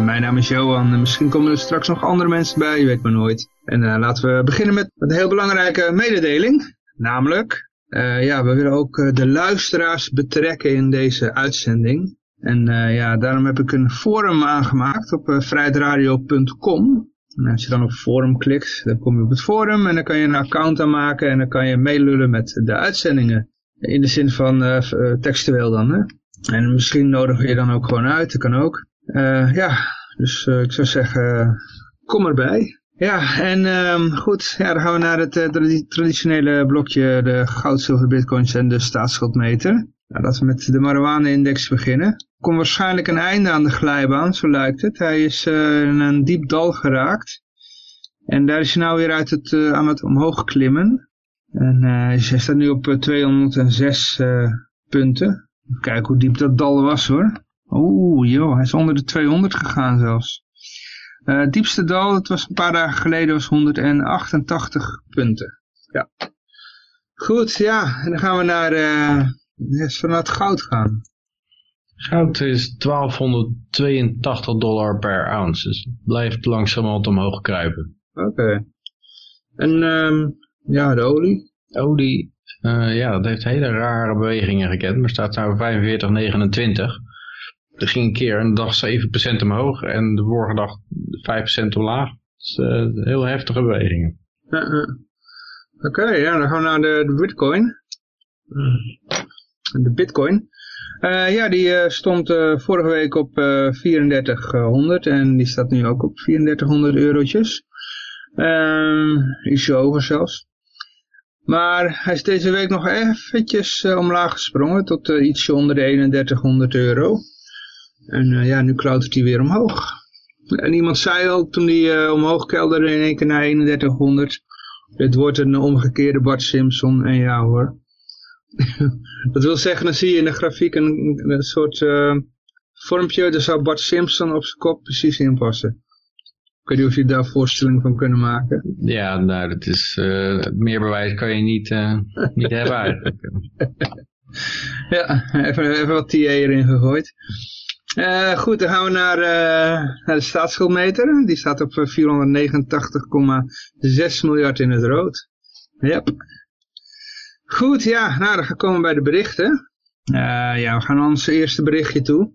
Mijn naam is Johan en misschien komen er straks nog andere mensen bij, je weet maar nooit. En uh, laten we beginnen met een heel belangrijke mededeling. Namelijk, uh, ja, we willen ook uh, de luisteraars betrekken in deze uitzending. En ja, daarom heb ik een forum aangemaakt op vrijheidradio.com. En als je dan op forum klikt, dan kom je op het forum en dan kan je een account aanmaken en dan kan je meelullen met de uitzendingen. In de zin van textueel dan, hè. En misschien nodigen we je dan ook gewoon uit, dat kan ook. Uh, ja, dus uh, ik zou zeggen, kom erbij. Ja, en um, goed, ja, dan gaan we naar het traditionele blokje, de goud, zilver, bitcoins en de staatsschuldmeter. Nou, laten we met de marijuana-index beginnen. Komt waarschijnlijk een einde aan de glijbaan, zo lijkt het. Hij is in een diep dal geraakt. En daar is hij nou weer uit het, aan het omhoog klimmen. En hij staat nu op 206 punten. Kijk hoe diep dat dal was hoor. Oeh, joh, hij is onder de 200 gegaan zelfs. het diepste dal, dat was een paar dagen geleden, was 188 punten. Ja. Goed, ja, en dan gaan we naar... Yes, vanuit het goud gaan. Goud is 1282 dollar per ounce. Dus het blijft langzamerhand omhoog kruipen. Oké. Okay. En um, ja, de olie? Olie, uh, ja, dat heeft hele rare bewegingen gekend. Maar staat nou 45,29. Er ging een keer een dag 7% omhoog en de vorige dag 5% omlaag. Dus uh, heel heftige bewegingen. Oké, ja, dan gaan we naar de, bitcoin. De bitcoin. Uh, ja, die uh, stond vorige week op 3400 en die staat nu ook op 3400 eurotjes. ietsje hoger zelfs. Maar hij is deze week nog eventjes omlaag gesprongen tot ietsje onder de 3100 euro. En ja, nu klautert hij weer omhoog. En iemand zei al toen hij omhoog kelderde in één keer naar 3100. Dit wordt een omgekeerde Bart Simpson. En ja hoor. dat wil zeggen, dan zie je in de grafiek een, een soort uh, vormpje, daar zou Bart Simpson op zijn kop precies in passen. Ik weet niet of je daar voorstelling van kunnen maken. Ja, nou, dat is, uh, meer bewijs kan je niet, uh, niet hebben eigenlijk. ja, even, even wat TA erin gegooid. Uh, goed, dan gaan we naar, naar de staatsschuldmeter. Die staat op 489,6 miljard in het rood. Yep. Goed, ja, nou dan komen we bij de berichten. Uh, ja, we gaan naar ons eerste berichtje toe.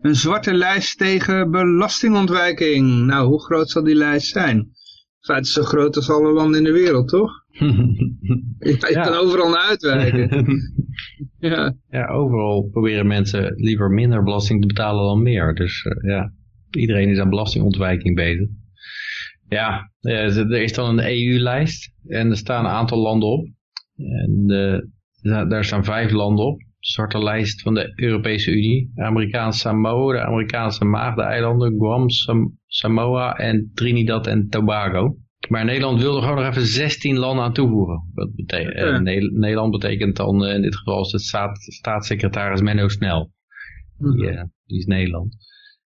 Een zwarte lijst tegen belastingontwijking. Nou, hoe groot zal die lijst zijn? Het is zo groot als alle landen in de wereld, toch? je ja. kan overal naar uitwijken. ja. ja, overal proberen mensen liever minder belasting te betalen dan meer. Dus uh, ja, iedereen is aan belastingontwijking bezig. Ja, er is dan een EU-lijst en er staan een aantal landen op. En de, daar staan vijf landen op. Zwarte lijst van de Europese Unie. Amerikaanse Samoa, de Amerikaanse Maagdeneilanden, Guam, Sam Samoa en Trinidad en Tobago. Maar Nederland wilde gewoon nog even 16 landen aan toevoegen. Dat betekent, ja. Nederland betekent dan in dit geval is de staat, staatssecretaris Menno Snel. Die, uh, die is Nederland.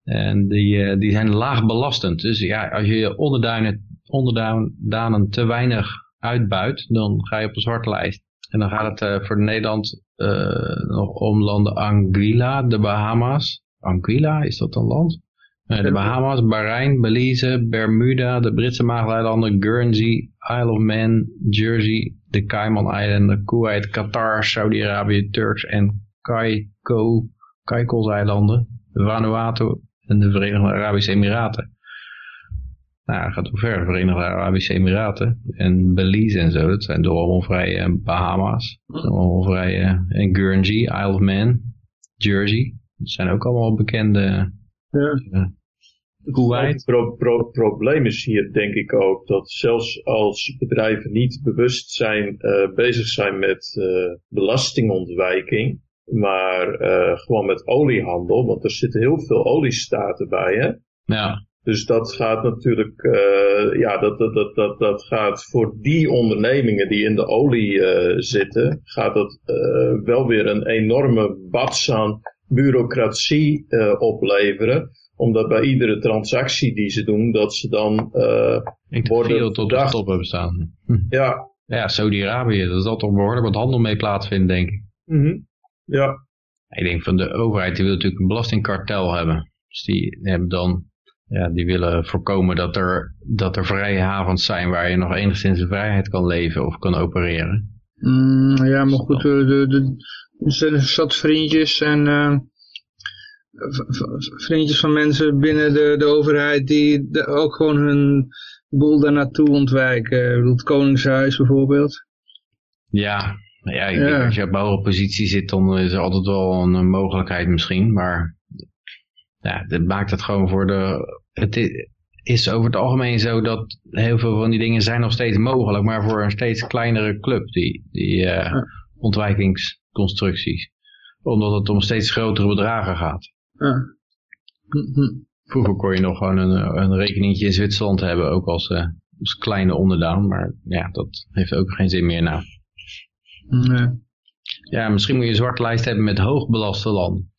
En die, uh, die zijn laag belastend. Dus ja, als je onderduinen, onderdanen te weinig uitbuit, dan ga je op een zwarte lijst. En dan gaat het uh, voor Nederland uh, nog om landen Anguilla, de Bahama's. Anguilla, is dat een land? Uh, de Bahama's, Bahrein, Belize, Bermuda, de Britse Maagdeilanden, Guernsey, Isle of Man, Jersey, de Cayman-eilanden, Kuwait, Qatar, Saudi-Arabië, Turks en Caicos, Caicos-eilanden, Vanuatu en de Verenigde Arabische Emiraten. Nou, gaat hoe ver? Verenigde Arabische Emiraten en Belize en zo. Dat zijn de onvrije Bahama's. De onvrije en Guernsey, Isle of Man, Jersey. Dat zijn ook allemaal bekende... Ja. Uh, Het pro pro probleem is hier denk ik ook dat zelfs als bedrijven niet bewust zijn, uh, bezig zijn met uh, belastingontwijking, maar gewoon met oliehandel, want er zitten heel veel oliestaten bij hè. Ja Dus dat gaat natuurlijk, uh, ja, dat, dat, dat, dat, dat gaat voor die ondernemingen die in de olie uh, zitten, gaat dat uh, wel weer een enorme bats aan bureaucratie opleveren. Omdat bij iedere transactie die ze doen, dat ze dan Ik worden tot de top hebben staan. Hm. Ja. Ja, Saudi-Arabië, dat zal toch behoorlijk wat handel mee plaatsvinden, denk ik. Mm -hmm. Ja. Ik denk van de overheid, die wil natuurlijk een belastingkartel hebben. Dus die hebben dan ja, die willen voorkomen dat er, dat er vrije havens zijn waar je nog enigszins in vrijheid kan leven of kan opereren. Mm, ja, maar goed, de, de, de, er zijn zat vriendjes en uh, vriendjes van mensen binnen de, de overheid die de, ook gewoon hun boel daar naartoe ontwijken. Het Koningshuis bijvoorbeeld. Ja, ja, ik ja. Denk, als je op hoge positie zit, dan is er altijd wel een mogelijkheid misschien, maar ja, dat maakt het gewoon voor de... Het is over het algemeen zo dat heel veel van die dingen zijn nog steeds mogelijk, maar voor een steeds kleinere club, die, die uh, ontwijkingsconstructies. Omdat het om steeds grotere bedragen gaat. Ja. Vroeger kon je nog gewoon een, een rekeningetje in Zwitserland hebben, ook als, uh, als kleine onderdaan, maar ja, dat heeft ook geen zin meer nou. Nee. Ja, misschien moet je een zwarte lijst hebben met hoogbelaste landen.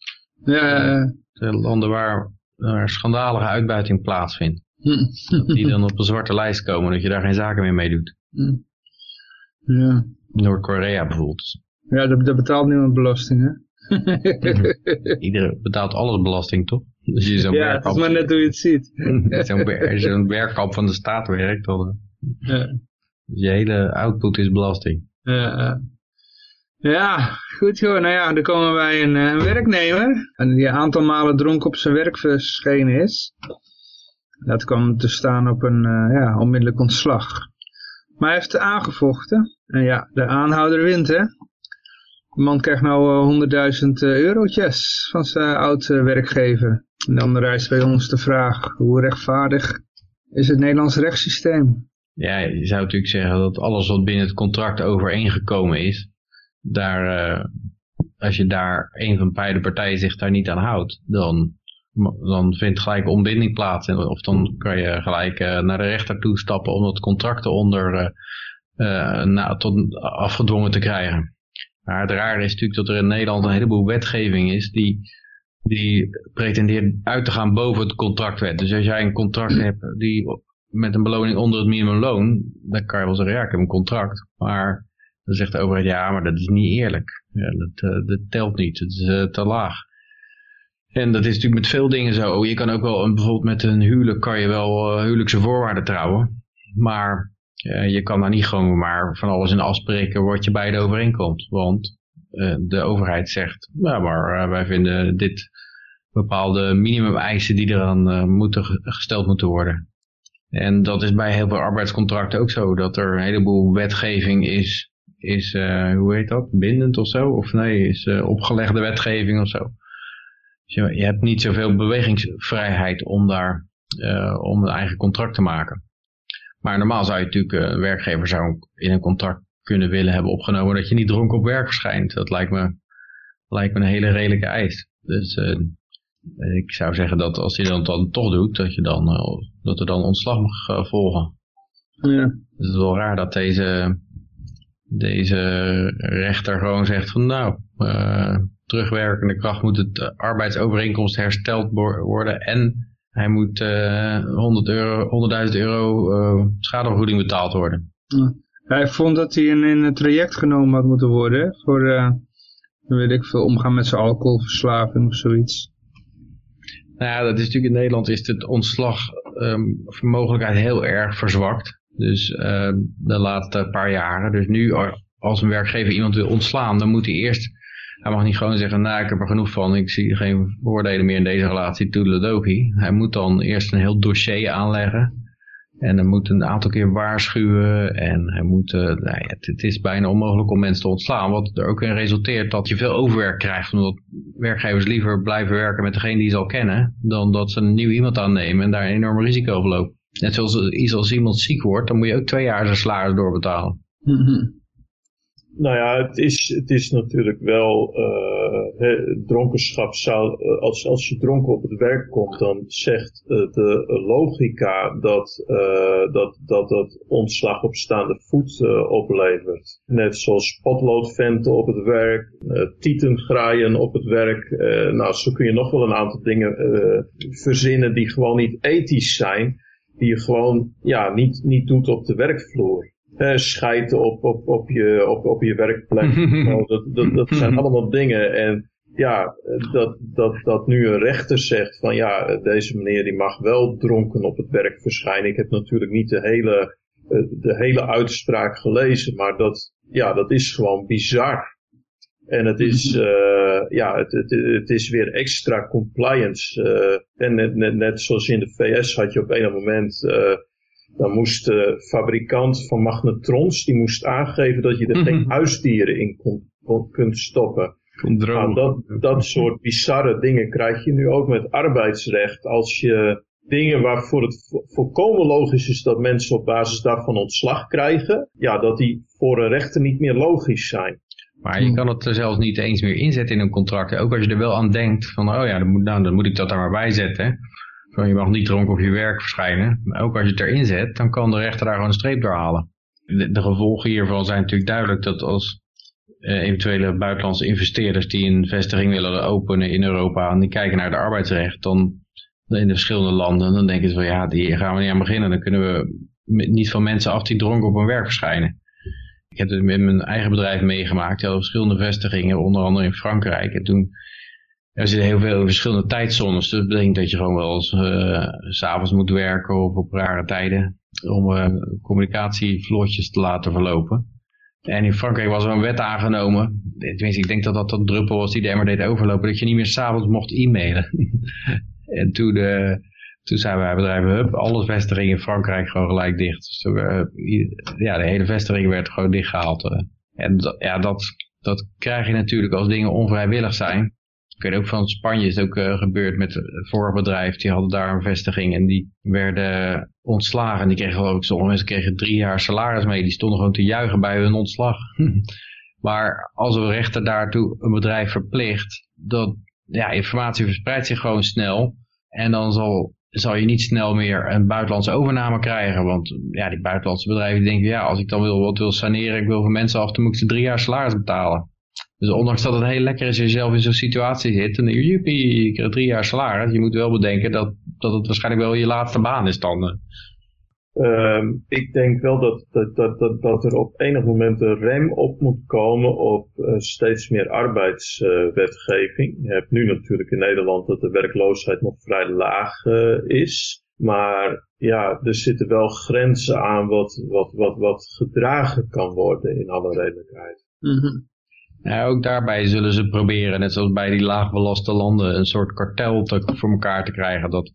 Ja, landen waar, waar schandalige uitbuiting plaatsvindt. Hm. die dan op een zwarte lijst komen, dat je daar geen zaken meer mee doet. Hm. Ja. Noord-Korea bijvoorbeeld. Ja, daar, betaalt niemand belasting, hè? Iedereen betaalt alles belasting, toch? Dus je ja, het is maar net hoe je het ziet. Zo'n zo werkkamp van de staat werkt, dan... Ja. Dus je hele output is belasting. Ja, ja, goed joh. Nou ja, dan komen wij een, eh, werknemer. Die een aantal malen dronken op zijn werk verschenen is. Dat kwam te staan op een uh, ja, onmiddellijk ontslag. Maar hij heeft aangevochten. En ja, de aanhouder wint hè. De man krijgt nou uh, 100.000 eurotjes van zijn oud-werkgever. En dan rijst bij ons de vraag, hoe rechtvaardig is het Nederlands rechtssysteem? Ja, je zou natuurlijk zeggen dat alles wat binnen het contract overeengekomen is, daar, uh, als je daar een van beide partijen zich daar niet aan houdt, dan, dan vindt gelijk ontbinding plaats. Of dan kan je gelijk uh, naar de rechter toe stappen om het contract onder uh, na, tot afgedwongen te krijgen. Maar het rare is natuurlijk dat er in Nederland een heleboel wetgeving is die, die pretendeert uit te gaan boven het contractwet. Dus als jij een contract hebt die met een beloning onder het minimumloon, dan kan je wel zeggen, ja, ik heb een contract, maar dan zegt de overheid, ja, maar dat is niet eerlijk. Ja, dat, uh, dat telt niet, het is uh, te laag. En dat is natuurlijk met veel dingen zo. Je kan ook wel, bijvoorbeeld met een huwelijk, kan je wel uh, huwelijkse voorwaarden trouwen. Maar je kan daar niet gewoon maar van alles in afspreken wat je beide overeenkomt. Want de overheid zegt, ja, maar wij vinden dit bepaalde minimum eisen die eraan moeten, gesteld moeten worden. En dat is bij heel veel arbeidscontracten ook zo, dat er een heleboel wetgeving is is, uh, hoe heet dat, bindend of zo? Of nee, is uh, opgelegde wetgeving of zo. Dus je, je, hebt niet zoveel bewegingsvrijheid om daar, uh, om een eigen contract te maken. Maar normaal zou je natuurlijk, een werkgever zou in een contract kunnen willen hebben opgenomen dat je niet dronken op werk verschijnt. Dat lijkt me, lijkt me een hele redelijke eis. Dus ik zou zeggen dat als je dat dan toch doet, dat, je dan, dat er dan ontslag mag volgen. Ja. Het is wel raar dat deze deze rechter gewoon zegt van nou, uh, terugwerkende kracht moet het arbeidsovereenkomst hersteld worden en hij moet uh, 100 euro, 100.000 euro uh, schadevergoeding betaald worden. Hij vond dat hij in, in een traject genomen had moeten worden voor, weet ik veel, omgaan met zijn alcoholverslaving of zoiets. Nou ja, dat is natuurlijk in Nederland is het ontslagmogelijkheid ehm, um, heel erg verzwakt. Dus uh, de laatste paar jaren. Dus nu als een werkgever iemand wil ontslaan, dan moet hij eerst... Hij mag niet gewoon zeggen, nou ik heb er genoeg van, ik zie geen voordelen meer in deze relatie, toedeledokie. Hij moet dan eerst een heel dossier aanleggen. En hij moet een aantal keer waarschuwen. En hij moet, uh, nou ja, het, het, is bijna onmogelijk om mensen te ontslaan. Wat er ook in resulteert dat je veel overwerk krijgt. Omdat werkgevers liever blijven werken met degene die ze al kennen. Dan dat ze een nieuw iemand aannemen en daar een enorm risico op lopen. Net zoals iets als iemand ziek wordt, dan moet je ook twee jaar zijn salaris doorbetalen. Mm Nou ja, het is, het is natuurlijk wel, uh, dronkenschap zou, eh, als, als je dronken op het werk komt, dan zegt uh, de logica dat, uh, dat, dat dat ontslag op staande voet oplevert. Net zoals potloodventen op het werk, tietengraaien op het werk. nou, zo kun je nog wel een aantal dingen verzinnen die gewoon niet ethisch zijn, die je gewoon ja, niet, niet doet op de werkvloer uh, schijten op, op, op, je, op, op je werkplek. nou, dat, dat, dat zijn allemaal dingen. En ja, dat, dat, dat nu een rechter zegt van ja, deze meneer die mag wel dronken op het werk verschijnen. Ik heb natuurlijk niet de hele, eh, de hele uitspraak gelezen, maar dat, ja, dat is gewoon bizar. En het is, uh, ja, het, het, het, is weer extra compliance. Uh, en net, net, net, zoals in de VS had je op een moment uh, dan moest de fabrikant van magnetrons, die moest aangeven dat je er geen mhm. huisdieren in kon, kunt stoppen. Nou, dat, dat soort bizarre dingen krijg je nu ook met arbeidsrecht. Als je dingen waarvoor het volkomen logisch is dat mensen op basis daarvan ontslag krijgen, ja, dat die voor een rechter niet meer logisch zijn. Maar je kan het er zelfs niet eens meer inzetten in een contract. Ook als je er wel aan denkt van, oh ja, dan moet, nou, dan moet ik dat daar maar bij zetten. Van je mag niet dronken op je werk verschijnen. Maar ook als je het erin zet, dan kan de rechter daar gewoon een streep door halen. De, de gevolgen hiervan zijn natuurlijk duidelijk dat als uh, eventuele buitenlandse investeerders die een vestiging willen openen in Europa en die kijken naar de arbeidsrecht, dan in de verschillende landen, dan denken ze van ja, die gaan we niet aan beginnen. Dan kunnen we niet van mensen af die dronken op hun werk verschijnen. Ik heb het met mijn eigen bedrijf meegemaakt. Hadden verschillende vestigingen, onder andere in Frankrijk. En toen er zitten heel veel verschillende tijdzones. Dus dat betekent dat je gewoon wel eens uh, s'avonds moet werken of op rare tijden. Om uh, communicatievlotjes te laten verlopen. En in Frankrijk was er een wet aangenomen. Tenminste, ik denk dat dat een druppel was die de emmer deed overlopen. Dat je niet meer s'avonds mocht e-mailen. en toen, uh, toen zijn wij bedrijven, hup, alle vestigingen in Frankrijk gewoon gelijk dicht. Dus toen, ja, de hele vestiging werd gewoon dichtgehaald. en ja, dat, dat krijg je natuurlijk als dingen onvrijwillig zijn ik weet ook van Spanje is ook uh, gebeurd met het vorige bedrijf. Die hadden daar een vestiging en die werden ontslagen. Die kregen ook, sommige mensen kregen drie jaar salaris mee. Die stonden gewoon te juichen bij hun ontslag. maar als een rechter daartoe een bedrijf verplicht, dat ja, informatie verspreidt zich gewoon snel. En dan zal, zal je niet snel meer een buitenlandse overname krijgen. Want ja, die buitenlandse bedrijven denken, ja, als ik dan wil, wat wil saneren, ik wil voor mensen af, dan moet ik ze drie jaar salaris betalen. Dus ondanks dat het heel lekker is als je zelf in zo'n situatie zit, en juppie, je krijgt drie jaar salaris. Je moet wel bedenken dat, dat het waarschijnlijk wel je laatste baan is dan. Uh, ik denk wel dat, dat, dat, dat, dat er op enig moment een rem op moet komen op uh, steeds meer arbeidswetgeving. Je hebt nu natuurlijk in Nederland dat de werkloosheid nog vrij laag uh, is. Maar ja, er zitten wel grenzen aan wat, wat, wat, wat gedragen kan worden in alle redelijkheid. Mm ook daarbij zullen ze proberen, net zoals bij die laagbelaste landen, een soort kartel te, voor elkaar te krijgen. Dat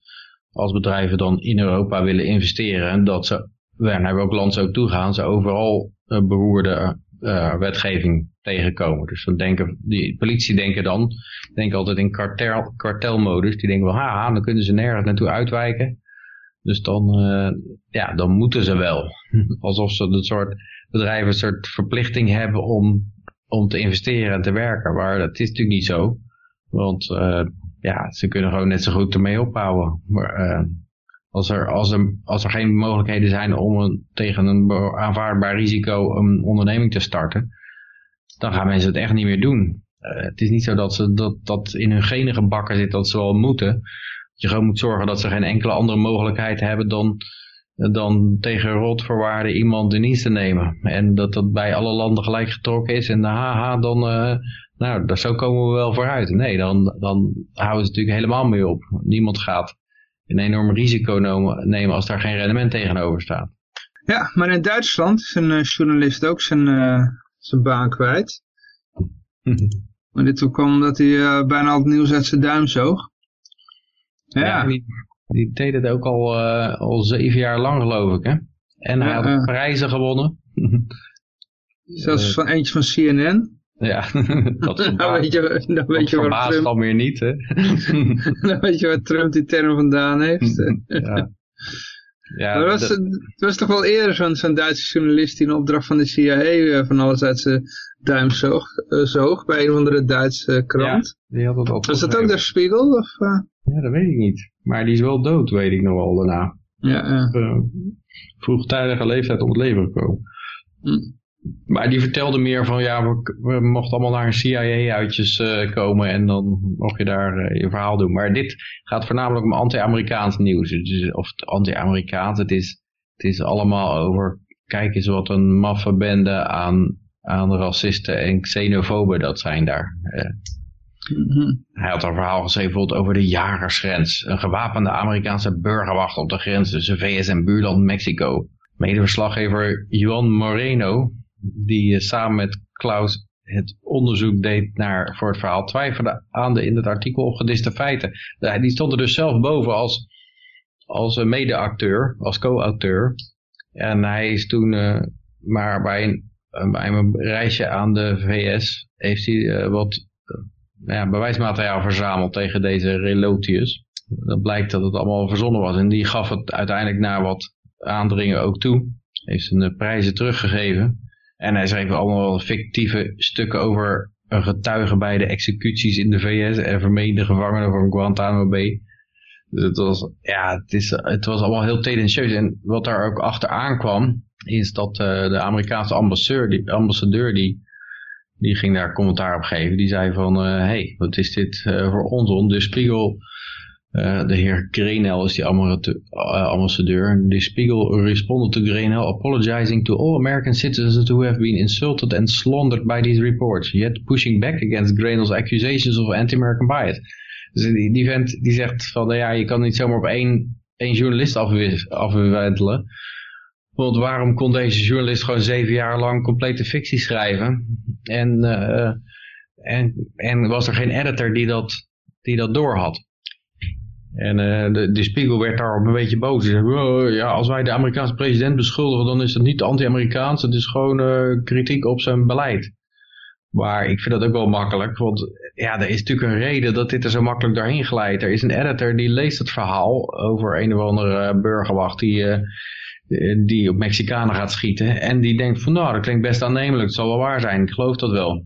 als bedrijven dan in Europa willen investeren, dat ze, welk land ze ook toe gaan, ze overal uh, beroerde uh, wetgeving tegenkomen. Dus dan denken, die politie denken dan, denken altijd in kartel, kartelmodus, die denken wel, haha, dan kunnen ze nergens naartoe uitwijken. Dus dan, uh, ja, dan moeten ze wel. Alsof ze dat soort bedrijven een soort verplichting hebben om om te investeren en te werken. Maar dat is natuurlijk niet zo. Want uh, ja, ze kunnen gewoon net zo goed ermee ophouden. Maar uh, als, er, als, er, als er geen mogelijkheden zijn om een, tegen een aanvaardbaar risico een onderneming te starten, dan gaan mensen het echt niet meer doen. Uh, het is niet zo dat ze dat, dat in hun genen gebakken zit dat ze wel moeten. Je gewoon moet zorgen dat ze geen enkele andere mogelijkheid hebben dan dan tegen rotvoorwaarden iemand in dienst te nemen. En dat dat bij alle landen gelijk getrokken is en haha, dan, uh, nou, daar zo komen we wel vooruit. Nee, dan, dan houden ze natuurlijk helemaal mee op. Niemand gaat een enorm risico nemen als daar geen rendement tegenover staat. Ja, maar in Duitsland is een uh, journalist ook zijn, uh, zijn baan kwijt. maar dit kwam omdat hij bijna al het nieuws uit zijn duim zoog. Ja, ja die deed het ook al, uh, al zeven jaar lang, geloof ik. Hè? En hij had prijzen gewonnen. Zelfs van eentje van CNN. Ja, dat dan weet je, dan weet je waar Trump... meer niet, hè? dan weet je waar Trump die term vandaan heeft. ja. Ja, maar was, dat- het was toch wel eerder zo'n Duitse journalist die in opdracht van de CIA eh, van alles uit zijn duim zoog, eh, zoog bij een of andere Duitse krant. die had het al was dat ook der Spiegel? Of, eh? Ja, dat weet ik niet. Maar die is wel dood, weet ik nog wel daarna. Ja, ja. Vroegtijdige leeftijd om het leven gekomen. Hm. Maar die vertelde meer van, ja, we, we mochten allemaal naar een CIA-uitjes eh, komen en dan mocht je daar eh, je verhaal doen. Maar dit gaat voornamelijk om anti-Amerikaans nieuws. Is- Of anti-Amerikaans, het is, het is allemaal over, kijk eens wat een maffe bende aan, aan racisten en xenofoben dat zijn daar. Eh, Mhm. hij had een verhaal geschreven bijvoorbeeld over de jagersgrens. Een gewapende Amerikaanse burgerwacht op de grens tussen VS en buurland Mexico. Medeverslaggever Juan Moreno, die eh, samen met Klaus het onderzoek deed naar, voor het verhaal, twijfelde aan de in het artikel opgediste feiten. Die stond er dus zelf boven als, als een medeacteur, als co-auteur. En hij is toen eh, maar bij een, eh, bij een reisje aan de VS heeft hij eh, wat nou ja, bewijsmateriaal verzameld tegen deze Relotius. Dan blijkt dat het allemaal verzonnen was. En die gaf het uiteindelijk na wat aandringen ook toe. Heeft zijn eh, prijzen teruggegeven. En hij schreef allemaal fictieve stukken over een getuige bij de executies in de VS en vermeende gevangenen van Guantanamo Bay. Dus het was, ja, het, is, het was allemaal heel tendentieus. En wat daar ook achteraan kwam, is dat eh, de Amerikaanse ambassadeur, die, ambassadeur die die ging daar commentaar op geven. Die zei van, hé, hey, wat is dit eh, voor onzin? De Spiegel, eh, de heer Grenell is die eh, ambassadeur. De Spiegel responded to Grenell apologizing to all American citizens who have been insulted and slandered by these reports. Yet pushing back against Grenell's accusations of anti-American bias. Dus die, die vent die zegt van, nou ja, je kan niet zomaar op één, één journalist afwentelen. Want waarom kon deze journalist gewoon zeven jaar lang complete fictie schrijven? En, eh, en, en was er geen editor die dat, die dat door had? En eh, de, de Spiegel werd daarop een beetje boos. Ze zei, "Oh, ja, als wij de Amerikaanse president beschuldigen, dan is het niet anti-Amerikaans. Het is gewoon eh, kritiek op zijn beleid. Maar ik vind dat ook wel makkelijk. Want ja, er is natuurlijk een reden dat dit er zo makkelijk doorheen glijdt. Er is een editor die leest het verhaal over een of andere eh, burgerwacht die... die op Mexicanen gaat schieten. En die denkt van nou, dat klinkt best aannemelijk. Het zal wel waar zijn. Ik geloof dat wel.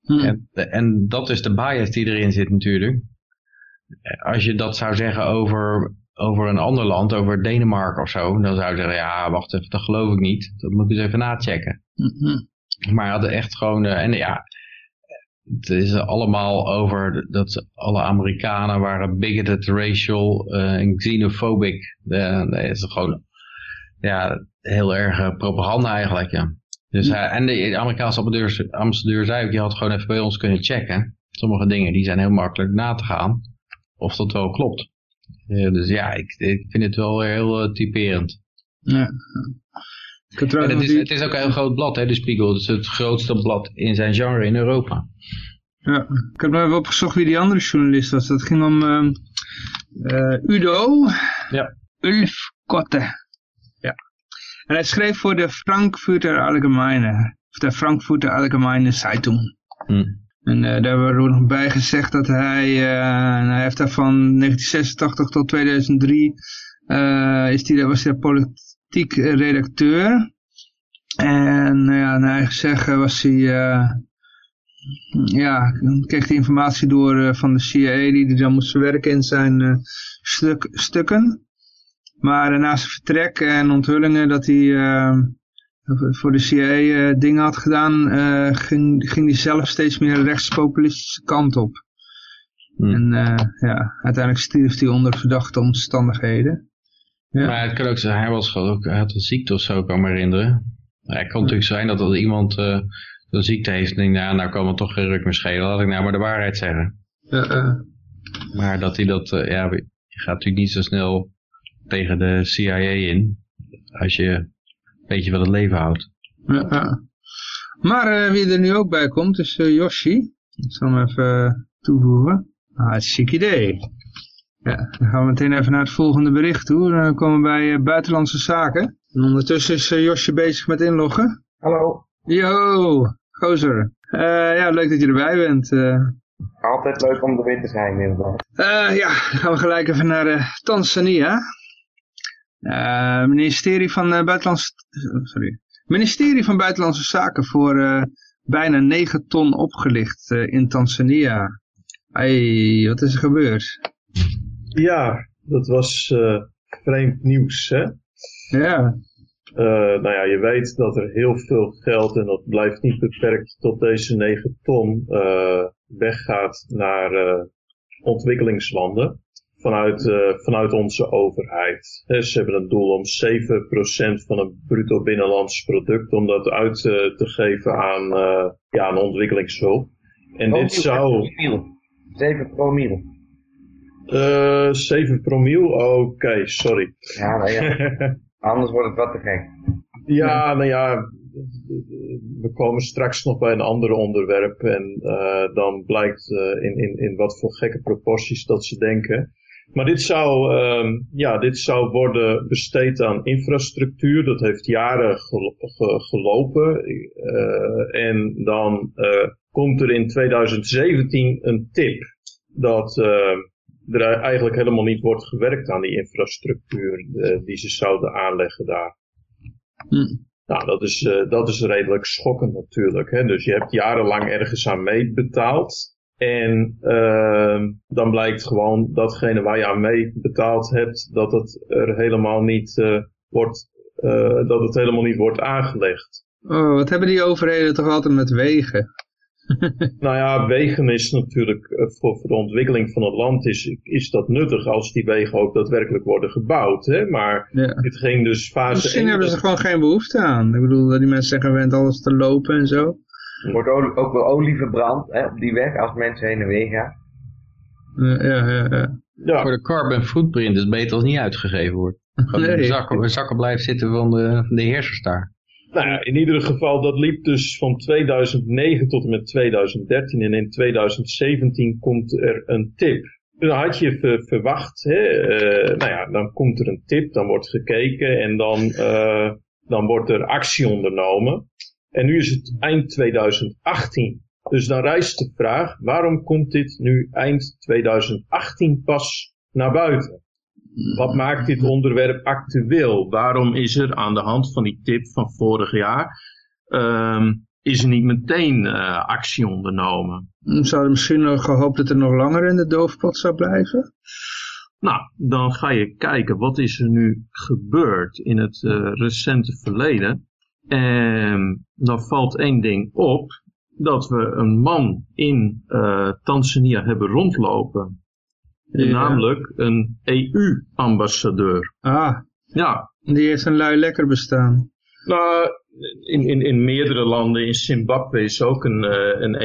Hm. En, en dat is de bias die erin zit natuurlijk. Als je dat zou zeggen over, over een ander land, over Denemarken of zo. Dan zou je zeggen, ja wacht even, dat geloof ik niet. Dat moet ik eens even nachecken. Mhm. Maar hij had echt gewoon, eh, en ja, het is allemaal over dat alle Amerikanen waren bigoted, racial eh, en xenophobic. Eh, dat is gewoon, ja, heel erg propaganda eigenlijk, ja. Dus hij, en de Amerikaanse ambassadeur, ambassadeur zei ook, je had gewoon even bij ons kunnen checken. Sommige dingen die zijn heel makkelijk na te gaan, of dat wel klopt. Eh, dus ja, ik, ik vind het wel heel eh, typerend. Ja. Het, is, het is ook een heel groot blad, hè, de Spiegel. Het is het grootste blad in zijn genre in Europa. Ja, ik heb nog even opgezocht wie die andere journalist was. Dat ging om ehm, eh, Udo Ja. Ulf Kotte. Ja. En hij schreef voor de Frankfurter Allgemeine. Of de Frankfurter Allgemeine Zeitung. Hm. En eh, daar wordt nog bij gezegd dat hij, eh, hij heeft daar van 1986 tot 2003, eh, is die, was hij politiek redacteur. En nou ja, naar eigen zeggen was hij, ja, kreeg hij informatie door van de CIA die hij dan moest verwerken in zijn stuk, stukken. Maar na zijn vertrek en onthullingen dat hij voor de CIA eh, dingen had gedaan, eh, ging, ging hij zelf steeds meer rechtspopulistische kant op. Hm. En eh, ja, uiteindelijk stierf hij onder verdachte omstandigheden. Ja. Maar het kan ook zijn, hij, was hij had een ziekte of zo, kan me herinneren. Ja, het kan natuurlijk zijn dat er iemand eh, een ziekte heeft en denkt, nou, nou kan het toch geen ruk meer schelen. Laat ik nou maar de waarheid zeggen. Maar dat hij dat, ja, je gaat natuurlijk niet zo snel tegen de CIA in, als je beetje van het leven houdt. ja. Maar eh, wie er nu ook bij komt is eh, Yoshi. Ik zal hem even eh, toevoegen. Ah, het chic idee. Ja, dan gaan we meteen even naar het volgende bericht toe. Dan komen we bij Buitenlandse Zaken. En ondertussen is eh, Josje bezig met inloggen. Hallo. Yo, gozer. Eh, ja, leuk dat je erbij bent. eh. Altijd leuk om er weer te zijn inderdaad. Eh, ja, dan gaan we gelijk even naar eh, Tanzania. Uh, ministerie van uh, Buitenlandse... Sorry. Ministerie van Buitenlandse Zaken voor uh, bijna 9 ton opgelicht in Tanzania. Hey, wat is er gebeurd? Ja, dat was vreemd nieuws, hè? Ja. nou ja, je weet dat er heel veel geld, en dat blijft niet beperkt tot deze 9 ton, weggaat naar ontwikkelingslanden vanuit, uh, vanuit onze overheid. ze hebben een doel om 7% van het bruto binnenlands product om dat uit uh, te geven aan, uh, ja, aan ontwikkelingshulp. En dit zou... 7 promiel. 7 promiel? Oké, okay, sorry. Ja, nou ja. Anders wordt het wat te gek. Ja, nou ja, we komen straks nog bij een ander onderwerp en uh, dan blijkt uh, in, in, in wat voor gekke proporties dat ze denken. Maar dit zou, uh, ja, dit zou worden besteed aan infrastructuur. Dat heeft jaren gelopen. Uh, en dan komt er in 2017 een tip dat er eigenlijk helemaal niet wordt gewerkt aan die infrastructuur die ze zouden aanleggen daar. Hm. Nou, dat is, dat is redelijk schokkend natuurlijk. Hè? Dus je hebt jarenlang ergens aan meebetaald. En uh, dan blijkt gewoon datgene waar je aan meebetaald hebt, dat het er helemaal niet, uh, wordt, uh, dat het helemaal niet wordt aangelegd. Oh, wat hebben die overheden toch altijd met wegen? nou ja, wegen is natuurlijk eh, voor, voor, de ontwikkeling van het land is, is dat nuttig als die wegen ook daadwerkelijk worden gebouwd. Hè? Maar ja. het ging dus fase Misschien hebben ze gewoon geen behoefte aan. Ik bedoel, dat die mensen zeggen, gewend alles te lopen en zo. Er wordt ook wel olie verbrand hè, op die weg als mensen heen en weer gaan. Ja, ja, ja. ja. Voor de carbon footprint is het beter als niet uitgegeven wordt. Nee. De zakken, zakken blijft zitten van de, van de heersers daar. Nou ja, in ieder geval, dat liep dus van 2009 tot en met 2013. En in 2017 komt er een tip. Dan had je verwacht, hè, uh, nou ja, dan komt er een tip, dan wordt gekeken en dan, uh, dan wordt er actie ondernomen. En nu is het eind 2018. Dus dan rijst de vraag, waarom komt dit nu eind 2018 pas naar buiten? Wat maakt dit onderwerp actueel? Waarom is er aan de hand van die tip van vorig jaar, um, is er niet meteen uh, actie ondernomen? Zou er misschien nog gehoopt dat er nog langer in de doofpot zou blijven? Nou, dan ga je kijken wat is er nu gebeurd in het uh, recente verleden. En dan valt één ding op, dat we een man in uh, Tanzania hebben rondlopen Namelijk een EU-ambassadeur. Ah, ja. die heeft een lui lekker bestaan. Nou, in, in, in meerdere landen, in Zimbabwe is ook een, uh, een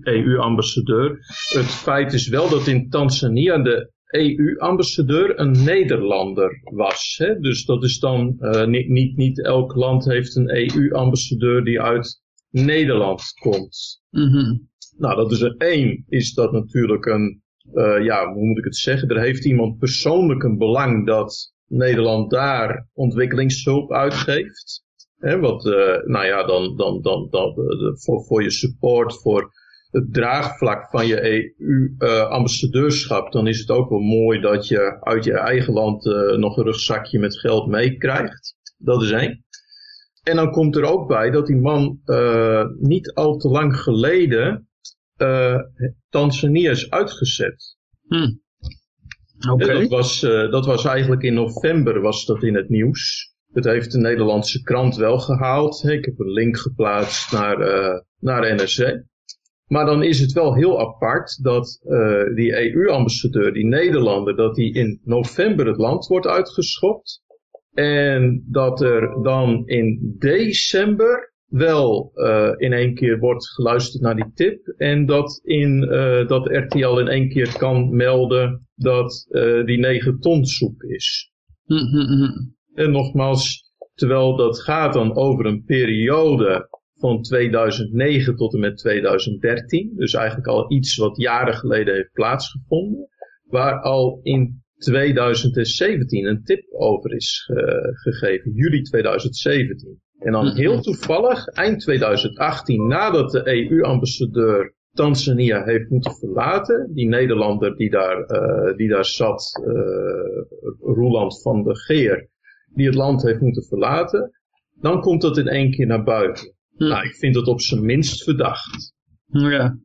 EU-ambassadeur. EU het feit is wel dat in Tanzania de EU-ambassadeur een Nederlander was. Hè? Dus dat is dan, uh, niet, niet, niet elk land heeft een EU-ambassadeur die uit Nederland komt. Mm -hmm. Nou, dat is er één, is dat natuurlijk een uh, ja, hoe moet ik het zeggen? Er heeft iemand persoonlijk een belang dat Nederland daar ontwikkelingshulp uitgeeft. Hè, wat, uh, nou ja, dan, dan, dan, dan voor, voor je support, voor het draagvlak van je EU-ambassadeurschap, dan is het ook wel mooi dat je uit je eigen land nog een rugzakje met geld meekrijgt. Dat is één. En dan komt er ook bij dat die man niet al te lang geleden uh, Tanzania is uitgezet. Hmm. Dat, was, uh, dat was eigenlijk in november was dat in het nieuws. Het heeft de Nederlandse krant wel gehaald. Ik heb een link geplaatst naar, uh, naar NRC. Maar dan is het wel heel apart dat uh, die EU-ambassadeur, die Nederlander, dat die in november het land wordt uitgeschopt. En dat er dan in december wel uh, in één keer wordt geluisterd naar die tip. En dat, in, uh, dat RTL in één keer kan melden dat die 9 ton soep is. En nogmaals, terwijl dat gaat dan over een periode van 2009 tot en met 2013. Dus eigenlijk al iets wat jaren geleden heeft plaatsgevonden. Waar al in 2017 een tip over is gegeven, juli 2017. En dan heel toevallig, eind 2018, nadat de EU-ambassadeur Tanzania heeft moeten verlaten. Die Nederlander die daar, uh, die daar zat, uh, Roeland van de Geer, die het land heeft moeten verlaten. Dan komt dat in één keer naar buiten. Hm. Nou, ik vind dat op zijn minst verdacht. Ja.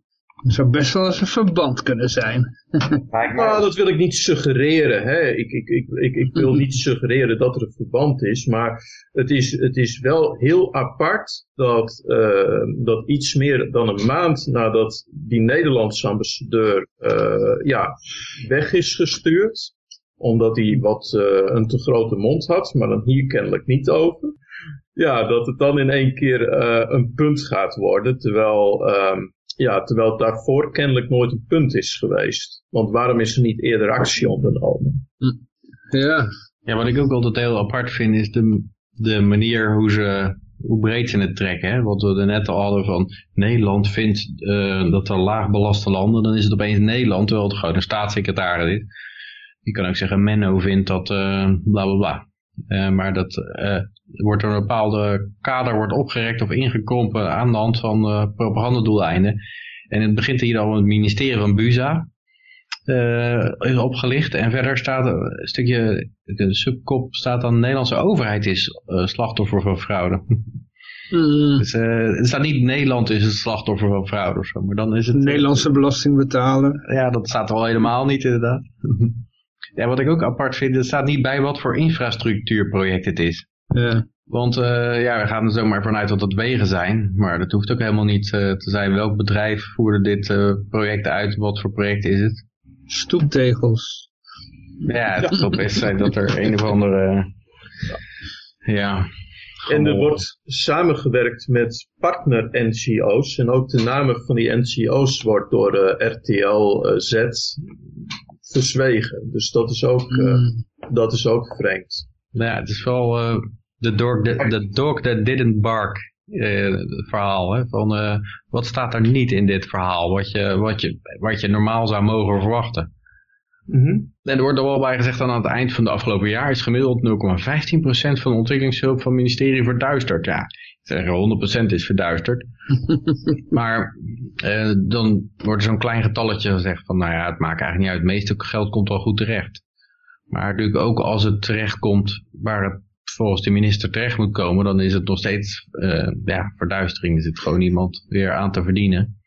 Er zou best wel eens een verband kunnen zijn. nou, dat wil ik niet suggereren. Hè. Ik, ik, ik, ik, ik wil niet suggereren dat er een verband is. Maar het is, het is wel heel apart dat, uh, dat iets meer dan een maand nadat die Nederlandse ambassadeur uh, ja, weg is gestuurd. Omdat hij wat uh, een te grote mond had, maar dan hier kennelijk niet over. Ja, dat het dan in één keer een punt gaat worden. Terwijl um, ja, terwijl het daarvoor kennelijk nooit een punt is geweest. Want waarom is er niet eerder actie ondernomen? Hm. Ja. Ja, wat ik ook altijd heel apart vind is de, de manier hoe ze hoe breed ze het trekken. Hè? Wat we er net al hadden van Nederland vindt uh, dat er laagbelaste landen, dan is het opeens Nederland, terwijl het gewoon een staatssecretaris is. Je kan ook zeggen Menno vindt dat uh, bla bla bla. Uh, maar dat uh, wordt er een bepaalde kader wordt opgerekt of ingekrompen aan de hand van uh, propagandadoeleinden. En het begint hier al het ministerie van Buza is opgelicht. En verder staat een stukje, de subkop staat dan de Nederlandse overheid is slachtoffer van fraude. Mm. Dus, er staat niet Nederland is het slachtoffer van fraude of zo, maar dan is het... Nederlandse belastingbetaler. Ja, dat staat er al helemaal niet inderdaad. Ja, wat ik ook apart vind, er staat niet bij wat voor infrastructuurproject het is. Ja. Want uh, ja, we gaan er zomaar vanuit dat het wegen zijn. Maar dat hoeft ook helemaal niet uh, te zijn. Welk bedrijf voerde dit uh, project uit? Wat voor project is het? Stoeptegels. Ja, het kan best zijn dat er een of andere... ja. En er wordt samengewerkt met partner-NGO's. En ook de namen van die NGO's wordt door RTL Z verzwegen. Dus dat is ook, uh, dat is ook vreemd. Nou ja, het is vooral uh, the, dog that, the dog that didn't bark uh, verhaal. Hè? Van, wat staat er niet in dit verhaal? Wat je, wat je, wat je normaal zou mogen verwachten. Mm -hmm. En er wordt er wel bij gezegd aan het eind van de afgelopen jaar is gemiddeld 0,15% van de ontwikkelingshulp van het ministerie verduisterd. Ja, zeggen 100% is verduisterd. maar uh, dan wordt er zo'n klein getalletje gezegd van, nou ja, het maakt eigenlijk niet uit. Het meeste geld komt wel goed terecht. Maar natuurlijk ook als het terecht komt waar het volgens de minister terecht moet komen, dan is het nog steeds uh, ja, verduistering. Er zit gewoon niemand weer aan te verdienen.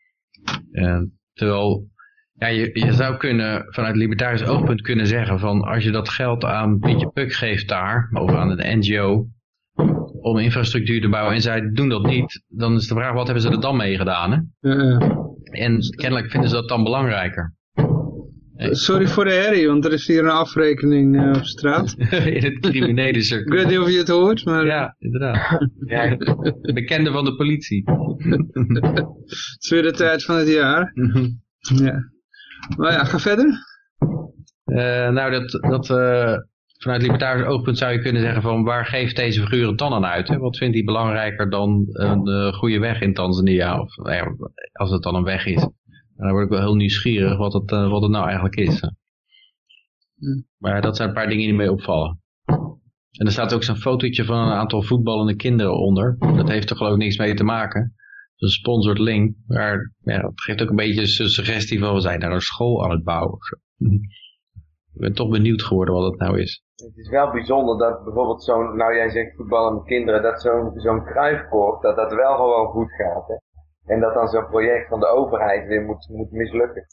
Uh, terwijl ja, je, je zou kunnen vanuit libertarisch oogpunt kunnen zeggen van als je dat geld aan Pietje Puk geeft daar, of aan een NGO, om infrastructuur te bouwen en zij doen dat niet, dan is de vraag wat hebben ze er dan mee gedaan? Hè? Uh, en kennelijk vinden ze dat dan belangrijker. Sorry voor de herrie, want er is hier een afrekening uh, op straat. In het criminele circuit. Ik weet niet of je het hoort, maar... Ja, inderdaad. ja, bekende van de politie. het is weer de tijd van het jaar. ja. Maar ja, ga verder. Uh, nou, dat, dat uh, vanuit libertarisch oogpunt zou je kunnen zeggen van waar geeft deze figuur het dan aan uit? Hè? Wat vindt hij belangrijker dan een uh, goede weg in Tanzania? Of als het dan een weg is. Dan word ik wel heel nieuwsgierig wat het, wat het nou eigenlijk is. Hm. Maar dat zijn een paar dingen die mee opvallen. En er staat ook zo'n fotootje van een aantal voetballende kinderen onder. Dat heeft er geloof ik niks mee te maken een sponsored link. Maar ja, het geeft ook een beetje een suggestie van we zijn naar een school aan het bouwen. Ik ben toch benieuwd geworden wat het nou is. Het is wel bijzonder dat bijvoorbeeld zo'n, nou jij zegt voetballende kinderen, dat zo'n zo'n kruifkoord, dat dat wel gewoon goed gaat. Hè? En dat dan zo'n project van de overheid weer moet, moet mislukken.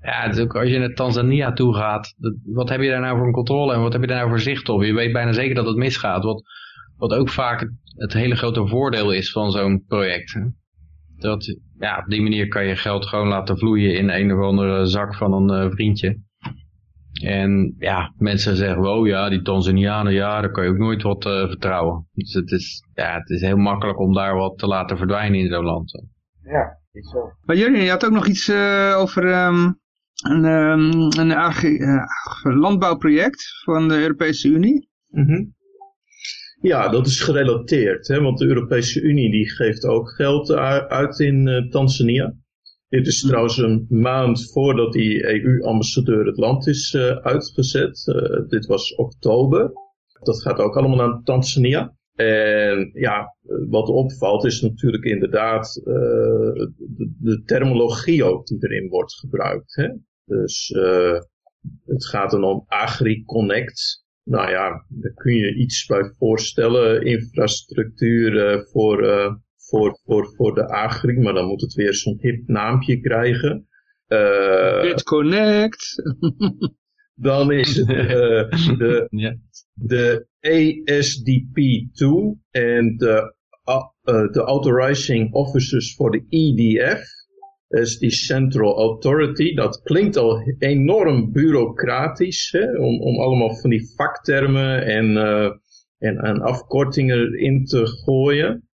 Ja, het is ook als je naar Tanzania toe gaat, wat heb je daar nou voor een controle en wat heb je daar nou voor zicht op? Je weet bijna zeker dat het misgaat, wat, wat ook vaak het, hele grote voordeel is van zo'n project. Hè? Dat, ja, op die manier kan je geld gewoon laten vloeien in een of andere zak van een uh, vriendje. En ja, mensen zeggen, oh ja, die Tanzanianen, ja, daar kan je ook nooit wat uh, vertrouwen. Dus het is, ja, het is heel makkelijk om daar wat te laten verdwijnen in zo'n land. Ja, is zo. Maar jullie, je had ook nog iets uh, over um, een, um, een landbouwproject van de Europese Unie. Mm -hmm. Ja, dat is gerelateerd, hè, want de Europese Unie die geeft ook geld uit in uh, Tanzania. Dit is trouwens een maand voordat die EU-ambassadeur het land is uh, uitgezet. Uh, dit was oktober. Dat gaat ook allemaal naar Tanzania. En ja, wat opvalt is natuurlijk inderdaad uh, de, de, terminologie ook die erin wordt gebruikt. Hè? Dus het gaat dan om AgriConnect. Nou ja, daar kun je iets bij voorstellen. Infrastructuur voor, voor, voor, voor de agri, maar dan moet het weer zo'n hip naampje krijgen. BitConnect. dan is het de, ja. de ASDP2 en de, uh, de Authorizing Officers voor de EDF. Dat is die Central Authority. Dat klinkt al enorm bureaucratisch. Hè? Om, om allemaal van die vaktermen en, uh, en, en afkortingen in te gooien.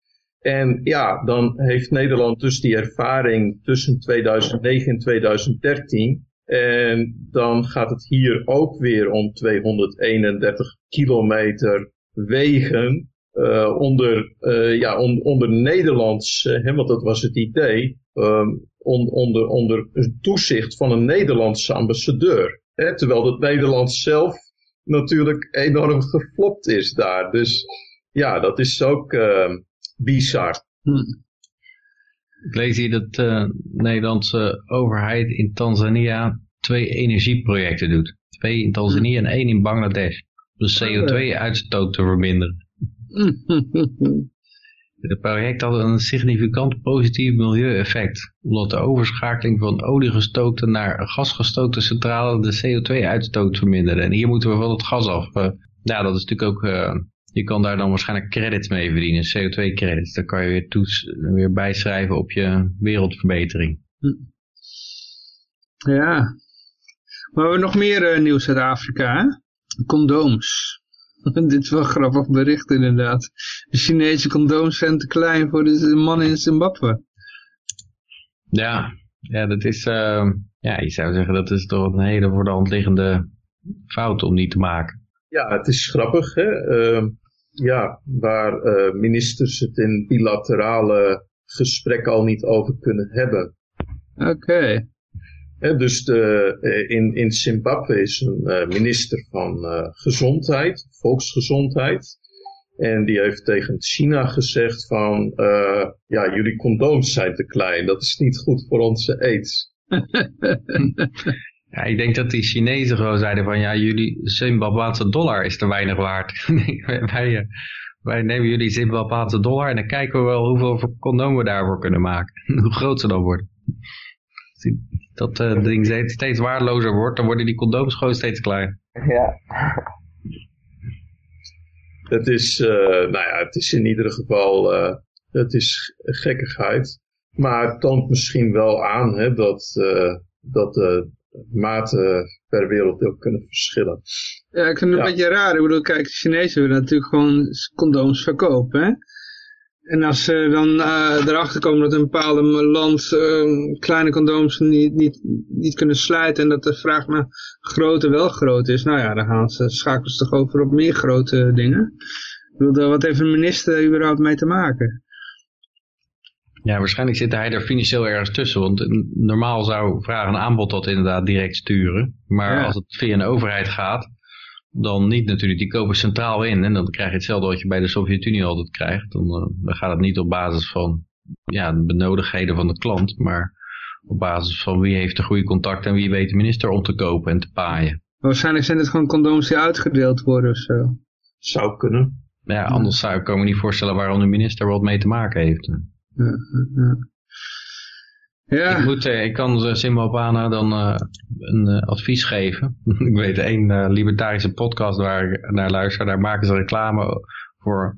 En ja, dan heeft Nederland dus die ervaring tussen 2009 en 2013 en dan gaat het hier ook weer om 231 kilometer wegen uh, onder, uh, ja, on, onder Nederlands, uh, hè, want dat was het idee, on, onder, onder toezicht van een Nederlandse ambassadeur. Hè, terwijl het Nederlands zelf natuurlijk enorm geflopt is daar. Dus ja, dat is ook ehm, bizar. Hm. Ik lees hier dat de Nederlandse overheid in Tanzania twee energieprojecten doet. Twee in Tanzania en één in Bangladesh. Om de CO2-uitstoot te verminderen. Het project had een significant positief milieueffect, omdat de overschakeling van oliegestookte naar gasgestookte centrale de CO2-uitstoot verminderde. En hier moeten we van het gas af. Ja, dat is natuurlijk ook, uh, je kan daar dan waarschijnlijk credits mee verdienen, CO2-credits. Dan kan je weer, toets, weer bijschrijven op je wereldverbetering. Ja, maar we hebben nog meer uh, nieuws uit Afrika, hè? Condooms. Dit is wel een grappig bericht inderdaad. De Chinese condooms zijn te klein voor de mannen in Zimbabwe. Ja, ja dat is, uh, ja, je zou zeggen dat is toch een hele voor de hand liggende fout om die te maken. Ja, het is grappig, hè. Uh, ja, waar uh, ministers het in bilaterale gesprekken al niet over kunnen hebben. Oké dus de, eh, in, in Zimbabwe is een eh, minister van gezondheid, volksgezondheid. En die heeft tegen China gezegd van, uh, ja, jullie condooms zijn te klein. Dat is niet goed voor onze aids. ja, ik denk dat die Chinezen gewoon zeiden van, ja, jullie Zimbabweanse dollar is te weinig waard. wij, wij nemen jullie Zimbabweanse dollar en dan kijken we wel hoeveel condomen we daarvoor kunnen maken. Hoe groot ze dan worden dat uh, ding steeds, steeds waardelozer wordt, dan worden die condooms gewoon steeds kleiner. Ja. Het is, uh, nou ja, het is in ieder geval, uh, het is gekkigheid. Maar het toont misschien wel aan hè, dat, dat de maten per werelddeel kunnen verschillen. Ja, ik vind het een beetje raar. Ik bedoel, kijk, de Chinezen willen natuurlijk gewoon condooms verkopen. Hè? En als ze dan uh, erachter komen dat een bepaalde land uh, kleine condooms niet, niet, niet kunnen sluiten en dat de vraag naar grote wel groot is, nou ja, dan gaan ze, schakelen ze toch over op meer grote dingen. Ik bedoel, wat heeft een minister überhaupt mee te maken? Ja, waarschijnlijk zit hij er financieel ergens tussen, want normaal zou vraag en aanbod dat inderdaad direct sturen. Maar als het via een overheid gaat, dan niet natuurlijk. Die kopen centraal in en dan krijg je hetzelfde wat je bij de Sovjet-Unie altijd krijgt. Dan, uh, dan, gaat het niet op basis van ja, de benodigdheden van de klant, maar op basis van wie heeft de goede contact en wie weet de minister om te kopen en te paaien. Waarschijnlijk zijn het gewoon condooms die uitgedeeld worden of zo. Zou kunnen. Ja, anders zou ik me niet voorstellen waarom de minister wat mee te maken heeft. Ja, ja. Ja. Ik, moet, eh, ik kan Zimbabwana dan uh, een uh, advies geven. ik weet één uh, libertarische podcast waar ik naar luister. Daar maken ze reclame voor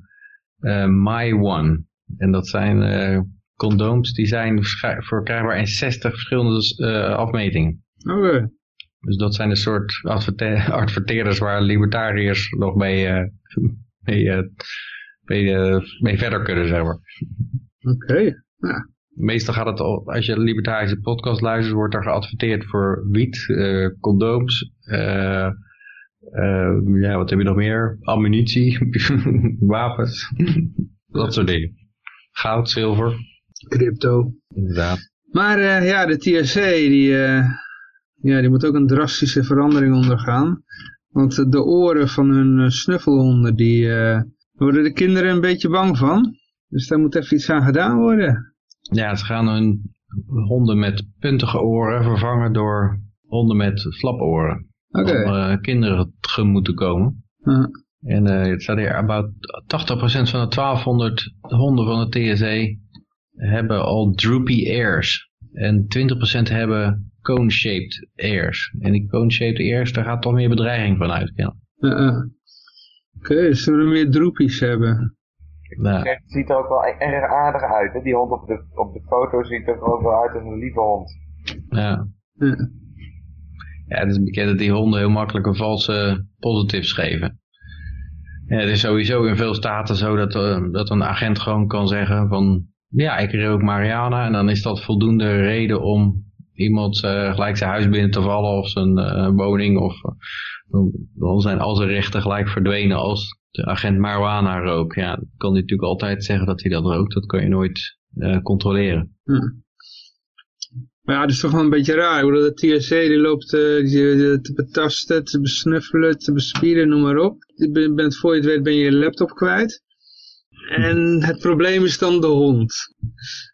My One. En dat zijn condooms die zijn verkrijgbaar in 60 verschillende afmetingen. Oké. Dus dat zijn de soort adverte adverteerders waar libertariërs nog mee, mee, mee, mee, verder kunnen, zeg maar. Oké, ja meestal gaat het, als je een libertarische podcast luistert, wordt er geadverteerd voor wiet, uh, condooms, uh, uh, ja, wat heb je nog meer? Ammunitie, wapens, dat soort dingen. Goud, zilver. Crypto. Inderdaad. Maar ja, de TSA, die, ja, die moet ook een drastische verandering ondergaan. Want de oren van hun snuffelhonden, die worden de kinderen een beetje bang van. Dus daar moet even iets aan gedaan worden. Ja, ze gaan hun honden met puntige oren vervangen door honden met flaporen. Oké. Om uh, kinderen tegemoet te komen. En uh, het staat hier, about 80% van de 1200 honden van de TSE hebben al droopy ears. En 20% hebben cone-shaped ears. En die cone-shaped ears, daar gaat toch meer bedreiging van uit. Ja. Uh, Oké, okay, zullen we meer droepies hebben? Ja. Het ziet er ook wel erg aardig uit. Hè? Die hond op de, op de foto ziet er ook wel uit als een lieve hond. Ja. Ja. Het is bekend dat die honden heel makkelijk een valse positives geven. Ja, het is sowieso in veel staten zo dat, uh, dat een agent gewoon kan zeggen van... Ja, ik ook Mariana en dan is dat voldoende reden om iemand uh, gelijk zijn huis binnen te vallen of zijn uh, woning. Of, dan zijn al zijn rechten gelijk verdwenen als de agent marijuana rook. Ja, dan kan hij natuurlijk altijd zeggen dat hij dat rookt. Dat kan je nooit controleren. Hm. Maar ja, het is toch wel een beetje raar. Bedoel, de TSC die loopt uh, die, te betasten, te besnuffelen, te bespieden, noem maar op. Je bent, voor je het weet ben je je laptop kwijt. En het probleem is dan de hond.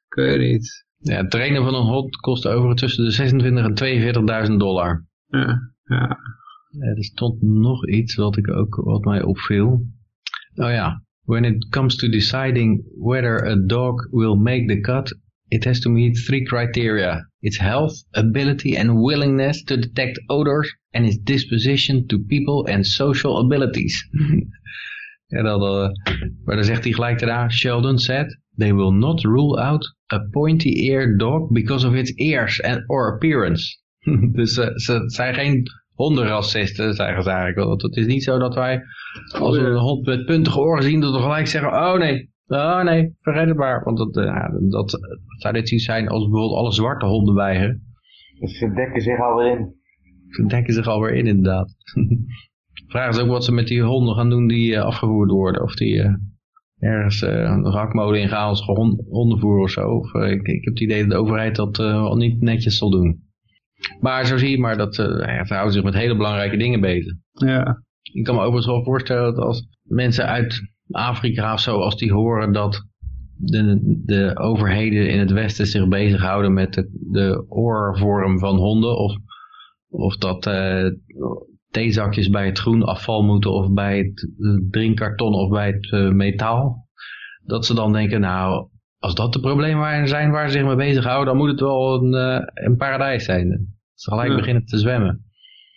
Ik weet niet. Ja, het trainen van een hond kost over tussen de 26 en 42.000 dollar. Ja, ja. Er stond nog iets wat, ik ook, wat mij opviel. Oh ja, when it comes to deciding whether a dog will make the cut, it has to meet three criteria. Its health, ability and willingness to detect odors and its disposition to people and social abilities. en dan, uh, maar dan zegt hij gelijk daarna, Sheldon said, they will not rule out a pointy-eared dog because of its ears and or appearance. dus uh, ze zijn geen hondenracisten, zeggen ze eigenlijk. Want het is niet zo dat wij, als we een hond met puntige oren zien, dat we gelijk zeggen, oh nee, Oh nee, vergeet het maar. Want dat, uh, dat, dat zou dit iets zijn als bijvoorbeeld alle zwarte honden weigeren. Dus ze dekken zich alweer in. Ze dekken zich alweer in, inderdaad. Vraag is ook wat ze met die honden gaan doen die uh, afgevoerd worden. Of die uh, ergens een rakmolen ingaan als hond, hondenvoer of zo. Of, ik, ik, heb het idee dat de overheid dat al niet netjes zal doen. Maar zo zie je maar dat ja, ze houden zich met hele belangrijke dingen bezig. Ja. Ik kan me overigens wel voorstellen dat als mensen uit Afrika of zo, als die horen dat de, de overheden in het Westen zich bezighouden met de, de oorvorm van honden, of, of dat uh, theezakjes bij het groen afval moeten, of bij het drinkkarton of bij het uh, metaal, dat ze dan denken, nou, als dat de problemen zijn waar ze zich mee bezighouden, dan moet het wel een, uh, een paradijs zijn. Ze gelijk ja. beginnen te zwemmen.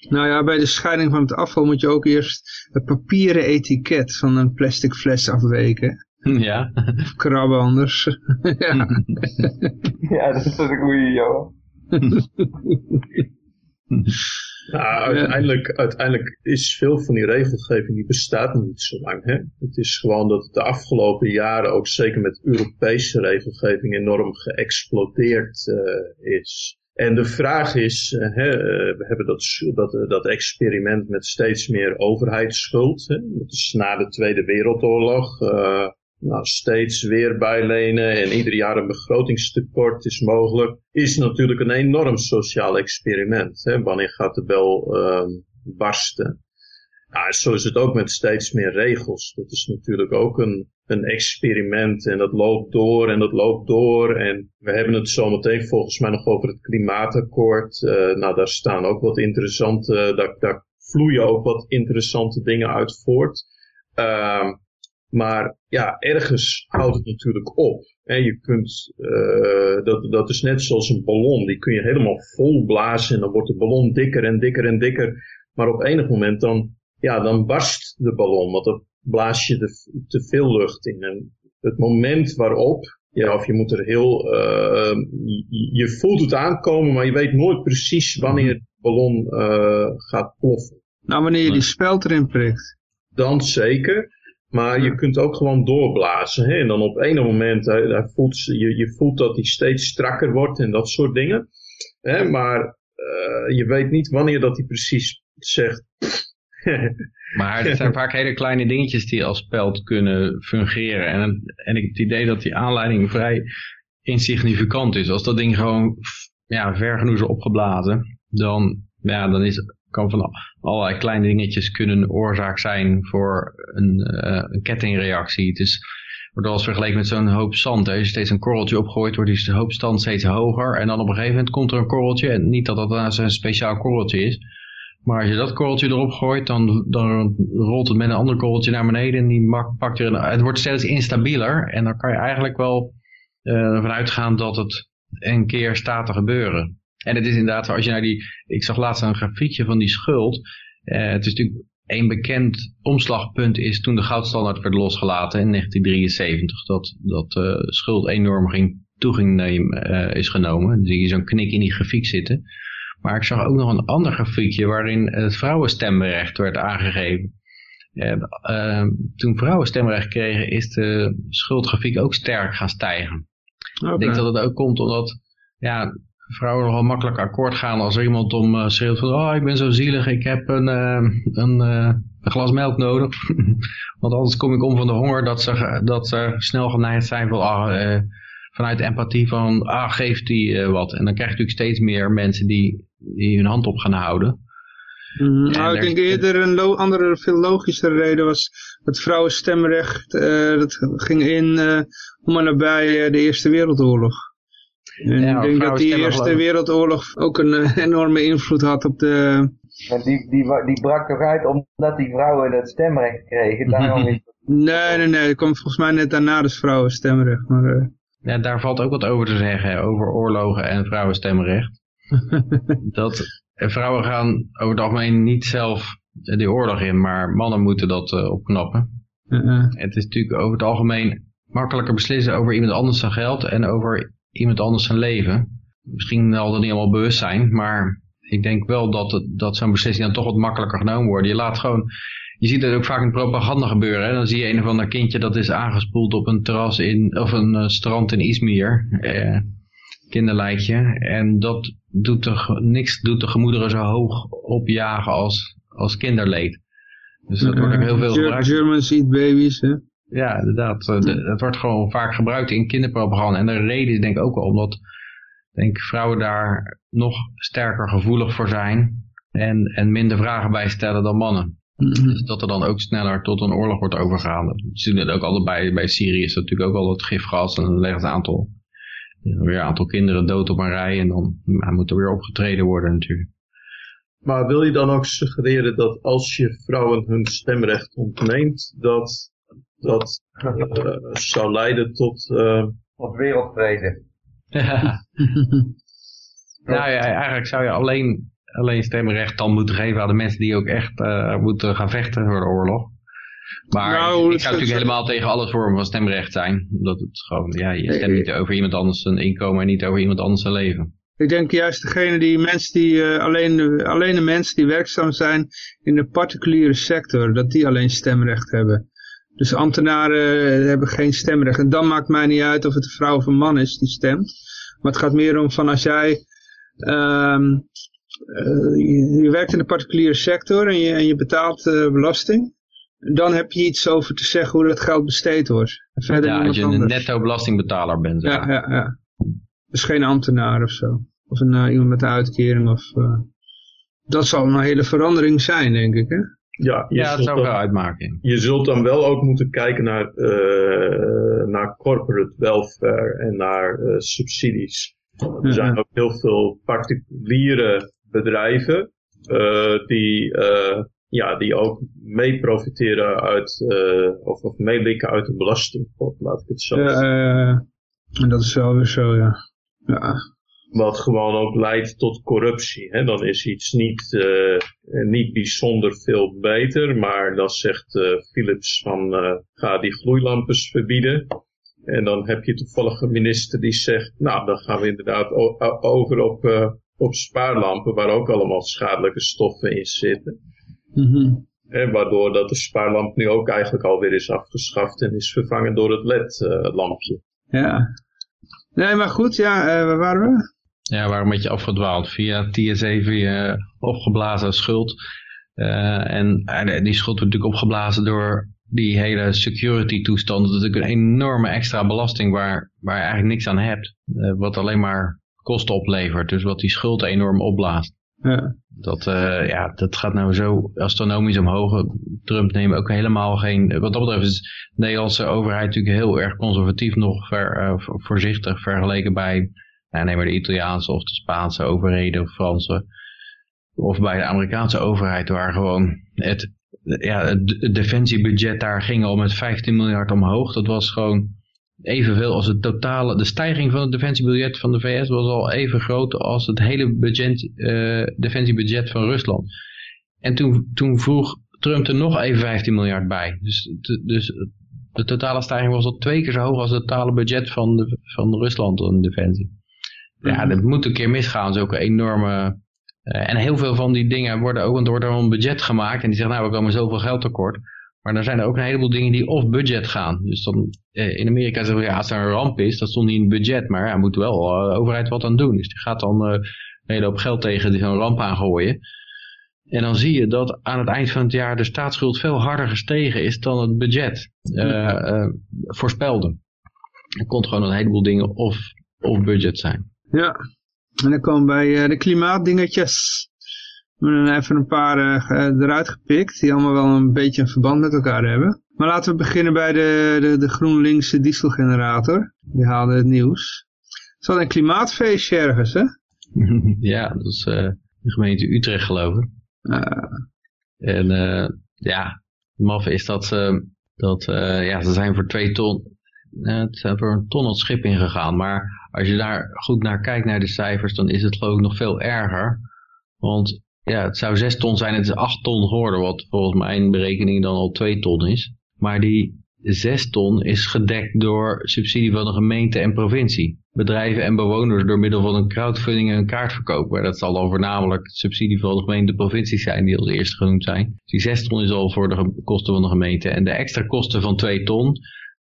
Nou ja, bij de scheiding van het afval moet je ook eerst het papieren etiket van een plastic fles afweken. Ja. Of krabben anders. ja. ja, dat is een goeie, joh. Nou, uiteindelijk, uiteindelijk is veel van die regelgeving, die bestaat nog niet zo lang. Hè? Het is gewoon dat het de afgelopen jaren, ook zeker met Europese regelgeving, enorm geëxplodeerd uh, is. En de vraag is, hè, we hebben dat, dat, dat experiment met steeds meer overheidsschuld. Hè, na de Tweede Wereldoorlog. Nou, steeds weer bijlenen en ieder jaar een begrotingstekort is mogelijk. Is natuurlijk een enorm sociaal experiment. Hè. Wanneer gaat de bel uh, barsten? Nou, zo is het ook met steeds meer regels. Dat is natuurlijk ook een, een experiment en dat loopt door en dat loopt door. En we hebben het zometeen volgens mij nog over het klimaatakkoord. Uh, nou, daar staan ook wat interessante, daar, daar vloeien ook wat interessante dingen uit voort. Uh, maar ja, ergens houdt het natuurlijk op. En je kunt, uh, dat, dat is net zoals een ballon, die kun je helemaal vol blazen en dan wordt de ballon dikker en dikker en dikker. Maar op enig moment dan ja, dan barst de ballon, want dan blaas je de, te veel lucht in. En het moment waarop, ja, of je moet er heel, uh, je, je, voelt het aankomen, maar je weet nooit precies wanneer de ballon uh, gaat ploffen. Nou, wanneer je die speld erin prikt. Dan zeker. Maar je kunt ook gewoon doorblazen. Hè? En dan op een moment, hij, hij voelt, je, je voelt dat hij steeds strakker wordt en dat soort dingen. Hè? Maar uh, je weet niet wanneer dat hij precies zegt, maar het zijn vaak hele kleine dingetjes die als speld kunnen fungeren. En, en ik heb het idee dat die aanleiding vrij insignificant is. Als dat ding gewoon ja, ver genoeg is opgeblazen, dan, ja, dan is, kan van allerlei kleine dingetjes kunnen oorzaak zijn voor een, uh, een kettingreactie. Het is, wordt eens vergeleken met zo'n hoop zand. Als je steeds een korreltje opgooit, wordt die hoop zand steeds hoger. En dan op een gegeven moment komt er een korreltje. En niet dat dat nou een speciaal korreltje is. Maar als je dat korreltje erop gooit, dan, dan rolt het met een ander korreltje naar beneden. En die pakt er een, het wordt steeds instabieler. En dan kan je eigenlijk wel uh, ervan uitgaan dat het een keer staat te gebeuren. En het is inderdaad, als je naar die, ik zag laatst een grafiekje van die schuld. Uh, het is natuurlijk een bekend omslagpunt is toen de goudstandaard werd losgelaten in 1973. Dat, dat de uh, schuld enorm ging, is genomen. Dan zie je zo'n knik in die grafiek zitten. Maar ik zag ook nog een ander grafiekje waarin het vrouwenstemrecht werd aangegeven. Uh, toen vrouwen stemrecht kregen is de schuldgrafiek ook sterk gaan stijgen. Okay. Ik denk dat het ook komt omdat ja, vrouwen nogal makkelijk akkoord gaan als er iemand om uh, schreeuwt van oh ik ben zo zielig, ik heb een, een, uh, een, glas melk nodig. Want anders kom ik om van de honger dat ze, dat ze snel geneigd zijn van ah, vanuit empathie van ah geeft die wat. En dan krijg je natuurlijk steeds meer mensen die, die hun hand op gaan houden. Mm, nou, ik denk eerder een andere, veel logischere reden was het vrouwenstemrecht, dat ging in om en nabij de Eerste Wereldoorlog. En ja, ik denk dat die Eerste Wereldoorlog ook een uh, enorme invloed had op de... Die, die, die brak toch uit omdat die vrouwen dat stemrecht kregen? Daarom is... nee, nee, nee. Dat kwam volgens mij net daarna dus vrouwenstemrecht. Maar, uh... Ja, daar valt ook wat over te zeggen, over oorlogen en vrouwenstemrecht. dat vrouwen gaan over het algemeen niet zelf de oorlog in, maar mannen moeten dat uh, opknappen. Uh -uh. Het is natuurlijk over het algemeen makkelijker beslissen over iemand anders zijn geld en over iemand anders zijn leven. Misschien al dat niet allemaal bewust zijn, maar ik denk wel dat, het, dat zo'n beslissing dan toch wat makkelijker genomen wordt. Je laat gewoon, je ziet het ook vaak in propaganda gebeuren. Hè? Dan zie je een of ander kindje dat is aangespoeld op een terras in, of een uh, strand in Izmir. Eh, kinderlijkje. En dat doet de, niks doet de gemoederen zo hoog opjagen als, als kinderleed. Dus dat wordt ook heel veel gebruikt. Germans eat babies, hè? Ja, inderdaad. Het wordt gewoon vaak gebruikt in kinderpropaganda. En de reden is denk ik ook wel omdat denk, vrouwen daar nog sterker gevoelig voor zijn. En, en minder vragen bij stellen dan mannen. Dus dat er dan ook sneller tot een oorlog wordt overgegaan. We zien het ook allebei. Bij Syrië is dat natuurlijk ook al het gifgas. En dan leggen ze een aantal, weer een aantal kinderen dood op een rij. En dan nou, moet er weer opgetreden worden natuurlijk. Maar wil je dan ook suggereren dat als je vrouwen hun stemrecht ontneemt, dat dat uh, zou leiden tot... Uh... Tot wereldvrede. Ja. nou ja, eigenlijk zou je alleen, alleen stemrecht dan moeten geven aan de mensen die ook echt uh, moeten gaan vechten voor de oorlog. Maar nou, ik zou natuurlijk helemaal tegen alle vormen van stemrecht zijn. Omdat het gewoon, ja, je stemt niet over iemand anders zijn inkomen en niet over iemand anders zijn leven. Ik denk juist degene die mensen die uh, alleen, alleen de mensen die werkzaam zijn in de particuliere sector, dat die alleen stemrecht hebben. Dus ambtenaren hebben geen stemrecht. En dan maakt mij niet uit of het een vrouw of een man is die stemt. Maar het gaat meer om van als jij... Um, uh, je, werkt in de particuliere sector en je, en je betaalt uh, belasting. Dan heb je iets over te zeggen hoe dat geld besteed wordt. verder ja, als je een netto belastingbetaler bent. Ja, ja, ja. ja. Dus geen ambtenaar of zo. Of een, uh, iemand met een uitkering. Of, dat zal een hele verandering zijn, denk ik. Hè? Ja, ja dat zou wel uitmaken. Je zult dan wel ook moeten kijken naar, uh, naar corporate welfare en naar uh, subsidies. Er zijn ook heel veel particuliere bedrijven uh, die, ja, die ook mee profiteren uit, of, of meelikken uit de belastingpot, laat ik het zo zeggen. Ja, en dat is wel weer zo, ja. ja. Wat gewoon ook leidt tot corruptie. Hè? Dan is iets niet, uh, niet bijzonder veel beter. Maar dan zegt uh, Philips van ga die gloeilampen verbieden. En dan heb je toevallig een minister die zegt, nou dan gaan we inderdaad over op, op spaarlampen waar ook allemaal schadelijke stoffen in zitten. Mm -hmm. En waardoor dat de spaarlamp nu ook eigenlijk alweer is afgeschaft en is vervangen door het LED-lampje. ja. Nee, maar goed, ja, waar waren we? Ja, we waren een beetje afgedwaald via TSE, via opgeblazen schuld. Uh, en die schuld wordt natuurlijk opgeblazen door die hele security toestand. Dat is natuurlijk een enorme extra belasting waar, waar je eigenlijk niks aan hebt. Uh, wat alleen maar kosten oplevert. Dus wat die schuld enorm opblaast. Ja. Dat, uh, ja, dat gaat nou zo astronomisch omhoog. Trump neemt ook helemaal geen... Wat dat betreft is de Nederlandse overheid natuurlijk heel erg conservatief nog ver, uh, voorzichtig vergeleken bij nou, neem maar de Italiaanse of de Spaanse overheden of Franse. Of bij de Amerikaanse overheid waar gewoon het, ja, het defensiebudget daar ging al met 15 miljard omhoog. Dat was gewoon evenveel als het totale, de stijging van het defensiebudget van de VS was al even groot als het hele budget, uh, defensiebudget van Rusland. En toen, toen vroeg Trump er nog even 15 miljard bij. Dus, dus de totale stijging was al twee keer zo hoog als het totale budget van, de, van Rusland aan defensie. Ja, mhm. dat moet een keer misgaan. Zulke enorme... Uh, en heel veel van die dingen worden ook, want er wordt er een budget gemaakt. En die zeggen, nou, we komen zoveel geld tekort. Maar er zijn er ook een heleboel dingen die off budget gaan. Dus dan uh, in Amerika zeggen we, ja, als er een ramp is, dat stond niet in het budget. Maar ja, moet wel uh, de overheid wat aan doen. Dus die gaat dan een hele hoop geld tegen die zo'n ramp aangooien. En dan zie je dat aan het eind van het jaar de staatsschuld veel harder gestegen is dan het budget voorspelde. Er komt gewoon een heleboel dingen off, off budget zijn. Ja, en dan komen we bij uh, de klimaatdingetjes. We hebben even een paar uh, eruit gepikt, die allemaal wel een beetje een verband met elkaar hebben. Maar laten we beginnen bij de, de, de GroenLinkse dieselgenerator. Die haalde het nieuws. Is wel een klimaatfeestje ergens, hè? ja, dat is uh, de gemeente Utrecht geloof ik. En ja, maf is dat, dat ja, ze zijn voor twee ton, het zijn voor een ton het schip ingegaan. Maar als je daar goed naar kijkt, naar de cijfers, dan is het geloof ik nog veel erger. Want ja, het zou 6 ton zijn, het is 8 ton geworden, wat volgens mijn berekening dan al 2 ton is. Maar die 6 ton is gedekt door subsidie van de gemeente en provincie. Bedrijven en bewoners door middel van een crowdfunding en een kaartverkoop. Maar dat zal dan voornamelijk subsidie van de gemeente en provincie zijn die als eerste genoemd zijn. Dus die 6 ton is al voor de kosten van de gemeente. En de extra kosten van 2 ton,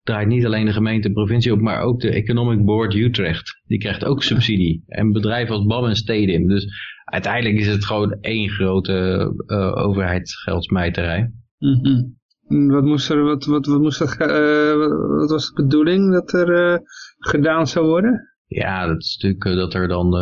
draait niet alleen de gemeente en provincie op, maar ook de Economic Board Utrecht. Die krijgt ook subsidie. En bedrijven als BAM en Stadium. Dus uiteindelijk is het gewoon één grote uh, overheidsgeldsmijterij. Mm -hmm. Wat moest er, wat, wat, wat moest er, uh, wat was de bedoeling dat er uh, gedaan zou worden? Ja, dat is natuurlijk dat er dan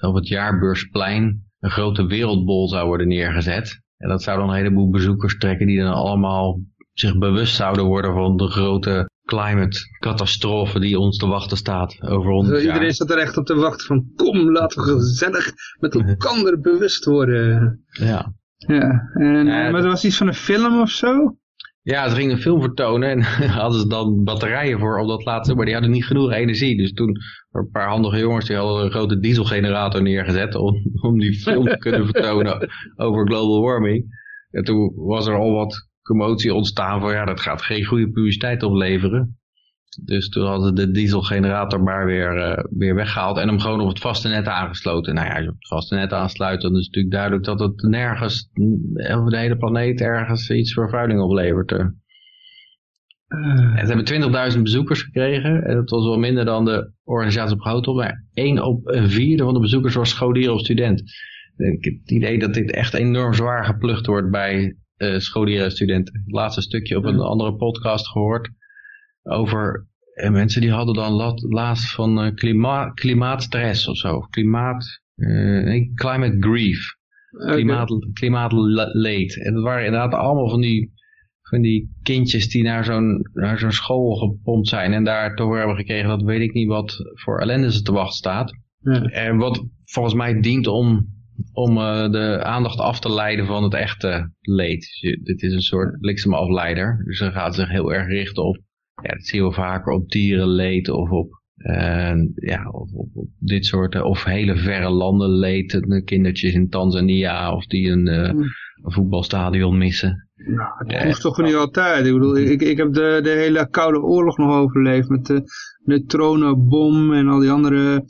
op het jaarbeursplein een grote wereldbol zou worden neergezet. En dat zou dan een heleboel bezoekers trekken die dan allemaal zich bewust zouden worden van de grote climate catastrofe die ons te wachten staat over ons. Dus iedereen staat er echt op te wachten van kom laten we gezellig met elkaar bewust worden. Ja. Ja, en, maar er was iets van een film of zo? Ja, ze gingen een film vertonen en hadden ze dan batterijen voor op dat laatste, maar die hadden niet genoeg energie. Dus toen een paar handige jongens die hadden een grote dieselgenerator neergezet om, om die film te kunnen vertonen over global warming. En toen was er al wat commotie ontstaan van ja, dat gaat geen goede publiciteit opleveren. Dus toen hadden ze de dieselgenerator maar weer, uh, weer weggehaald en hem gewoon op het vaste net aangesloten. Nou ja, als je op het vaste net aansluit, dan is het natuurlijk duidelijk dat het nergens, eh, over de hele planeet ergens iets vervuiling oplevert. Uh. En ze hebben 20.000 bezoekers gekregen. En dat was wel minder dan de organisatie op Hotel. Maar één op een vierde van de bezoekers was scholier of student. Ik heb het idee dat dit echt enorm zwaar geplucht wordt bij uh, scholieren studenten. Het laatste stukje op een andere podcast gehoord over uh, mensen die hadden dan last van uh, klimaat, klimaatstress of zo. Klimaat, climate grief. Klimaat, klimaatleed. En dat waren inderdaad allemaal van die, van die kindjes die naar zo'n naar zo'n school gepompt zijn en daar te horen hebben gekregen dat weet ik niet wat voor ellende ze te wachten staat. Ja. En wat volgens mij dient om om uh, de aandacht af te leiden van het echte leed. Dus dit is een soort bliksemafleider. Dus dan gaat zich heel erg richten op, ja, dat zien we vaker op dierenleed of op, uh, ja, of, op, op, dit soort, of hele verre landen leed. De kindertjes in Tanzania of die een, uh, een voetbalstadion missen. Nou, het hoeft toch niet altijd. Ik bedoel, ik, ik heb de, de hele Koude Oorlog nog overleefd met de neutronenbom en al die andere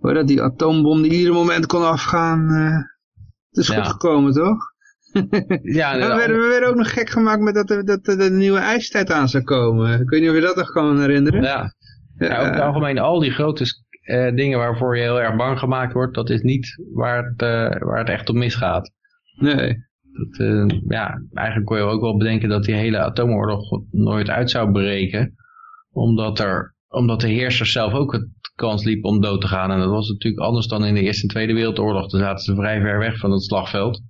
Hoor dat die atoombom die ieder moment kon afgaan. Uh, het is goed gekomen, toch? ja, we, werden, we werden ook nog gek gemaakt met dat, dat, dat de nieuwe ijstijd aan zou komen. Ik weet niet of je dat nog kan herinneren. Ja, ja ook het algemeen al die grote uh, dingen waarvoor je heel erg bang gemaakt wordt, dat is niet waar het, uh, waar het echt om misgaat. Nee. Dat, ja, eigenlijk kon je ook wel bedenken dat die hele atoomoorlog nooit uit zou breken. Omdat, er, omdat de heersers zelf ook het kans liep om dood te gaan. En dat was natuurlijk anders dan in de Eerste en Tweede Wereldoorlog. Toen zaten ze vrij ver weg van het slagveld.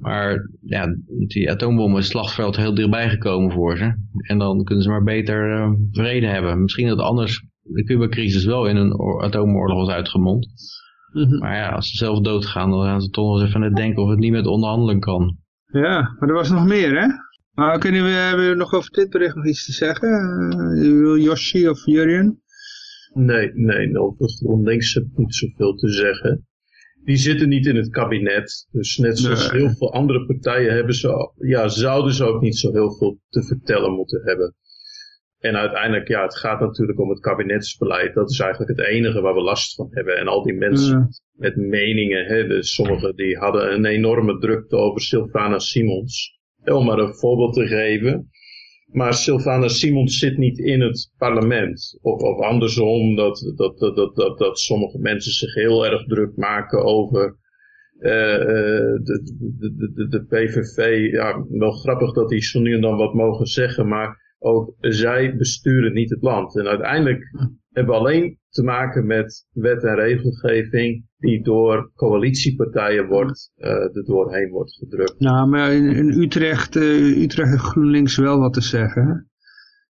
Maar ja, die atoombom is het slagveld heel dichtbij gekomen voor ze. En dan kunnen ze maar beter uh, vrede hebben. Misschien dat anders de Cuba-crisis wel in een atoomoorlog was uitgemond. Mhm. Maar ja, als ze zelf doodgaan, dan gaan ze toch wel eens even denken of het niet met onderhandelen kan. Ja, maar er was nog meer, hè? Maar kunnen we, hebben we nog over dit bericht nog iets te zeggen? Uh, Yoshi of Jurien? Nee, nee, over GroenLinks heb ik niet zoveel te zeggen. Die zitten niet in het kabinet. Dus net zoals heel veel andere partijen hebben ze, ja, zouden ze ook niet zo heel veel te vertellen moeten hebben. En uiteindelijk, ja, het gaat natuurlijk om het kabinetsbeleid. Dat is eigenlijk het enige waar we last van hebben. En al die mensen met meningen, hè, dus sommigen die hadden een enorme drukte over Sylvana Simons. Om maar een voorbeeld te geven. Maar Sylvana Simons zit niet in het parlement. Of, of andersom, dat, dat, dat, dat, dat, sommige mensen zich heel erg druk maken over uh, de, de, de, de, PVV. Ja, wel grappig dat die zo nu en dan wat mogen zeggen, maar ook zij besturen niet het land. En uiteindelijk hebben we alleen te maken met wet en regelgeving die door coalitiepartijen wordt, uh, er doorheen wordt gedrukt. Nou, maar in, in Utrecht, uh, Utrecht heeft GroenLinks wel wat te zeggen.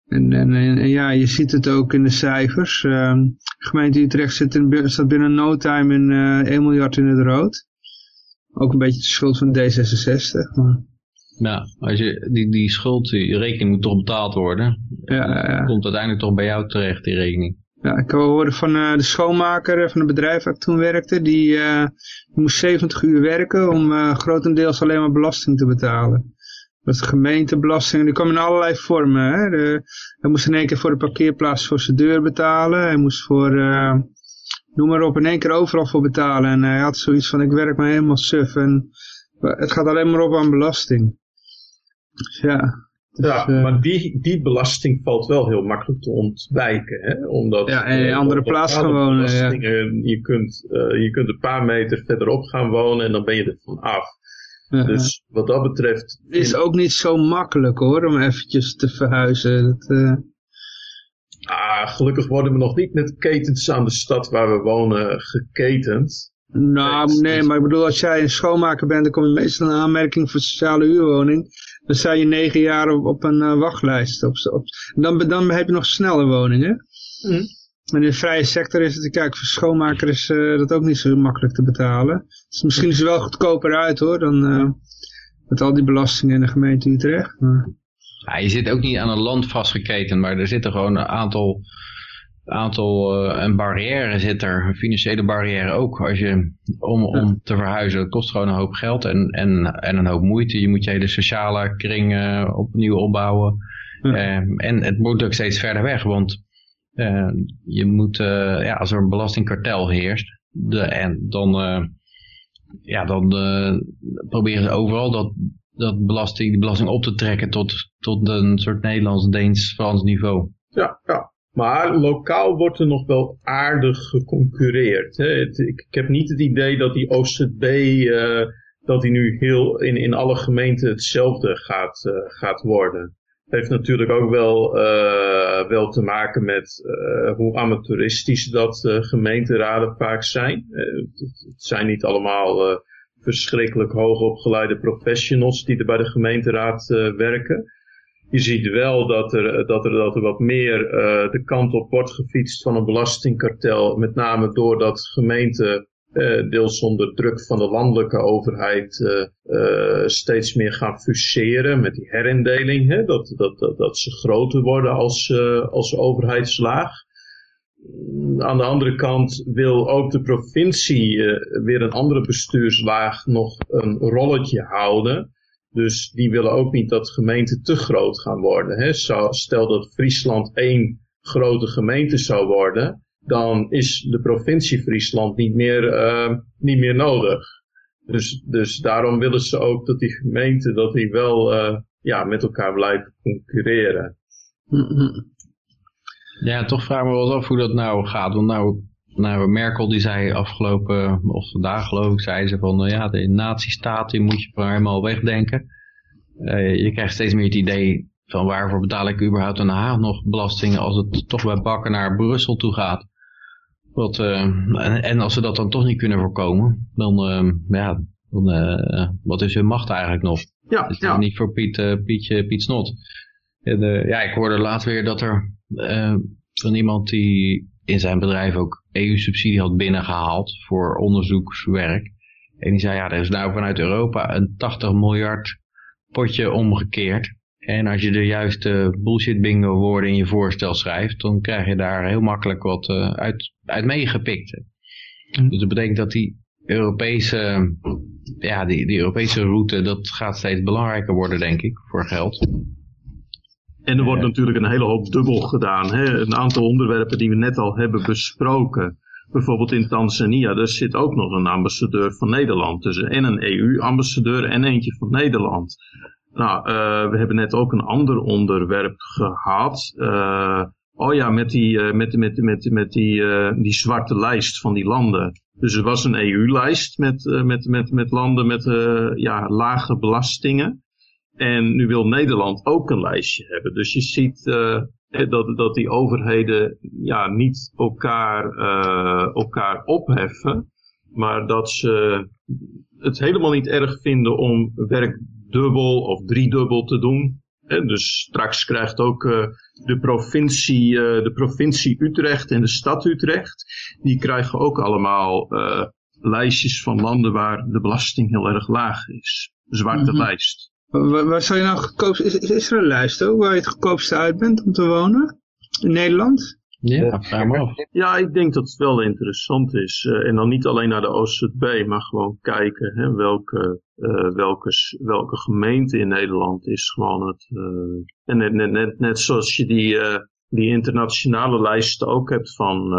En, en, en, ja, je ziet het ook in de cijfers. Uh, gemeente Utrecht zit in, staat binnen no time in uh, 1 miljard in het rood. Ook een beetje de schuld van D66. Maar... Ja, als je, die, die schuld, die rekening moet toch betaald worden. Ja, ja. Komt uiteindelijk toch bij jou terecht, die rekening. Ja, ik hoorde van uh, de schoonmaker eh, van het bedrijf waar ik toen werkte. Die, uh, moest 70 uur werken om uh, grotendeels alleen maar belasting te betalen. Dat is gemeentebelasting. Die kwam in allerlei vormen. Hè. Hij moest in één keer voor de parkeerplaats voor zijn deur betalen. Hij moest voor, noem maar op, in één keer overal voor betalen. En hij had zoiets van, ik werk maar helemaal suf. En het gaat alleen maar op aan belasting. Dus ja, ja, uh, maar die, die belasting valt wel heel makkelijk te ontwijken. Hè? Omdat, ja, en in uh, andere plaats gaan wonen. Ja. Je, kunt, uh, je kunt een paar meter verderop gaan wonen en dan ben je er van af. Dus wat dat betreft... Het is ook niet zo makkelijk hoor, om eventjes te verhuizen. Dat, ah, gelukkig worden we nog niet met ketens aan de stad waar we wonen geketend. Nou, nee, maar ik bedoel, als jij een schoonmaker bent, dan kom je meestal een aanmerking voor sociale huurwoning. Dan sta je negen jaar op, op een uh, wachtlijst. Op, op, dan, dan heb je nog snelle woningen. Mm. En in de vrije sector is het, kijk, voor schoonmaker is uh, dat ook niet zo makkelijk te betalen. Dus misschien is het wel goedkoper uit hoor, dan uh, met al die belastingen in de gemeente Utrecht. Maar... Ja, je zit ook niet aan een land vastgeketen, maar er zitten gewoon een aantal aantal, uh, een barrière zit er, een financiële barrière ook. Als je, om, om te verhuizen, dat kost gewoon een hoop geld en, en, en een hoop moeite. Je moet je hele sociale kring uh, opnieuw opbouwen. Ja. Uh, en het moet ook steeds verder weg, want uh, je moet, ja, als er een belastingkartel heerst, de, en dan, ja, dan proberen ze overal dat, dat belasting, die belasting op te trekken tot, tot een soort Nederlands-Deens-Frans niveau. Ja, ja. Maar lokaal wordt er nog wel aardig geconcurreerd. Hè. ik, ik, heb niet het idee dat die OZB, uh, dat die nu heel in, in alle gemeenten hetzelfde gaat, uh, gaat worden. Het heeft natuurlijk ook wel, uh, wel te maken met hoe amateuristisch dat gemeenteraden vaak zijn. het zijn niet allemaal verschrikkelijk hoogopgeleide professionals die er bij de gemeenteraad werken je ziet wel dat er, dat er, dat er wat meer uh, de kant op wordt gefietst van een belastingkartel. Met name doordat gemeenten, uh, deels onder druk van de landelijke overheid, uh, steeds meer gaan fuseren met die herindeling. Hè? Dat, dat, dat, dat ze groter worden als, als overheidslaag. Aan de andere kant wil ook de provincie weer een andere bestuurslaag nog een rolletje houden. Dus die willen ook niet dat gemeenten te groot gaan worden. Hè. Stel dat Friesland één grote gemeente zou worden, dan is de provincie Friesland niet meer, uh, niet meer nodig. Dus, dus daarom willen ze ook dat die gemeenten dat die wel uh, ja, met elkaar blijven concurreren. Ja, toch vraag me wel af hoe dat nou gaat. Want nou, nou, Merkel die zei afgelopen, of vandaag geloof ik, zei ze van, uh, ja, de nazistaat die moet je maar helemaal wegdenken. Uh, je krijgt steeds meer het idee van waarvoor betaal ik überhaupt in Den Haag nog belastingen als het toch bij bakken naar Brussel toe gaat. Wat, en, en, als ze dat dan toch niet kunnen voorkomen, dan, ja, dan wat is hun macht eigenlijk nog? Ja, is ja. niet voor Piet, Pietje, Piet Snot. En, ja, ik hoorde laat weer dat er van iemand die in zijn bedrijf ook EU-subsidie had binnengehaald voor onderzoekswerk. En die zei, ja, er is nou vanuit Europa een 80 miljard potje omgekeerd. En als je de juiste bullshit bingo woorden in je voorstel schrijft, dan krijg je daar heel makkelijk wat uh, uit, uit meegepikt. Mm. Dus dat betekent dat die Europese, ja, die, die Europese route, dat gaat steeds belangrijker worden, denk ik, voor geld. En er wordt natuurlijk een hele hoop dubbel gedaan. Hè? Een aantal onderwerpen die we net al hebben besproken. Bijvoorbeeld in Tanzania, daar zit ook nog een ambassadeur van Nederland tussen. En een EU-ambassadeur en eentje van Nederland. Nou, uh, we hebben net ook een ander onderwerp gehad. Uh, oh ja, met die, uh, met, met, met, met die, die zwarte lijst van die landen. Dus er was een EU-lijst met, met, met, met landen met ja, lage belastingen. En nu wil Nederland ook een lijstje hebben. Dus je ziet dat, dat die overheden ja, niet elkaar, elkaar opheffen. Maar dat ze het helemaal niet erg vinden om werk dubbel of driedubbel te doen. En dus straks krijgt ook uh, de, provincie, uh, de provincie Utrecht en de stad Utrecht, die krijgen ook allemaal uh, lijstjes van landen waar de belasting heel erg laag is. Zwarte mm -hmm. lijst. Waar, waar zou je nou goedkoopst, is, is er een lijst ook waar je het goedkoopste uit bent om te wonen? In Nederland? Ja, af. Ja, ik denk dat het wel interessant is. Uh, en dan niet alleen naar de OZB, maar gewoon kijken hè, welke, uh, welke, welke gemeente in Nederland is gewoon het... Uh, en net, net, net, net zoals je die, die internationale lijsten ook hebt van,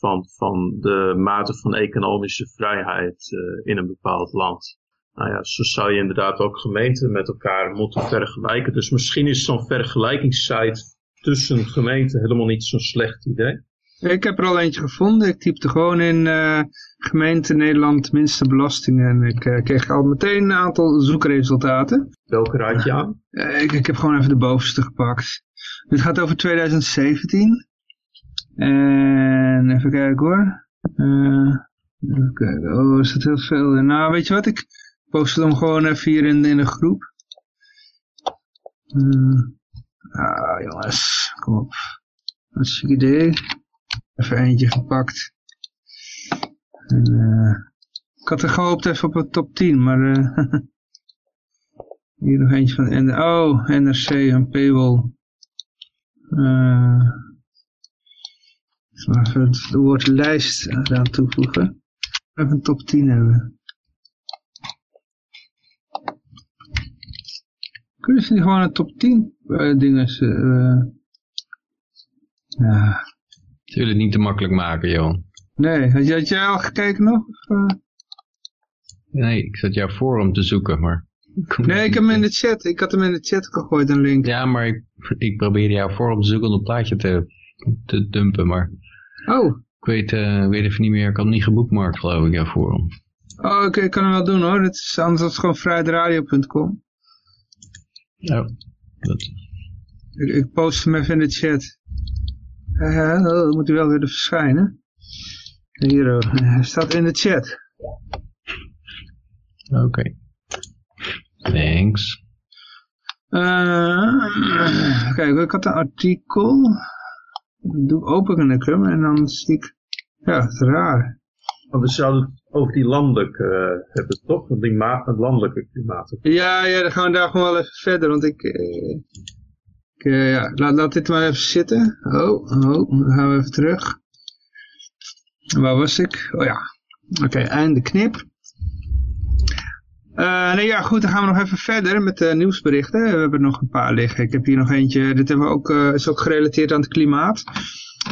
van, van de mate van economische vrijheid in een bepaald land. Nou ja, zo zou je inderdaad ook gemeenten met elkaar moeten vergelijken. Dus misschien is zo'n vergelijkingssite tussen gemeenten helemaal niet zo'n slecht idee. Ik heb er al eentje gevonden. Ik typte gewoon in uh, gemeente Nederland minste belastingen. En ik uh, kreeg al meteen een aantal zoekresultaten. Welke raad je aan? Uh, ik, ik heb gewoon even de bovenste gepakt. Dit gaat over 2017. En even kijken hoor. even kijken. Oh, is dat heel veel? Nou, weet je wat? Ik post hem gewoon even hier in, de groep. Ah, jongens, kom op. Hartstikke idee. Even eentje gepakt. En, uh, ik had er gehoopt even op een top 10, maar uh, hier nog eentje van N oh, NRC en Paywall. Uh, maar even het woord lijst eraan toevoegen. Even een top 10 hebben. Kunnen ze niet gewoon een top 10 uh, dingen... Uh, ja. Ze willen het niet te makkelijk maken, Johan. Nee, had, had jij al gekeken nog? Of. Nee, ik zat jouw forum te zoeken, maar... Nee, ik heb hem in de chat. Ik had hem in de chat gegooid, een link. Ja, maar ik, ik probeerde jouw forum te zoeken om een plaatje te, te dumpen, maar... Oh. Ik weet, uh, weet even niet meer, ik had hem niet geboekmarkt, geloof ik, jouw forum. Oh, oké, okay, ik kan hem wel doen hoor. Is, anders is het gewoon vrijdradio.com. Ja, dat... Ik, ik, post hem even in de chat. Uh, dan moet hij wel weer verschijnen. Hier, uh, hij staat in de chat. Oké. Okay. Thanks. Uh, kijk, ik had een artikel. Dat doe open ik hem en dan zie ik... Ja, het is raar. Maar we zouden het over die landelijke uh, hebben, toch? Die het landelijke klimaat. Ja, ja, dan gaan we daar gewoon wel even verder, want ik... Uh, ik uh, ja, laat, laat dit maar even zitten. Oh, oh, dan gaan we even terug. Waar was ik? Oh ja. Oké, okay, einde knip. Uh, nee, ja, goed, dan gaan we nog even verder met de nieuwsberichten. We hebben nog een paar liggen. Ik heb hier nog eentje, dit hebben we ook, is ook gerelateerd aan het klimaat.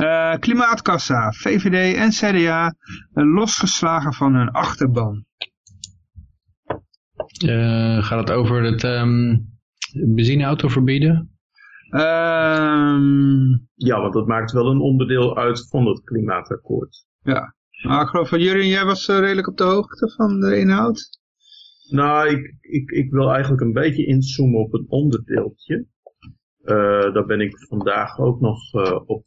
Uh, klimaatkassa, VVD en CDA losgeslagen van hun achterban. gaat het over het um, benzineauto verbieden? Um, ja, want dat maakt wel een onderdeel uit van het klimaatakkoord. Ja, maar ik geloof van Jurien, jij was redelijk op de hoogte van de inhoud. Nou, ik, ik, ik wil eigenlijk een beetje inzoomen op een onderdeeltje. Uh, daar ben ik vandaag ook nog uh, op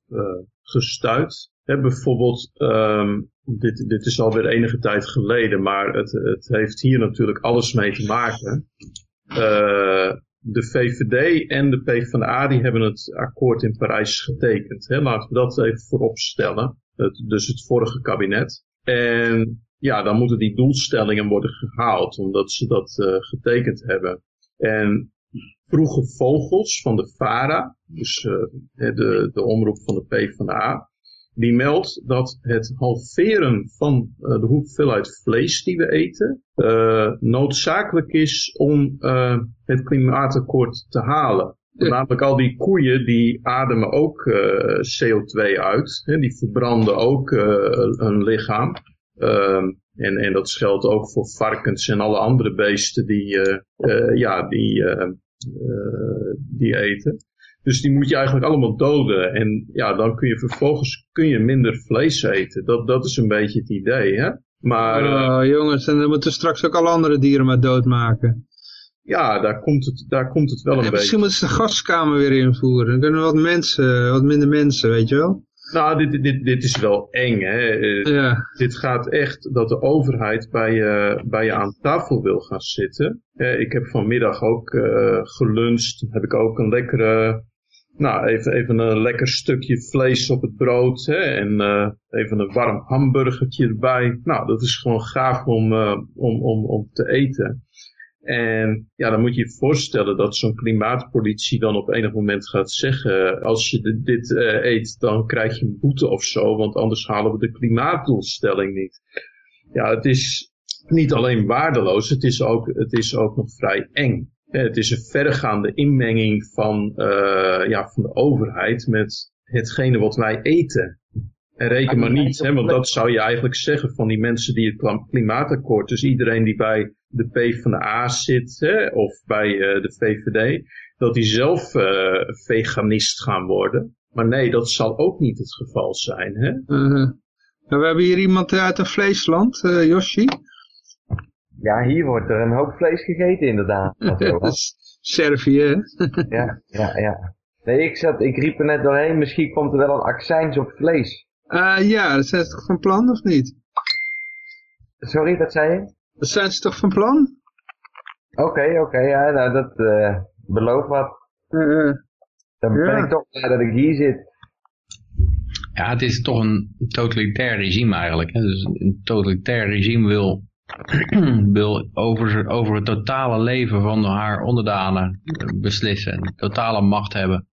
gestuurd. Bijvoorbeeld, ehm, dit, dit is alweer enige tijd geleden, maar het, het heeft hier natuurlijk alles mee te maken. Uh, de VVD en de PvdA die hebben het akkoord in Parijs getekend. Hè? Laten we dat even voorop stellen. Dus het vorige kabinet. En ja, dan moeten die doelstellingen worden gehaald, omdat ze dat uh, getekend hebben. En vroege vogels van de VARA, dus uh, de, de omroep van de PvdA, die meldt dat het halveren van uh, de hoeveelheid vlees die we eten uh, noodzakelijk is om het klimaatakkoord te halen. Ja. Namelijk al die koeien die ademen ook CO2 uit. Hè, die verbranden ook hun lichaam. Ehm, en, en dat geldt ook voor varkens en alle andere beesten die, ja, die, die eten. Dus die moet je eigenlijk allemaal doden. En ja, dan kun je vervolgens kun je minder vlees eten. Dat, dat is een beetje het idee, hè? Maar, oh, uh, jongens, en dan moeten we straks ook alle andere dieren maar doodmaken. Ja, daar komt het, daar komt het wel een beetje. Misschien moeten ze de gaskamer weer invoeren. Dan kunnen we wat mensen, wat minder mensen, weet je wel? Nou, dit, dit, dit is wel eng, hè. Ja. Dit gaat echt dat de overheid bij je, bij je aan tafel wil gaan zitten. Ik heb vanmiddag ook uh, geluncht. Heb ik ook een lekkere nou, even, even een lekker stukje vlees op het brood hè, en even een warm hamburgertje erbij. Nou, dat is gewoon gaaf om, om, om, om te eten. En ja, dan moet je je voorstellen dat zo'n klimaatpolitie dan op enig moment gaat zeggen, als je dit uh, eet, dan krijg je een boete of zo, want anders halen we de klimaatdoelstelling niet. Ja, het is niet alleen waardeloos, het is ook, het is ook nog vrij eng. Het is een verregaande inmenging van, uh, ja, van de overheid met hetgene wat wij eten. En reken maar niet, hè, want dat zou je eigenlijk zeggen van die mensen die het klimaatakkoord, dus iedereen die bij de P van de A zit hè, of bij uh, de VVD, dat die zelf uh, veganist gaan worden. Maar nee, dat zal ook niet het geval zijn. Hè? Uh -huh. nou, we hebben hier iemand uit een vleesland, uh, Yoshi. Ja, hier wordt er een hoop vlees gegeten inderdaad. Servië, hè? ja, ja, ja. Nee, ik, zat, ik riep er net doorheen, misschien komt er wel een accijns op vlees. Uh, ja, dat zijn ze toch van plan, of niet? Sorry, wat zei je? Dat zijn ze toch van plan? Oké, okay, oké, okay, ja, nou dat uh, belooft wat. Uh, Dan ben ja. ik toch blij dat ik hier zit. Ja, het is toch een totalitair regime eigenlijk. Hè? Dus een totalitair regime wil wil over, over het totale leven van haar onderdanen beslissen. En totale macht hebben.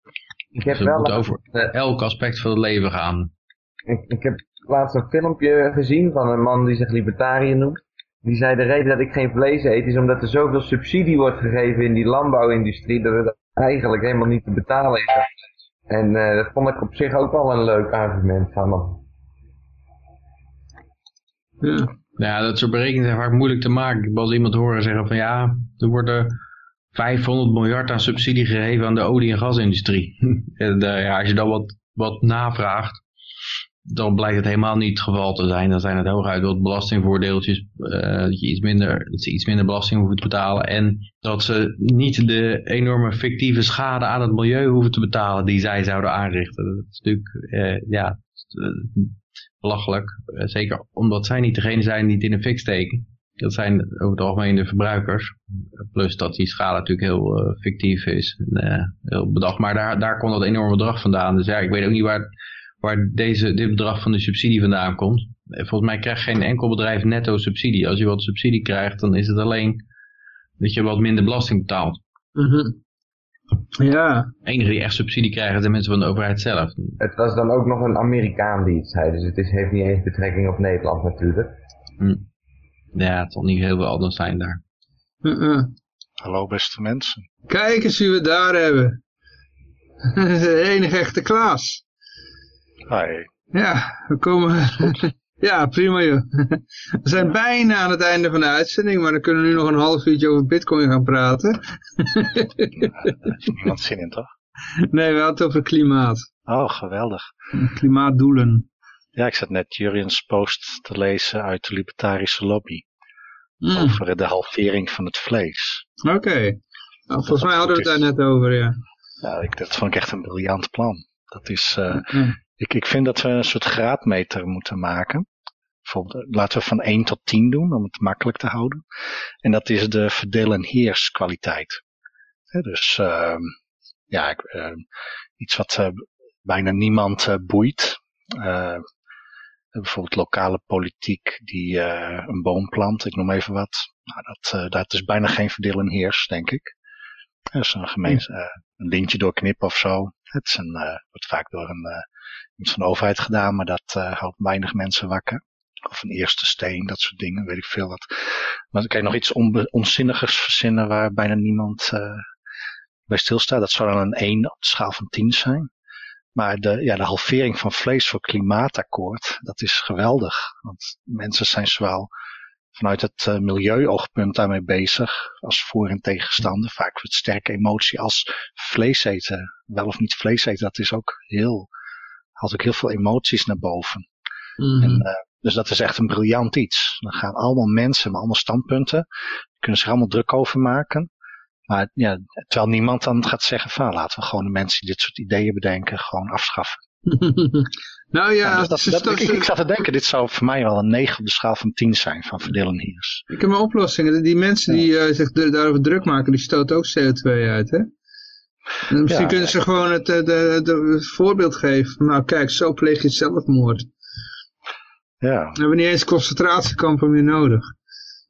Ik heb wel moeten over elk aspect van het leven gaan. Ik, ik heb laatst een filmpje gezien van een man die zich libertariër noemt. Die zei de reden dat ik geen vlees eet is omdat er zoveel subsidie wordt gegeven in die landbouwindustrie dat het eigenlijk helemaal niet te betalen is. En uh, dat vond ik op zich ook wel een leuk argument van hem. Ja. Dat soort berekeningen zijn vaak moeilijk te maken. Ik eens iemand horen zeggen van ja, er worden 500 miljard aan subsidie gegeven aan de olie- en gasindustrie. en, ja, als je dan wat, wat navraagt, dan blijkt het helemaal niet het geval te zijn. Dan zijn het hooguit wat belastingvoordeeltjes, uh, dat, je iets minder, dat ze iets minder belasting hoeven te betalen. En dat ze niet de enorme fictieve schade aan het milieu hoeven te betalen die zij zouden aanrichten. Dat is natuurlijk, uh, ja, belachelijk. Uh, zeker omdat zij niet degene zijn die het in een fik steken. Dat zijn over het algemeen de verbruikers. Plus dat die schade natuurlijk heel fictief is. En, heel bedacht. Maar daar, daar komt dat enorme bedrag vandaan. Dus ja, ik weet ook niet waar, waar deze, dit bedrag van de subsidie vandaan komt. Volgens mij krijgt geen enkel bedrijf netto subsidie. Als je wat subsidie krijgt, dan is het alleen dat je wat minder belasting betaalt. Mm -hmm. Ja. De enige die echt subsidie krijgen zijn mensen van de overheid zelf. Het was dan ook nog een Amerikaan die het zei, dus het is, heeft niet eens betrekking op Nederland natuurlijk. Hm. Ja, het zal niet heel veel anders zijn daar. Uh -uh. Hallo beste mensen. Kijk eens wie we daar hebben. de enige echte Klaas. Hi. Ja, we komen... ja, prima joh. we zijn bijna aan het einde van de uitzending, maar dan kunnen we nu nog een half uurtje over bitcoin gaan praten. Niemand zin in toch? Nee, we hadden het over klimaat. Oh, geweldig. Klimaatdoelen. Ja, ik zat net Jurians post te lezen uit de libertarische lobby. Mm. Over de halvering van het vlees. Oké. Okay. Nou, volgens mij hadden we het daar net over, ja. Ja, ik, dat vond ik echt een briljant plan. Dat is, uh, mm. Ik, ik vind dat we een soort graadmeter moeten maken. Bijvoorbeeld, laten we van 1 tot 10 doen, om het makkelijk te houden. En dat is de verdeel- en heerskwaliteit. Dus uh, ja, ik, uh, iets wat uh, bijna niemand boeit. bijvoorbeeld lokale politiek die een boom plant, ik noem even wat. Nou, dat, dat is bijna geen verdeel en heers, denk ik. Dat is een gemeente, een lintje doorknippen of zo. Het is een, wordt vaak door een, iets van de overheid gedaan, maar dat houdt weinig mensen wakker. Of een eerste steen, dat soort dingen, weet ik veel wat. Maar dan kan je nog iets onzinnigers verzinnen waar bijna niemand bij stilstaat. Dat zou dan een 1 op de schaal van 10 zijn. Maar de, ja, de halvering van vlees voor klimaatakkoord, dat is geweldig. Want mensen zijn zowel vanuit het uh, milieuoogpunt daarmee bezig, als voor- en tegenstander. Vaak met sterke emotie als vlees eten. Wel of niet vlees eten, dat is ook heel, haalt ook heel veel emoties naar boven. Mm -hmm. En uh, dus dat is echt een briljant iets. Dan gaan allemaal mensen met allemaal standpunten. Kunnen zich allemaal druk over maken. Maar ja, terwijl niemand dan gaat zeggen van laten we gewoon de mensen die dit soort ideeën bedenken gewoon afschaffen. nou ja, dus dat, dat, ik, ik, zat te denken, dit zou voor mij wel een 9 op de schaal van 10 zijn van verdelen hiers. Ik heb mijn oplossingen. Die mensen die uh, zich daarover druk maken, die stoten ook CO2 uit, hè? En misschien ja, kunnen ze gewoon het, de, de, voorbeeld geven. Nou kijk, zo pleeg je zelfmoord. Ja. We hebben niet eens concentratiekampen meer nodig.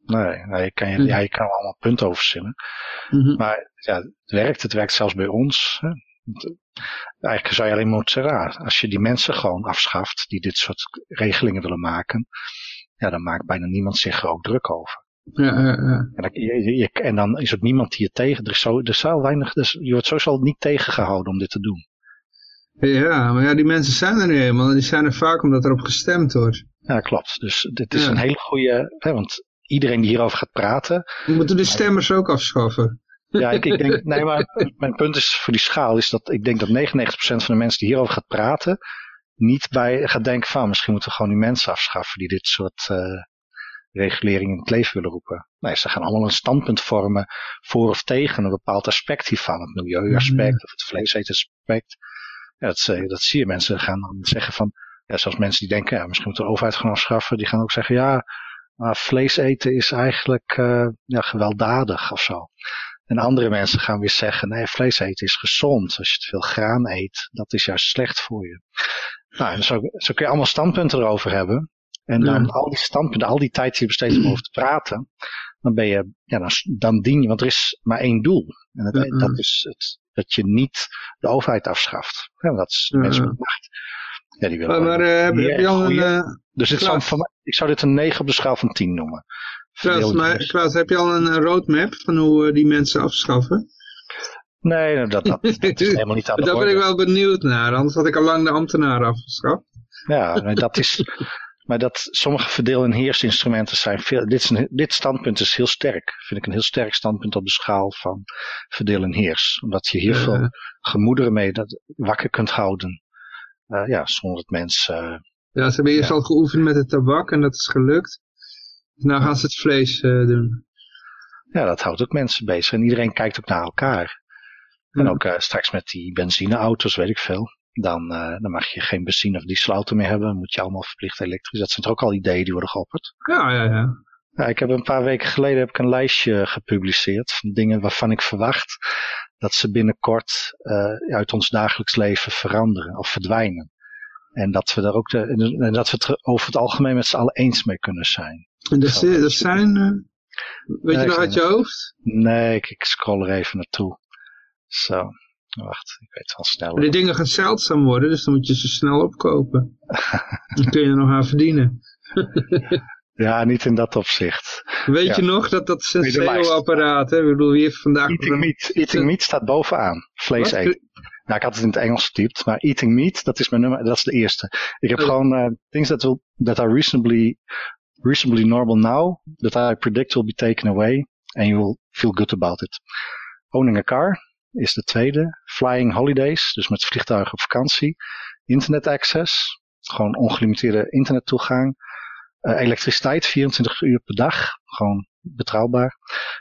Nee, nee je, kan, je, ja, je kan er allemaal punten over. Mm -hmm. Maar ja, het werkt, het werkt zelfs bij ons. Hè. Eigenlijk zou je alleen moeten zeggen, als je die mensen gewoon afschaft die dit soort regelingen willen maken, ja, dan maakt bijna niemand zich er ook druk over. Ja, ja, ja. En, dan, je, je, en dan is ook niemand die je tegen, er is, zo, er weinig, dus je wordt sowieso niet tegengehouden om dit te doen. Ja, maar ja, die mensen zijn er nu eenmaal. En die zijn er vaak omdat erop gestemd wordt. Ja, klopt. Dus dit is een hele goede... Hè, want iedereen die hierover gaat praten... We moeten de stemmers ook afschaffen. Ja, ik, ik denk... Nee, maar mijn punt is voor die schaal is dat ik denk dat 99% van de mensen die hierover gaat praten... niet bij gaat denken van misschien moeten we gewoon die mensen afschaffen die dit soort uh, reguleringen in het leven willen roepen. Nee, ze gaan allemaal een standpunt vormen voor of tegen een bepaald aspect hiervan. Het milieuaspect ja. of het vleesetaspect. Ja, dat, dat zie je. Mensen gaan dan zeggen van, ja, zoals mensen die denken, ja, misschien moet de overheid gaan afschaffen, die gaan ook zeggen, ja, maar vlees eten is eigenlijk uh, ja, gewelddadig of zo. En andere mensen gaan weer zeggen, nee, vlees eten is gezond. Als je te veel graan eet, dat is juist slecht voor je. Nou, zo, zo kun je allemaal standpunten erover hebben. En dan ja. al die standpunten, al die tijd die je besteedt om over te praten, dan ben je, ja, dan, dan dien je, want er is maar één doel. En dat, is het, dat je niet de overheid afschaft. Ja, dat is de mensen met macht. Ja, die willen maar, maar uh, heb, je al een... Uh, dus dit zou, van, ik zou dit een 9 op de schaal van 10 noemen. Klaas, maar, Klaas, heb je al een roadmap van hoe uh, die mensen afschaffen? Nee, dat, dat, dat is helemaal niet aan de Daar ben ik wel benieuwd naar, anders had ik al lang de ambtenaren afgeschaft. Ja, nee, dat is... Maar dat sommige verdeel- en heersinstrumenten zijn veel... Dit, is een, dit standpunt is heel sterk. Vind ik een heel sterk standpunt op de schaal van verdeel en heers. Omdat je hier veel gemoederen mee dat, wakker kunt houden. Uh, ja, zonder dat mensen... Uh, ja, ze hebben eerst ja. al geoefend met het tabak en dat is gelukt. Nou gaan ze het vlees uh, doen. Ja, dat houdt ook mensen bezig. En iedereen kijkt ook naar elkaar. En ook straks met die benzineauto's, weet ik veel. Dan, uh, dan mag je geen benzine of dieselauto meer hebben. Dan moet je allemaal verplicht elektrisch. Dat zijn er ook al ideeën die worden geopperd. Ja, ja, ja. ja ik heb een paar weken geleden heb ik een lijstje gepubliceerd. Van dingen waarvan ik verwacht dat ze binnenkort uh, uit ons dagelijks leven veranderen of verdwijnen. En dat we daar ook de, en dat we het over het algemeen met z'n allen eens mee kunnen zijn. En dat, zijn, uh, weet je nog uit je hoofd? Nee, ik, ik scroll er even naartoe. Zo. Wacht, ik weet wel sneller. Die dingen gaan zeldzaam worden, dus dan moet je ze snel opkopen. dan kun je er nog aan verdienen. ja, niet in dat opzicht. Weet ja. je nog dat dat Senseo-apparaat, hè? Ik bedoel, wie heeft vandaag... Eating meat, eating meat staat bovenaan. Vlees Wat? eten. Nou, ik had het in het Engels getypt, maar eating meat, dat is mijn nummer, dat is de eerste. Ik heb oh. gewoon uh, things that, will, that are reasonably, reasonably normal now, that I predict will be taken away, and you will feel good about it. Owning a car, is de tweede. Flying holidays, dus met vliegtuigen op vakantie. Internet access, gewoon ongelimiteerde internettoegang. Uh, elektriciteit, 24 uur per dag, gewoon betrouwbaar.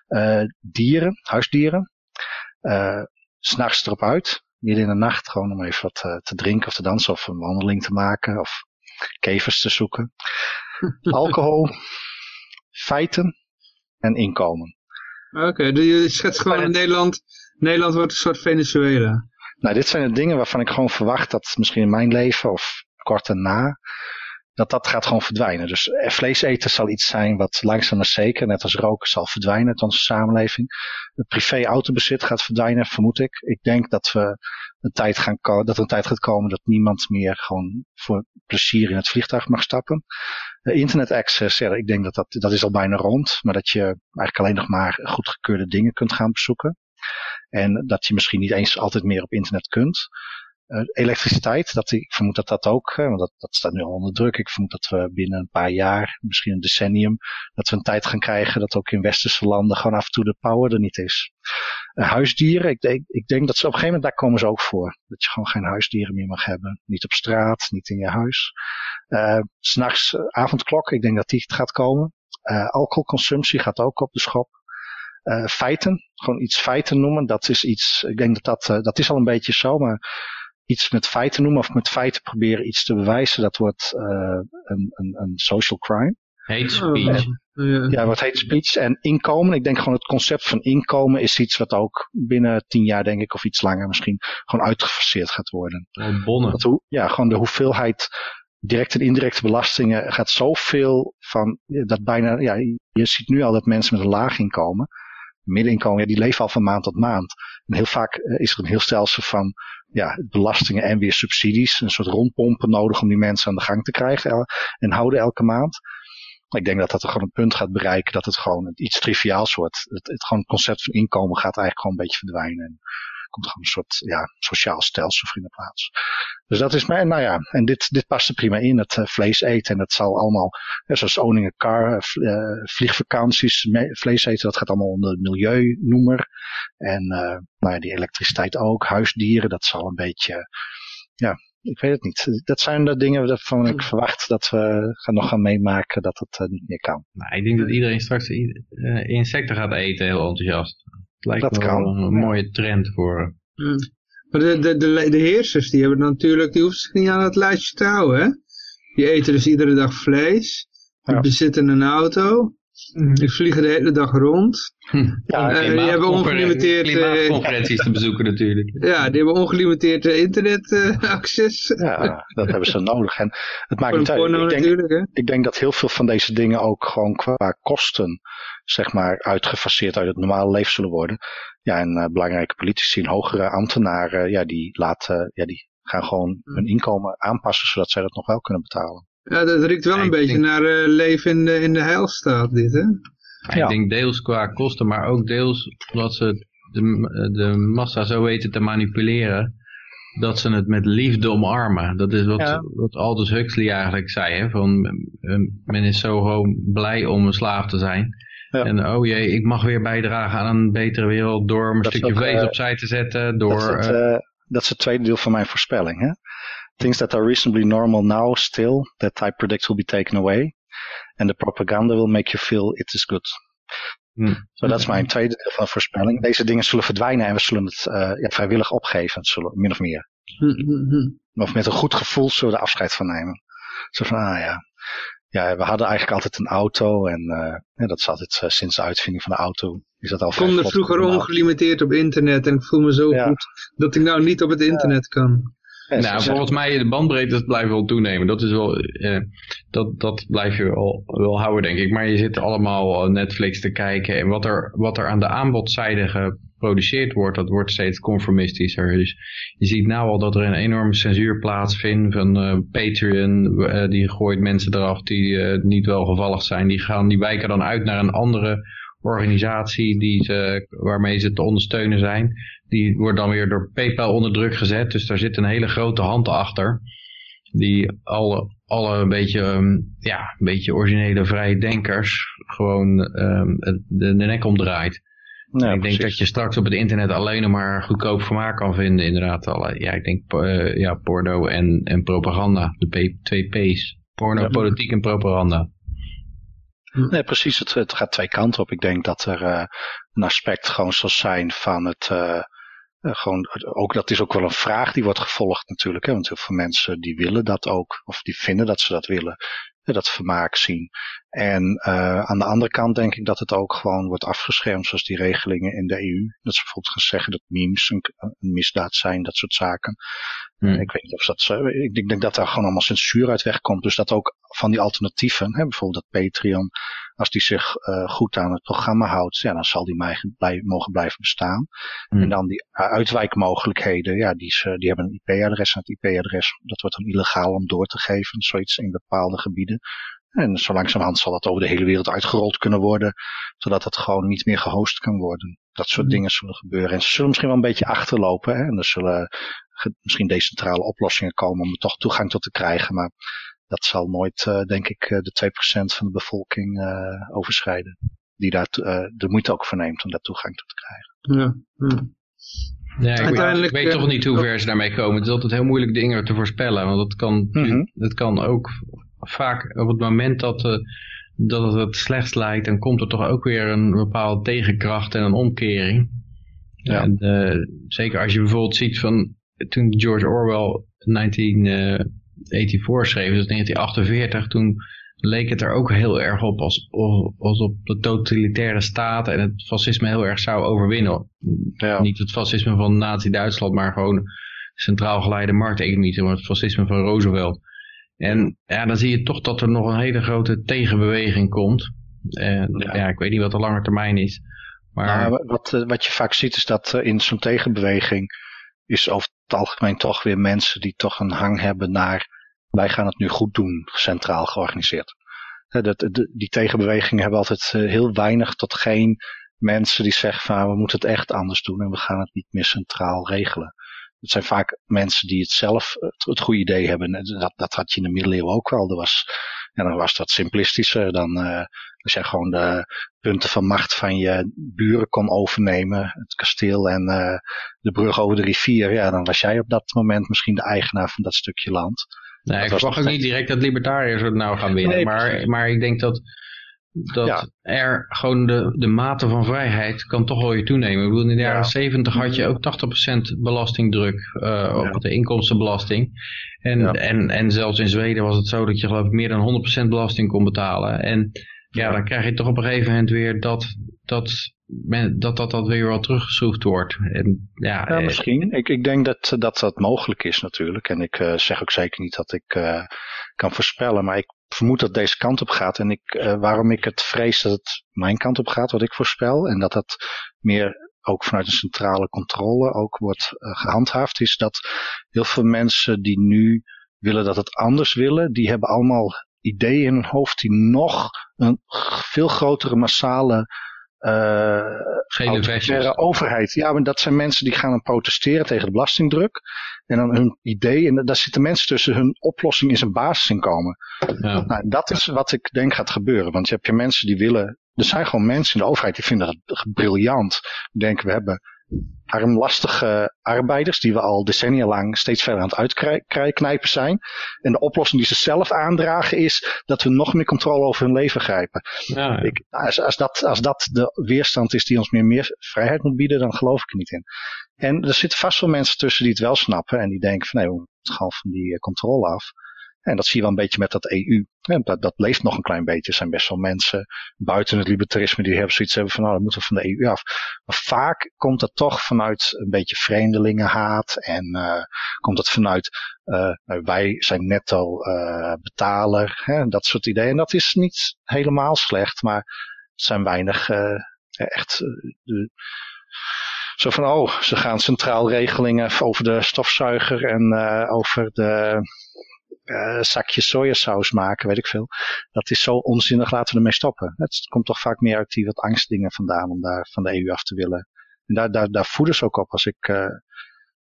Uh, dieren, huisdieren. Uh, S'nachts erop uit, midden in de nacht, gewoon om even wat te drinken of te dansen of een wandeling te maken of kevers te zoeken. Alcohol, feiten en inkomen. Oké, okay, dus je schetst gewoon in Nederland, Nederland wordt een soort Venezuela. Nou, dit zijn de dingen waarvan ik gewoon verwacht dat misschien in mijn leven of kort daarna, dat dat gaat gewoon verdwijnen. Dus vlees eten zal iets zijn wat langzaam maar zeker, net als roken, zal verdwijnen uit onze samenleving. Het privé autobezit gaat verdwijnen, vermoed ik. Ik denk dat we een tijd gaan dat er een tijd gaat komen dat niemand meer gewoon voor plezier in het vliegtuig mag stappen. Uh, internet access, ja, ik denk dat, dat dat is al bijna rond, maar dat je eigenlijk alleen nog maar goedgekeurde dingen kunt gaan bezoeken. En dat je misschien niet eens altijd meer op internet kunt. Uh, elektriciteit, dat, ik vermoed dat dat ook, want dat, dat staat nu al onder druk. Ik vermoed dat we binnen een paar jaar, misschien een decennium, dat we een tijd gaan krijgen dat ook in westerse landen gewoon af en toe de power er niet is. Uh, huisdieren, ik, ik, ik, denk dat ze op een gegeven moment, daar komen ze ook voor. Dat je gewoon geen huisdieren meer mag hebben. Niet op straat, niet in je huis. Uh, S'nachts avondklok, ik denk dat die gaat komen. alcoholconsumptie gaat ook op de schop. Uh, feiten, gewoon iets feiten noemen, dat is iets, ik denk dat dat, uh, dat is al een beetje zo, maar iets met feiten noemen of met feiten proberen iets te bewijzen, dat wordt uh, een, een, een social crime. Hate speech. Ja, wat hate speech. En inkomen, ik denk gewoon het concept van inkomen is iets wat ook binnen tien jaar, denk ik, of iets langer misschien, gewoon uitgefaseerd gaat worden. Oh, bonnen. Dat, ja, gewoon de hoeveelheid directe en indirecte belastingen gaat zoveel van, dat bijna, ja, je ziet nu al dat mensen met een laag inkomen, middeninkomen, ja, die leven al van maand tot maand. En heel vaak is er een heel stelsel van ja, belastingen en weer subsidies. Een soort rondpompen nodig om die mensen aan de gang te krijgen en houden elke maand. Ik denk dat dat er gewoon een punt gaat bereiken dat het gewoon iets triviaals wordt. Het, het, gewoon het concept van inkomen gaat eigenlijk gewoon een beetje verdwijnen. Komt gewoon een soort ja, sociaal stelsel voor in de plaats. Dus dat is mijn, nou ja, en dit, dit past er prima in, het uh, vlees eten. En dat zal allemaal, ja, zoals owning a car, uh, vliegvakanties, vlees eten, dat gaat allemaal onder milieunoemer. En uh, nou ja, die elektriciteit ook, huisdieren, dat zal een beetje, ja, ik weet het niet. Dat zijn de dingen waarvan ik verwacht dat we gaan nog gaan meemaken dat het niet meer kan. Nou, ik denk dat iedereen straks insecten gaat eten, heel enthousiast. Het lijkt dat kan. een mooie trend voor. Hmm. Maar de, de, de, de, heersers, die hebben natuurlijk, die hoeven zich niet aan het lijstje te houden, hè? Die eten dus iedere dag vlees. Die ja. bezitten een auto. Die vliegen de hele dag rond. Hm. Ja, uh, die hebben ongelimiteerd... Klimaatconferenties te bezoeken natuurlijk. Ja, die hebben ongelimiteerd internetaccess. Uh, ja, dat hebben ze nodig. En het maakt niet uit. Ik denk, ik denk dat heel veel van deze dingen ook gewoon qua kosten, zeg maar, uitgefaseerd uit het normale leven zullen worden. Ja, en uh, belangrijke politici en hogere ambtenaren, ja, die laten, ja, die gaan gewoon hun inkomen aanpassen, zodat zij dat nog wel kunnen betalen. Ja, dat riekt wel een beetje naar uh, leven in de, in de heilstaat, dit, hè? Ja. Ik denk deels qua kosten, maar ook deels omdat ze de, de massa zo weten te manipuleren, dat ze het met liefde omarmen. Dat is wat, ja. wat Aldous Huxley eigenlijk zei, hè? Van, men is zo gewoon blij om een slaaf te zijn. Ja. En oh jee, ik mag weer bijdragen aan een betere wereld door een dat stukje vlees uh, opzij te zetten. Door, dat, is het, uh, dat is het tweede deel van mijn voorspelling. Hè? Things that are reasonably normal now still, that I predict will be taken away. And the propaganda will make you feel it is good. Hmm. So dat is mijn tweede deel van de voorspelling. Deze dingen zullen verdwijnen en we zullen het uh, ja, vrijwillig opgeven, zullen, min of meer. Hmm. Of met een goed gevoel zullen we er afscheid van nemen. Zo van, ah ja. Ja, we hadden eigenlijk altijd een auto en uh, ja, dat is altijd uh, sinds de uitvinding van de auto. Is dat al ik kon vroeger ongelimiteerd op internet en ik voel me zo ja. goed dat ik nou niet op het internet kan nou, volgens mij de bandbreedte blijft wel toenemen. Dat, is wel, eh, dat, dat blijf je wel, wel houden, denk ik. Maar je zit allemaal Netflix te kijken. En wat er, wat er aan de aanbodzijde geproduceerd wordt, dat wordt steeds conformistischer. Dus je ziet nou al dat er een enorme censuur plaatsvindt van uh, Patreon. Uh, die gooit mensen eraf die uh, niet welgevallig zijn. Die, gaan, die wijken dan uit naar een andere organisatie die ze, waarmee ze te ondersteunen zijn. Die wordt dan weer door PayPal onder druk gezet. Dus daar zit een hele grote hand achter. Die alle, alle een beetje, um, ja, een beetje originele vrije denkers gewoon um, de, de nek omdraait. Ja, ik denk dat je straks op het internet alleen maar goedkoop vermaak kan vinden. Inderdaad, alle, ja, ik denk uh, ja, porno en, en propaganda. De P, twee P's. Porno, ja. politiek en propaganda. Nee, precies. Het, het, gaat twee kanten op. Ik denk dat er uh, een aspect gewoon zal zijn van het, uh, Uh, gewoon, ook, dat is ook wel een vraag die wordt gevolgd natuurlijk. Hè? Want heel veel mensen die willen dat ook. Of die vinden dat ze dat willen. Dat vermaak zien. En uh, aan de andere kant denk ik dat het ook gewoon wordt afgeschermd. Zoals die regelingen in de EU. Dat ze bijvoorbeeld gaan zeggen dat memes een, een misdaad zijn. Dat soort zaken. Hmm. Ik weet niet of dat zo. Ik denk dat daar gewoon allemaal censuur uit wegkomt. Dus dat ook van die alternatieven. Hè, bijvoorbeeld dat Patreon als die zich uh, goed aan het programma houdt, ja, dan zal die mij mogen blijven bestaan. Mm. En dan die uitwijkmogelijkheden, ja, die, is, die hebben een IP-adres. En het IP-adres, dat wordt dan illegaal om door te geven, zoiets in bepaalde gebieden. En zo langzamerhand zal dat over de hele wereld uitgerold kunnen worden, zodat het gewoon niet meer gehost kan worden. Dat soort mm. dingen zullen gebeuren. En ze zullen misschien wel een beetje achterlopen. Hè? En er zullen misschien decentrale oplossingen komen om er toch toegang tot te krijgen. Maar dat zal nooit, uh, denk ik, eh, de 2% van de bevolking uh, overschrijden. Die daar de moeite ook voor neemt om daar toegang toe te krijgen. Ja, ja. Ja, ik, Uiteindelijk, weet, toch niet hoe ver ze daarmee komen. Het is altijd heel moeilijk dingen te voorspellen. Want het kan, mm het kan ook vaak op het moment dat, uh, dat het het slechtst lijkt, dan komt er toch ook weer een bepaalde tegenkracht en een omkering. Ja. En, uh, zeker als je bijvoorbeeld ziet van toen George Orwell 19, 84 schreven, dus 1948, toen leek het er ook heel erg op als, als op de totalitaire staten en het fascisme heel erg zou overwinnen. Ja. Niet het fascisme van Nazi-Duitsland, maar gewoon centraal geleide markteconomie, maar het fascisme van Roosevelt. En ja, dan zie je toch dat er nog een hele grote tegenbeweging komt. En, ja. ja. ik weet niet wat de lange termijn is. Maar... Nou, wat, eh, wat je vaak ziet is dat eh, in zo'n tegenbeweging is over het algemeen toch weer mensen die toch een hang hebben naar wij gaan het nu goed doen, centraal georganiseerd. Dat, die tegenbewegingen hebben altijd eh, heel weinig tot geen mensen die zeggen van we moeten het echt anders doen en we gaan het niet meer centraal regelen. Het zijn vaak mensen die het zelf het, goede idee hebben. Dat, dat had je in de middeleeuwen ook wel. Er was, en dan was dat simplistischer dan uh, als jij gewoon de punten van macht van je buren kon overnemen. Het kasteel en uh, de brug over de rivier. Ja, dan was jij op dat moment misschien de eigenaar van dat stukje land. Nee, ik verwacht ook niet direct dat libertariërs het nou gaan winnen. maar, maar ik denk dat, dat er gewoon de, de mate van vrijheid kan toch wel weer toenemen. Ik bedoel, in de jaren 70 had je ook 80% belastingdruk uh, op de inkomstenbelasting. En, en, en zelfs in Zweden was het zo dat je geloof ik meer dan 100% belasting kon betalen. En ja, dan krijg je toch op een gegeven moment weer dat dat, dat, dat, dat weer wel teruggeschroefd wordt. En, ja, ja, eh, misschien. Ik, ik denk dat, dat dat mogelijk is natuurlijk. En ik uh, zeg ook zeker niet dat ik uh, kan voorspellen. Maar ik vermoed dat deze kant op gaat. En ik, uh, waarom ik het vrees dat het mijn kant op gaat, wat ik voorspel. En dat dat meer ook vanuit een centrale controle ook wordt gehandhaafd. Is dat heel veel mensen die nu willen dat het anders willen. Die hebben allemaal ideeën in hun hoofd die nog een veel grotere massale uh, overheid. Ja, maar dat zijn mensen die gaan protesteren tegen de belastingdruk. En dan hun idee, en daar zitten mensen tussen, hun oplossing is een basisinkomen. Ja. Nou, dat is wat ik denk gaat gebeuren. Want je hebt je mensen die willen, er zijn gewoon mensen in de overheid die vinden dat briljant. Die denken, we hebben armlastige arbeiders die we al decennia lang steeds verder aan het uitknijpen zijn. En de oplossing die ze zelf aandragen is dat we nog meer controle over hun leven grijpen. Ja, Ik, als, als, dat, als dat de weerstand is die ons meer, meer vrijheid moet bieden, dan geloof ik er niet in. En er zitten vast wel mensen tussen die het wel snappen en die denken van nee, we moeten gewoon van die eh, controle af. En dat zie je wel een beetje met dat EU. Dat, dat leeft nog een klein beetje. Er zijn best wel mensen buiten het libertarisme die hebben zoiets hebben van nou, dan moeten we van de EU af. Maar vaak komt dat toch vanuit een beetje vreemdelingenhaat. En uh, komt dat vanuit uh, wij zijn netto uh, betaler. Hè, dat soort ideeën. En dat is niet helemaal slecht. Maar het zijn weinig echt... zo van, oh, ze gaan centraal regelingen over de stofzuiger en over de uh, zakje sojasaus maken, weet ik veel. Dat is zo onzinnig, laten we ermee stoppen. Het komt toch vaak meer uit die wat angstdingen vandaan om daar van de EU af te willen. En daar, daar, daar voeden ze ook op als ik, uh,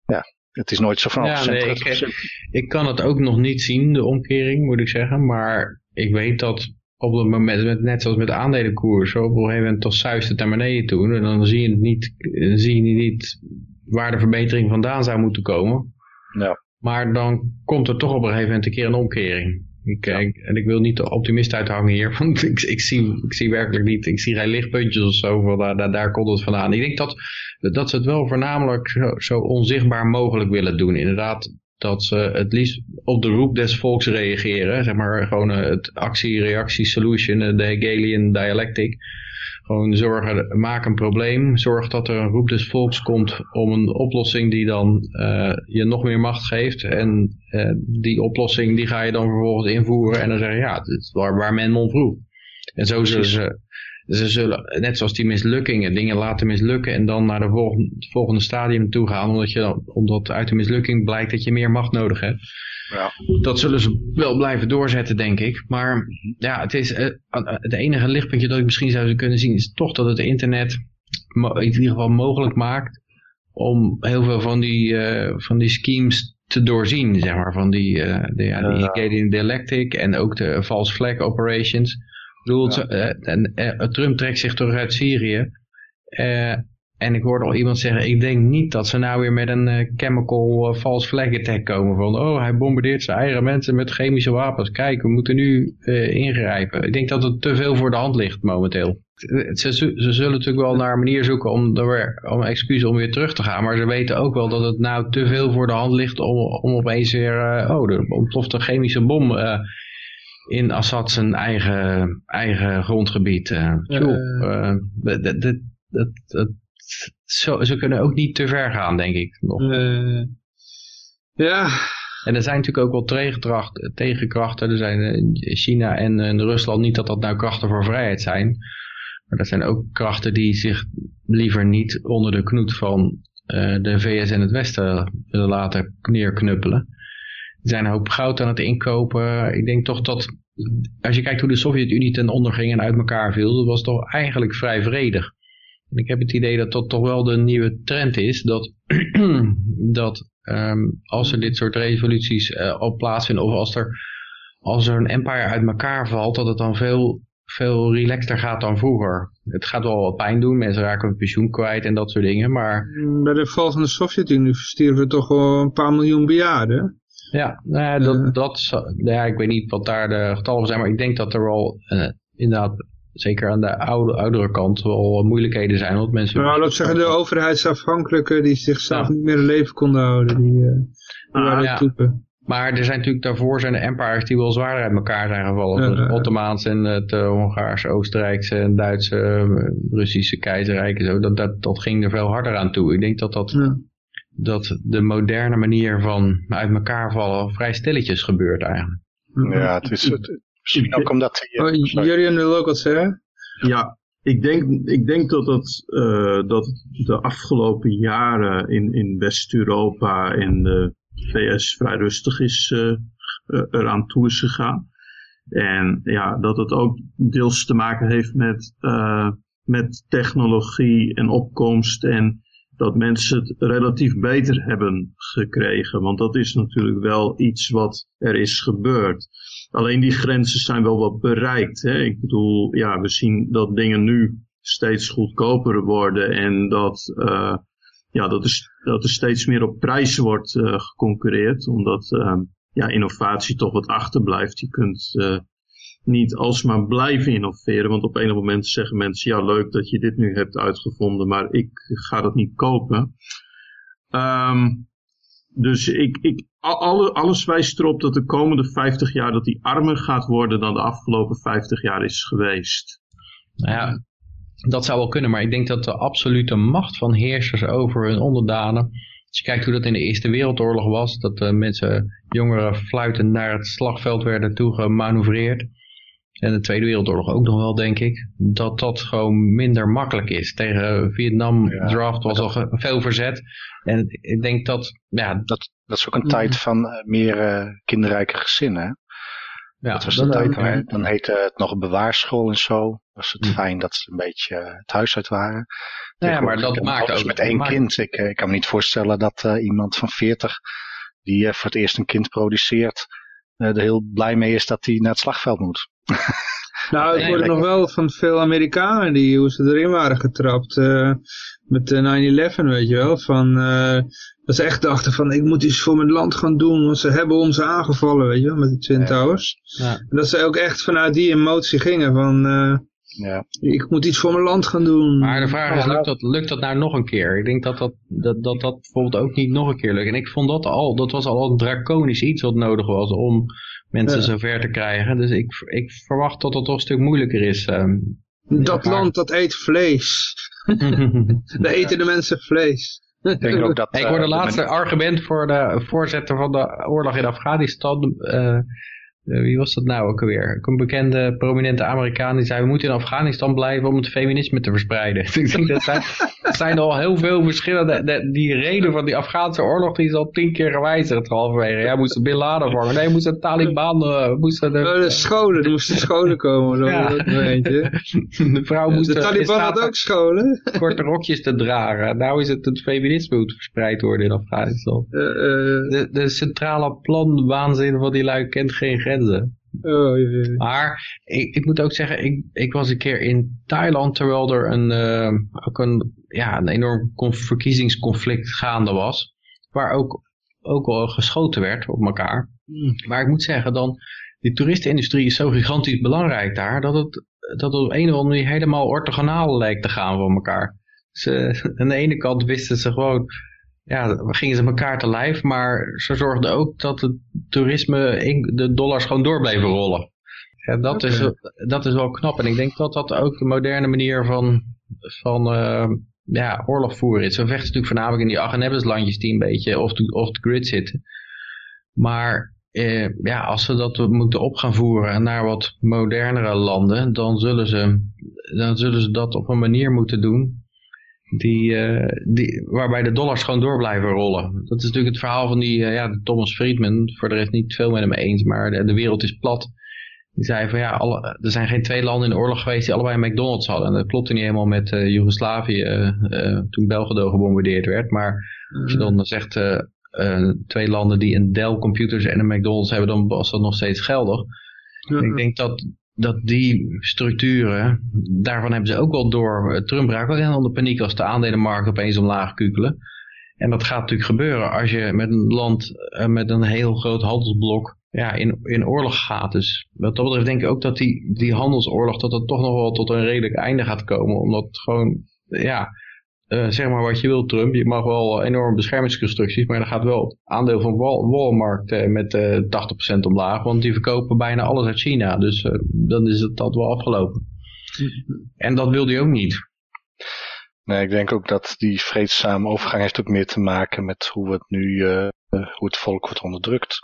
ja, het is nooit zo van ja, nee, ik, ik, kan het ook nog niet zien, de omkering, moet ik zeggen. Maar ik weet dat op het moment, net zoals met de aandelenkoers, op een gegeven moment toch zuist het naar beneden toe. En dan zie je, het niet, zie je niet waar de verbetering vandaan zou moeten komen. Ja. Maar dan komt er toch op een gegeven moment een keer een omkering. Ik, ik- en ik wil niet de optimist uithangen hier, want ik, ik, zie, ik zie werkelijk niet, ik zie geen lichtpuntjes of zo, van, daar, daar, daar komt het vandaan. Ik denk dat, dat ze het wel voornamelijk zo, zo onzichtbaar mogelijk willen doen. Inderdaad, dat ze het liefst op de roep des volks reageren. Zeg maar gewoon eh, het actie-reactie-solution, eh, de Hegelian dialectic. Gewoon zorgen, maak een probleem, zorg dat er een roep des volks komt om een oplossing die dan eh, je nog meer macht geeft. En eh, die oplossing die ga je dan vervolgens invoeren en dan zeg je ja, dit is waar, waar men om vroeg. En zo zullen ze, ze zullen, net zoals die mislukkingen, dingen laten mislukken en dan naar de volgende, het volgende stadium toe gaan, omdat, je, omdat uit de mislukking blijkt dat je meer macht nodig hebt. Ja. Dat zullen ze wel blijven doorzetten, denk ik. Maar ja, het is eh, het enige lichtpuntje dat ik misschien zou kunnen zien, is toch dat het internet in ieder geval mogelijk maakt om heel veel van die, eh, van die schemes te doorzien, zeg maar, van die, eh de, ja, die Ja. Dialectic en ook de false flag operations. Ik bedoel, eh, en, eh, Trump trekt zich terug uit Syrië. En ik hoorde al iemand zeggen, ik denk niet dat ze nou weer met een eh, chemical eh, false flag attack komen. Van, oh, hij bombardeert zijn eigen mensen met chemische wapens. Kijk, we moeten nu eh, ingrijpen. Ik denk dat het te veel voor de hand ligt momenteel. Ze, ze, zullen natuurlijk wel naar een manier zoeken om, er om een excuus om weer terug te gaan. Maar ze weten ook wel dat het nou te veel voor de hand ligt om, om opeens weer... oh, er ontploft een chemische bom in Assad zijn eigen, eigen grondgebied. dat- dat- dat- zo, ze kunnen ook niet te ver gaan, denk ik. Nog. Eh, ja, En er zijn natuurlijk ook wel tegenkracht- tegenkrachten. Er zijn eh, China en, en Rusland, niet dat dat nou krachten voor vrijheid zijn. Maar dat zijn ook krachten die zich liever niet onder de knoet van eh, de VS en het Westen willen laten neerknuppelen. Er zijn een hoop goud aan het inkopen. Ik denk toch dat, als je kijkt hoe de Sovjet-Unie ten onder ging en uit elkaar viel, dat was toch eigenlijk vrij vredig. En ik heb het idee dat dat toch wel de nieuwe trend is, dat, dat ehm, als er dit soort revoluties eh, op plaatsvinden, of als er, als er een empire uit elkaar valt, dat het dan veel, veel relaxter gaat dan vroeger. Het gaat wel wat pijn doen, mensen raken hun pensioen kwijt en dat soort dingen, maar bij de val van de Sovjet-Unie stierven toch wel een paar miljoen bejaarden. Ja, nou ja, dat, dat, zou- nou ja, ik weet niet wat daar de getallen zijn, maar ik denk dat er wel eh, inderdaad, zeker aan de oude, oudere kant, wel moeilijkheden zijn. Want mensen Nou, laat ik zeggen, de overheidsafhankelijken die zichzelf Ja. niet meer in leven konden houden, die, eh die waren ja. troepen. Maar er zijn natuurlijk daarvoor zijn de empires die wel zwaarder uit elkaar zijn gevallen. Ja, het ja. Ottomaanse en het eh, Hongaarse, Oostenrijkse en Duitse, eh, Russische keizerrijk en zo. Dat, dat, dat ging er veel harder aan toe. Ik denk dat dat, Ja. dat de moderne manier van uit elkaar vallen vrij stilletjes gebeurt eigenlijk. Ja, het is het, misschien ook omdat... Oh. Jurjen wil ook wat zeggen? Ja, ik denk, ik denk dat, het, eh, dat de afgelopen jaren in, in West-Europa en de VS vrij rustig is eh, eraan toe is gegaan. En ja, dat het ook deels te maken heeft met, eh, met technologie en opkomst en dat mensen het relatief beter hebben gekregen. Want dat is natuurlijk wel iets wat er is gebeurd. Alleen die grenzen zijn wel wat bereikt. Hè? Ik bedoel, ja, we zien dat dingen nu steeds goedkoper worden en dat, eh, ja, dat, er, dat er steeds meer op prijzen wordt eh, geconcurreerd. Omdat eh, ja, innovatie toch wat achterblijft. Je kunt niet alsmaar blijven innoveren. Want op een moment zeggen mensen, ja leuk dat je dit nu hebt uitgevonden, maar ik ga dat niet kopen. Ehm, dus ik, ik, al- alle, alles wijst erop dat de komende 50 jaar dat die armer gaat worden dan de afgelopen 50 jaar is geweest. Nou ja, dat zou wel kunnen, maar ik denk dat de absolute macht van heersers over hun onderdanen, als je kijkt hoe dat in de Eerste Wereldoorlog was, dat de mensen, jongeren fluitend naar het slagveld werden toegemanoeuvreerd, en de Tweede Wereldoorlog ook nog wel, denk ik, dat dat gewoon minder makkelijk is. Tegen Vietnam Ja. draft was al veel verzet. En ik denk dat, ja, Dat, dat is ook een tijd van eh, meer eh, kinderrijke gezinnen. hè? ja dat was dat de tijd, ook, dan heette het nog bewaarschool en zo. Was het Hm. fijn dat ze een beetje eh, het huis uit waren. Nou ja, maar dat maakt ook... met één maakt- kind. Ik, ik kan me niet voorstellen dat iemand van 40 die voor het eerst een kind produceert, er heel blij mee is dat hij naar het slagveld moet. Nou, ik hoorde nog wel van veel Amerikanen die hoe ze erin waren getrapt. eh, met de 9-11, weet je wel. Van, eh, dat ze echt dachten van, ik moet iets voor mijn land gaan doen. Want ze hebben ons aangevallen, weet je wel, met de Twin Towers. Ja. En dat ze ook echt vanuit die emotie gingen van, eh, Ja. ik moet iets voor mijn land gaan doen. Maar de vraag is, lukt dat, lukt dat nou nog een keer? Ik denk dat dat, dat, dat dat bijvoorbeeld ook niet nog een keer lukt. En ik vond dat al, dat was al een draconisch iets wat nodig was om mensen Ja. zover te krijgen. Dus ik, ik verwacht dat dat toch een stuk moeilijker is. ehm. dat land dat eet vlees. Daar eten de mensen vlees. Ik denk ook dat... ik eh, hoorde de laatste men- argument voor de voorzitter van de oorlog in Afghanistan. eh, eh, wie was dat nou ook alweer? Een bekende prominente Amerikaan die zei we moeten in Afghanistan blijven om het feminisme te verspreiden. Ik denk, dat zijn, er zijn al heel veel verschillende. de- die reden van die Afghaanse oorlog die is al tien keer gewijzigd halverwege. Ja, moesten Bin Laden vormen. Nee, moesten de Taliban, eh, moesten de, Oh, de scholen, er moesten scholen komen. Ja. eentje. de vrouw moest De Taliban had ook scholen. korte rokjes te dragen. Nou is het het feminisme moet verspreid worden in Afghanistan. Eh, eh, De, de centrale planwaanzin van die lui kent geen grenzen. oh. Maar ik, ik moet ook zeggen, ik, ik was een keer in Thailand terwijl er een, eh, ook een, ja, een enorm con- verkiezingsconflict gaande was. Waar ook, ook wel geschoten werd op elkaar. Maar ik moet zeggen dan, die toeristenindustrie is zo gigantisch belangrijk daar, dat het, dat het op een of andere manier helemaal orthogonaal lijkt te gaan van elkaar. Ze, aan de ene kant wisten ze gewoon, ja, gingen ze elkaar te lijf, maar ze zorgden ook dat het toerisme, in, de dollars gewoon door bleven rollen. Ja, dat, is, dat is wel knap. En ik denk dat dat ook de moderne manier van, van eh, ja, oorlog voeren is. We vechten natuurlijk voornamelijk in die Aghenebes-landjes die een beetje off the, off the grid zitten. Maar eh, ja, als ze dat moeten op gaan voeren naar wat modernere landen, dan zullen ze, dan zullen ze dat op een manier moeten doen die, eh, die, waarbij de dollars gewoon door blijven rollen. Dat is natuurlijk het verhaal van die, eh, ja, Thomas Friedman, voor de rest niet veel met hem eens, maar de, de wereld is plat. Die zei van ja, alle, er zijn geen twee landen in de oorlog geweest die allebei een McDonald's hadden. En dat klopte niet helemaal met eh, Joegoslavië toen Belgrado gebombardeerd werd. Maar als je dan zegt eh, eh, twee landen die een Dell computers en een McDonald's hebben, dan was dat nog steeds geldig. En ik denk dat, dat die structuren, daarvan hebben ze ook wel door. eh, Trump raakt ook helemaal de paniek als de aandelenmarkt opeens omlaag kukelen. En dat gaat natuurlijk gebeuren als je met een land eh, met een heel groot handelsblok ja, in, in oorlog gaat. Dus wat dat betreft denk ik ook dat die, die handelsoorlog dat dat toch nog wel tot een redelijk einde gaat komen. Omdat gewoon, ja, eh, zeg maar wat je wilt Trump. Je mag wel enorme beschermingsconstructies, maar dan gaat wel het aandeel van Wal Walmart eh, met eh 80% omlaag. Want die verkopen bijna alles uit China. Dus eh, dan is het dat wel afgelopen. En dat wil hij ook niet. Nee, ik denk ook dat die vreedzame overgang heeft ook meer te maken met hoe het nu, eh, eh, hoe het volk wordt onderdrukt.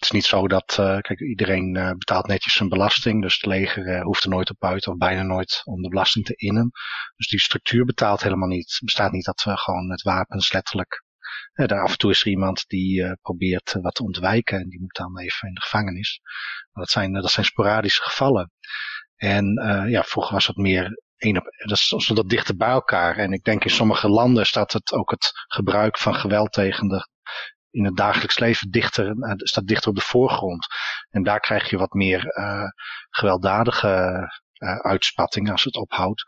Het is niet zo dat, eh, kijk, iedereen eh, betaalt netjes zijn belasting, dus het leger eh, hoeft er nooit op uit of bijna nooit om de belasting te innen. Dus die structuur betaalt helemaal niet. Bestaat niet dat we gewoon met wapens letterlijk, daar af en toe is er iemand die probeert wat te ontwijken en die moet dan even in de gevangenis. Maar dat zijn, dat zijn sporadische gevallen. En ja, vroeger was het meer op, dat zo dat dichter bij elkaar. En ik denk in sommige landen staat het ook het gebruik van geweld tegen de, in het dagelijks leven dichter, eh, staat dichter op de voorgrond. En daar krijg je wat meer eh, gewelddadige eh, uitspattingen als het ophoudt.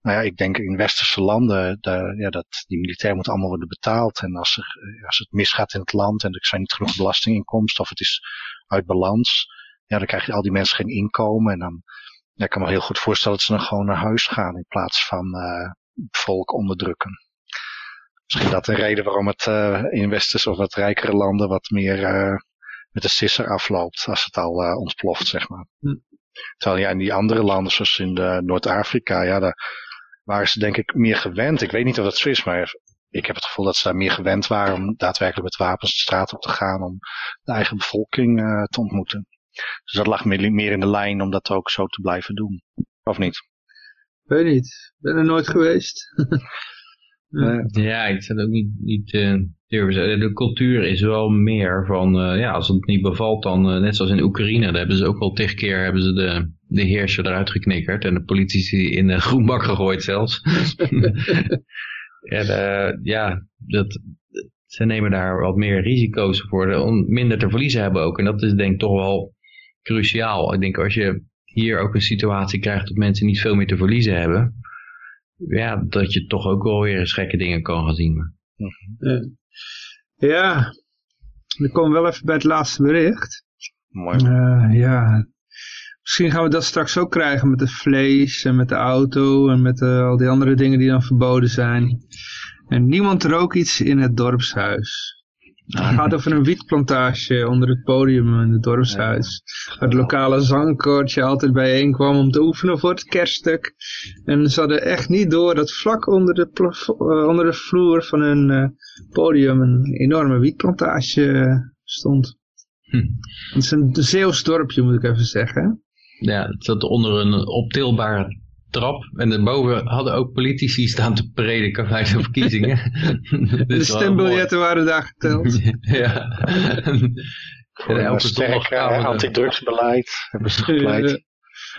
Nou ja, ik denk in westerse landen, de, ja, dat die militair moet allemaal worden betaald. En als, er, als het misgaat in het land en er zijn niet genoeg belastinginkomsten of het is uit balans, ja, dan krijg je al die mensen geen inkomen. En dan, ja, ik kan me heel goed voorstellen dat ze dan gewoon naar huis gaan in plaats van het volk onderdrukken. Misschien dat de reden waarom het eh, in westerse of wat rijkere landen wat meer eh, met de sisser afloopt als het al eh, ontploft, zeg maar. Hm. Terwijl ja, in die andere landen, zoals in Noord-Afrika, ja, daar waren ze denk ik meer gewend. Ik weet niet of dat zo is, maar ik heb het gevoel dat ze daar meer gewend waren om daadwerkelijk met wapens de straat op te gaan om de eigen bevolking te ontmoeten. Dus dat lag meer, meer in de lijn om dat ook zo te blijven doen. Of niet? Weet niet. Ben er nooit geweest. Nee. Ja, ik zou het ook niet, niet eh, durven zeggen. De cultuur is wel meer van, eh, ja, als het niet bevalt dan, eh, net zoals in Oekraïne, daar hebben ze ook al tig keer hebben ze de, de heerser eruit geknikkerd en de politici in de groenbak gegooid zelfs. en eh, ja, dat, ze nemen daar wat meer risico's voor, om minder te verliezen hebben ook. En dat is denk ik toch wel cruciaal. Ik denk als je hier ook een situatie krijgt dat mensen niet veel meer te verliezen hebben, ja, dat je toch ook wel weer eens gekke dingen kan gaan zien. Ja, dan komen we wel even bij het laatste bericht. Mooi. Eh, ja, misschien gaan we dat straks ook krijgen met het vlees en met de auto en met eh, al die andere dingen die dan verboden zijn. En niemand rook iets in het dorpshuis. Het gaat over een wietplantage onder het podium in het dorpshuis. Waar het lokale zangkoortje altijd bijeen kwam om te oefenen voor het kerststuk. En ze hadden echt niet door dat vlak onder de, eh, onder de vloer van hun eh, podium een enorme wietplantage eh, stond. Hm. Het is een Zeeuws dorpje moet ik even zeggen. Ja, het zat onder een optilbare trap. En daarboven hadden ook politici staan te prediken bij de verkiezingen. De Dus stembiljetten waren daar geteld. ja. Voor sterk eh, antidrugsbeleid hebben ze gepleit.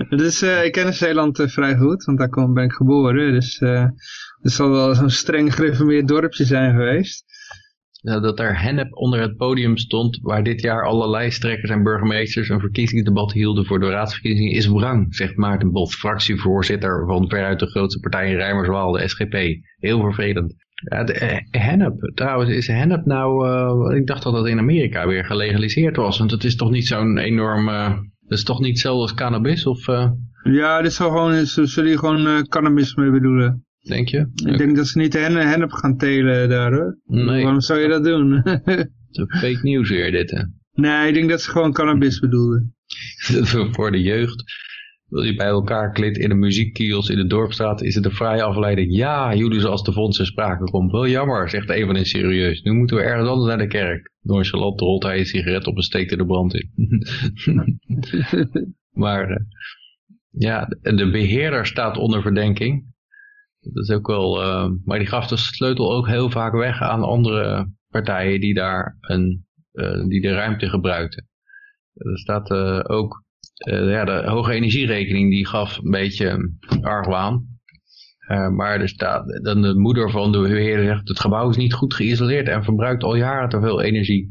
Dus eh, ik ken Zeeland eh, vrij goed, want daar kom, ben ik geboren. Dus eh het zal wel zo'n streng gereformeerd dorpje zijn geweest. Dat er hennep onder het podium stond, waar dit jaar alle lijsttrekkers en burgemeesters een verkiezingsdebat hielden voor de raadsverkiezingen, is wrang, zegt Maarten Bot, fractievoorzitter van veruit de grootste partij in Rijmerswaal, de SGP. Heel vervelend. Ja, eh, hennep, trouwens, is hennep nou, eh, ik dacht dat dat in Amerika weer gelegaliseerd was, want het is toch niet zo'n enorm, eh dat is toch niet hetzelfde als cannabis, of Ja, dit zal gewoon, zullen hier gewoon cannabis mee bedoelen. Denk je? Ik denk dat ze niet de hen hennep gaan telen daar hoor. Nee. Waarom zou je dat doen? Het is ook fake nieuws weer dit, hè. nee, ik denk dat ze gewoon cannabis bedoelden. voor de jeugd. Wil je bij elkaar klit in een muziekkiosk in de dorpstraat, is het een vrije afleiding. Ja, jullie zoals de fonds in sprake komt. Wel jammer, zegt een van hen serieus. Nu moeten we ergens anders naar de kerk. Nonchalant rolt hij een sigaret op en steekt er de brand in. maar eh, ja, de beheerder staat onder verdenking. Dat is ook wel, eh, maar die gaf de sleutel ook heel vaak weg aan andere partijen die daar een, eh, die de ruimte gebruikten. Er staat eh, ook ja, de hoge energierekening die gaf een beetje argwaan. Maar er staat, dan de moeder van de beheerder zegt, het gebouw is niet goed geïsoleerd en verbruikt al jaren te veel energie.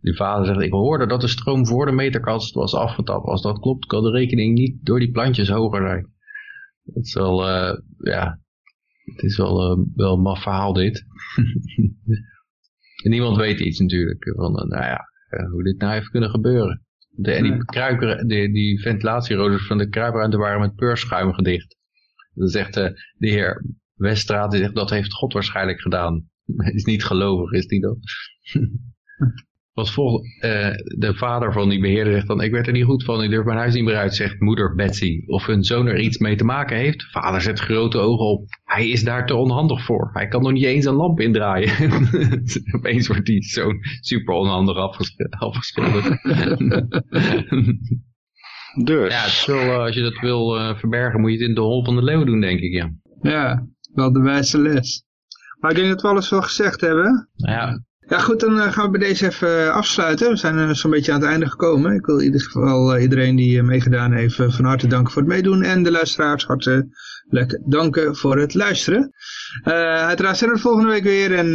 De vader zegt, ik hoorde dat de stroom voor de meterkast was afgetapt. Als dat klopt, kan de rekening niet door die plantjes hoger zijn. Dat eh, ja, het is wel, eh, wel een maf verhaal dit. en niemand weet iets natuurlijk, van, eh, nou ja, eh, hoe dit nou heeft kunnen gebeuren. De, en die, kruiker, die, ventilatieroders van de kruipruimte waren met peurschuim gedicht. Dat zegt de heer Weststraat, die zegt dat heeft God waarschijnlijk gedaan. Hij is niet gelovig, is die dat? Wat vol, eh, de vader van die beheerder zegt dan, ik werd er niet goed van, ik durf mijn huis niet meer uit, zegt moeder Betsy. Of hun zoon er iets mee te maken heeft. Vader zet grote ogen op. Hij is daar te onhandig voor. Hij kan nog niet eens een lamp indraaien. Opeens wordt die zoon super onhandig afges- afgeschilderd. Dus, ja, het eh, als je dat wil eh, verbergen, moet je het in de hol van de leeuw doen, denk ik, ja. Ja, wel de wijze les. Maar ik denk dat we alles wel gezegd hebben. Ja, Ja goed, dan eh, gaan we bij deze even eh, afsluiten. We zijn eh, zo'n beetje aan het einde gekomen. Ik wil in ieder geval iedereen die meegedaan heeft van harte danken voor het meedoen. En de luisteraars hartelijk danken voor het luisteren. Uiteraard zijn we er volgende week weer. En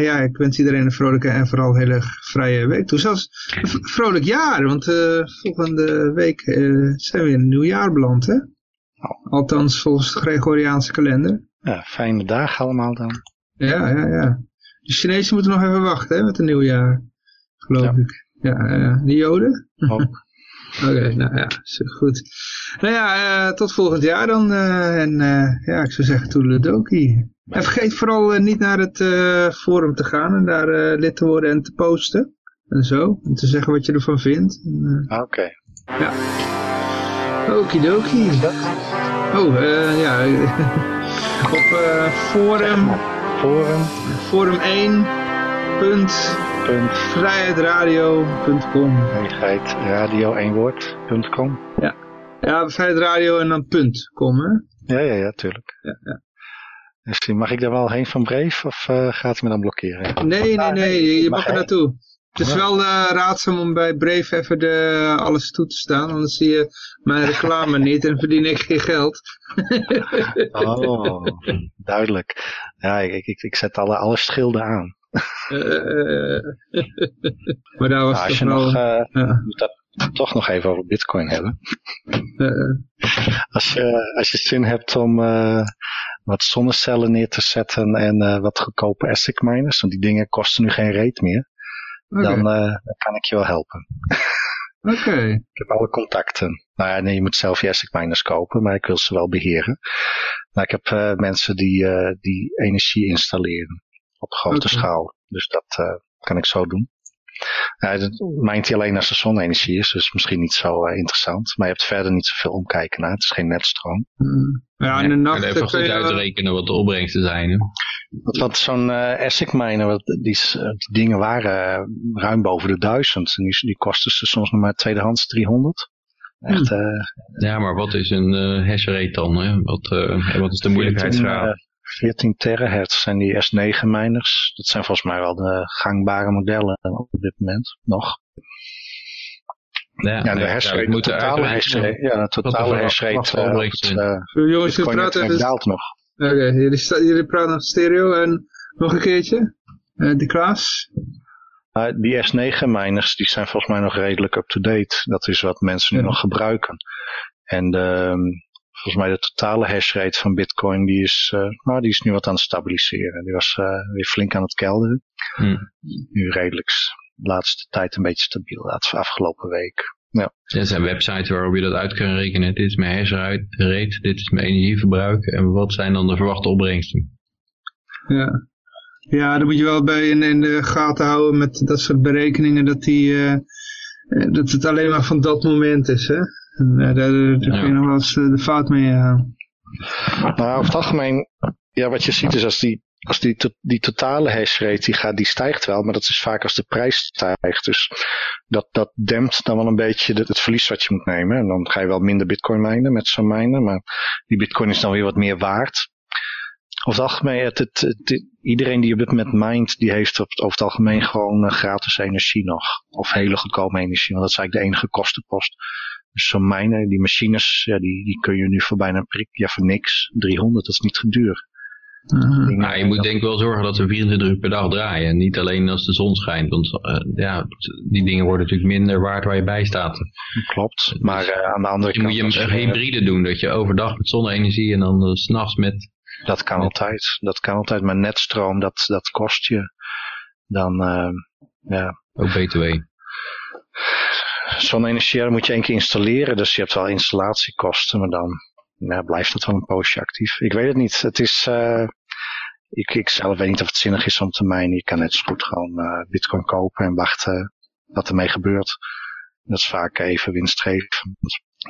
ja, ik wens iedereen een vrolijke en vooral hele vrije week toe. Zelfs een vrolijk jaar, want volgende week zijn we in een nieuw jaar beland. Hè? Althans volgens de Gregoriaanse kalender. ja, fijne dagen allemaal dan. Ja, ja, ja. De Chinezen moeten nog even wachten hè, met een nieuwjaar, geloof Ja. ik. Ja, eh, de Joden? Oké, nou ja, goed. Nou ja, eh, tot volgend jaar dan. eh, en eh, ja, ik zou zeggen toedeledokie. En vergeet vooral niet naar het forum te gaan en daar lid te worden en te posten. En zo, en te zeggen wat je ervan vindt. Ah, Oké. eh, okidokie. Oh, eh, ja. Op forum, Forum. forum 1 punt Punt. vrijheidradio.com. Veiligheid radio 1 woord.com. Ja, vrijheidradio en dan punt .com, hè? Ja, ja, ja, tuurlijk. Ja, ja. Dus mag ik daar wel heen van Breef of eh, gaat ze me dan blokkeren? Nee, nee, nee, je mag mag er naartoe. Het is Ja. wel eh, raadzaam om bij Brave even de, alles toe te staan, anders zie je mijn reclame niet en verdien ik geen geld. Oh, duidelijk. Ja, ik, ik, ik zet alle, alle schilden aan. Eh, maar daar was Nou, als toch je wel... nog, eh, dat, toch nog even over bitcoin hebben. Als, je, als je zin hebt om wat zonnecellen neer te zetten en wat goedkope ASIC miners, want die dingen kosten nu geen reet meer, okay. dan, dan, kan ik je wel helpen. Oké. Okay. Ik heb alle contacten. Nou ja, nee, je moet zelf je ASIC miners kopen, maar ik wil ze wel beheren. Maar ik heb mensen die, die energie installeren op grote okay. schaal. Dus dat kan ik zo doen. Ja, dat mijnt hij alleen als er zonne-energie is, dus misschien niet zo uh, interessant. Maar je hebt verder niet zoveel omkijken naar. Het is geen netstroom. Mm. Ja, in de nacht... Ja, even goed uitrekenen wat de opbrengsten zijn. Hè? Wat, wat zo'n uh, ASIC miner, wat, die, die, dingen waren uh, ruim boven de duizend. En die, die kosten ze soms nog maar tweedehands 300. Echt, hmm. ja, maar wat is een hash rate dan? Hè? Wat, wat is de moeilijkheidsgraad? 14 terahertz zijn die S9 miners. Dat zijn volgens mij wel de gangbare modellen op dit moment nog. Ja, ja de hashrate, de totale hashrate, ja, de totale hashrate uh, uh, Jongens, praten even... daalt nog. Oké, okay, jullie, jullie praten nog stereo en nog een keertje, uh, die Klaas. Uh, die S9 miners, die zijn volgens mij nog redelijk up-to-date. Dat is wat mensen ja. nu nog gebruiken. En de, volgens mij de totale hashrate van bitcoin, die is, uh, nou, die is nu wat aan het stabiliseren. Die was uh, weer flink aan het kelderen. Hmm. Nu redelijk de laatste tijd een beetje stabiel, de afgelopen week. Ja. Er zijn websites waarop je dat uit kan rekenen. Dit is mijn hashrate, dit is mijn energieverbruik en wat zijn dan de verwachte opbrengsten. Ja. Ja, dan moet je wel bij in, in de gaten houden met dat soort berekeningen dat, die, uh, dat het alleen maar van dat moment is. Hè? En, uh, daar, daar kun je nog wel eens de fout mee gaan. Nou, over het algemeen, ja, wat je ziet is als die, als die, die totale hashrate, die, gaat, die stijgt wel, maar dat is vaak als de prijs stijgt. Dus dat, dat dempt dan wel een beetje het, het verlies wat je moet nemen. En dan ga je wel minder bitcoin minen met zo'n miner, maar die bitcoin is dan weer wat meer waard. Over het algemeen, het, het, iedereen die op dit moment mindt, die heeft op, over het algemeen gewoon uh, gratis energie nog. Of hele goedkope energie, want dat is eigenlijk de enige kostenpost. Dus zo'n miner, die machines, ja, die, die kun je nu voor bijna prik, ja voor niks. 300, dat is niet duur. Uh, nou, je moet denk ik wel zorgen dat ze 24 uur per dag draaien. Niet alleen als de zon schijnt. Want uh, ja, die dingen worden natuurlijk minder waard waar je bij staat. Klopt. Maar uh, aan de andere kant... Moet je een hybride doen. Dat je overdag met zonne-energie en dan s s'nachts met... Dat kan met... altijd. Dat kan altijd. Maar netstroom, dat, dat kost je. Dan, ja... Ook BTW zonne-energie moet je één keer installeren, dus je hebt wel installatiekosten, maar dan ja, blijft het wel een poosje actief. Ik weet het niet. Het is, uh, ik, ik zelf weet niet of het zinnig is om te mijnen. Je kan net zo goed gewoon uh, bitcoin kopen en wachten wat ermee gebeurt. Dat is vaak even winstgevend.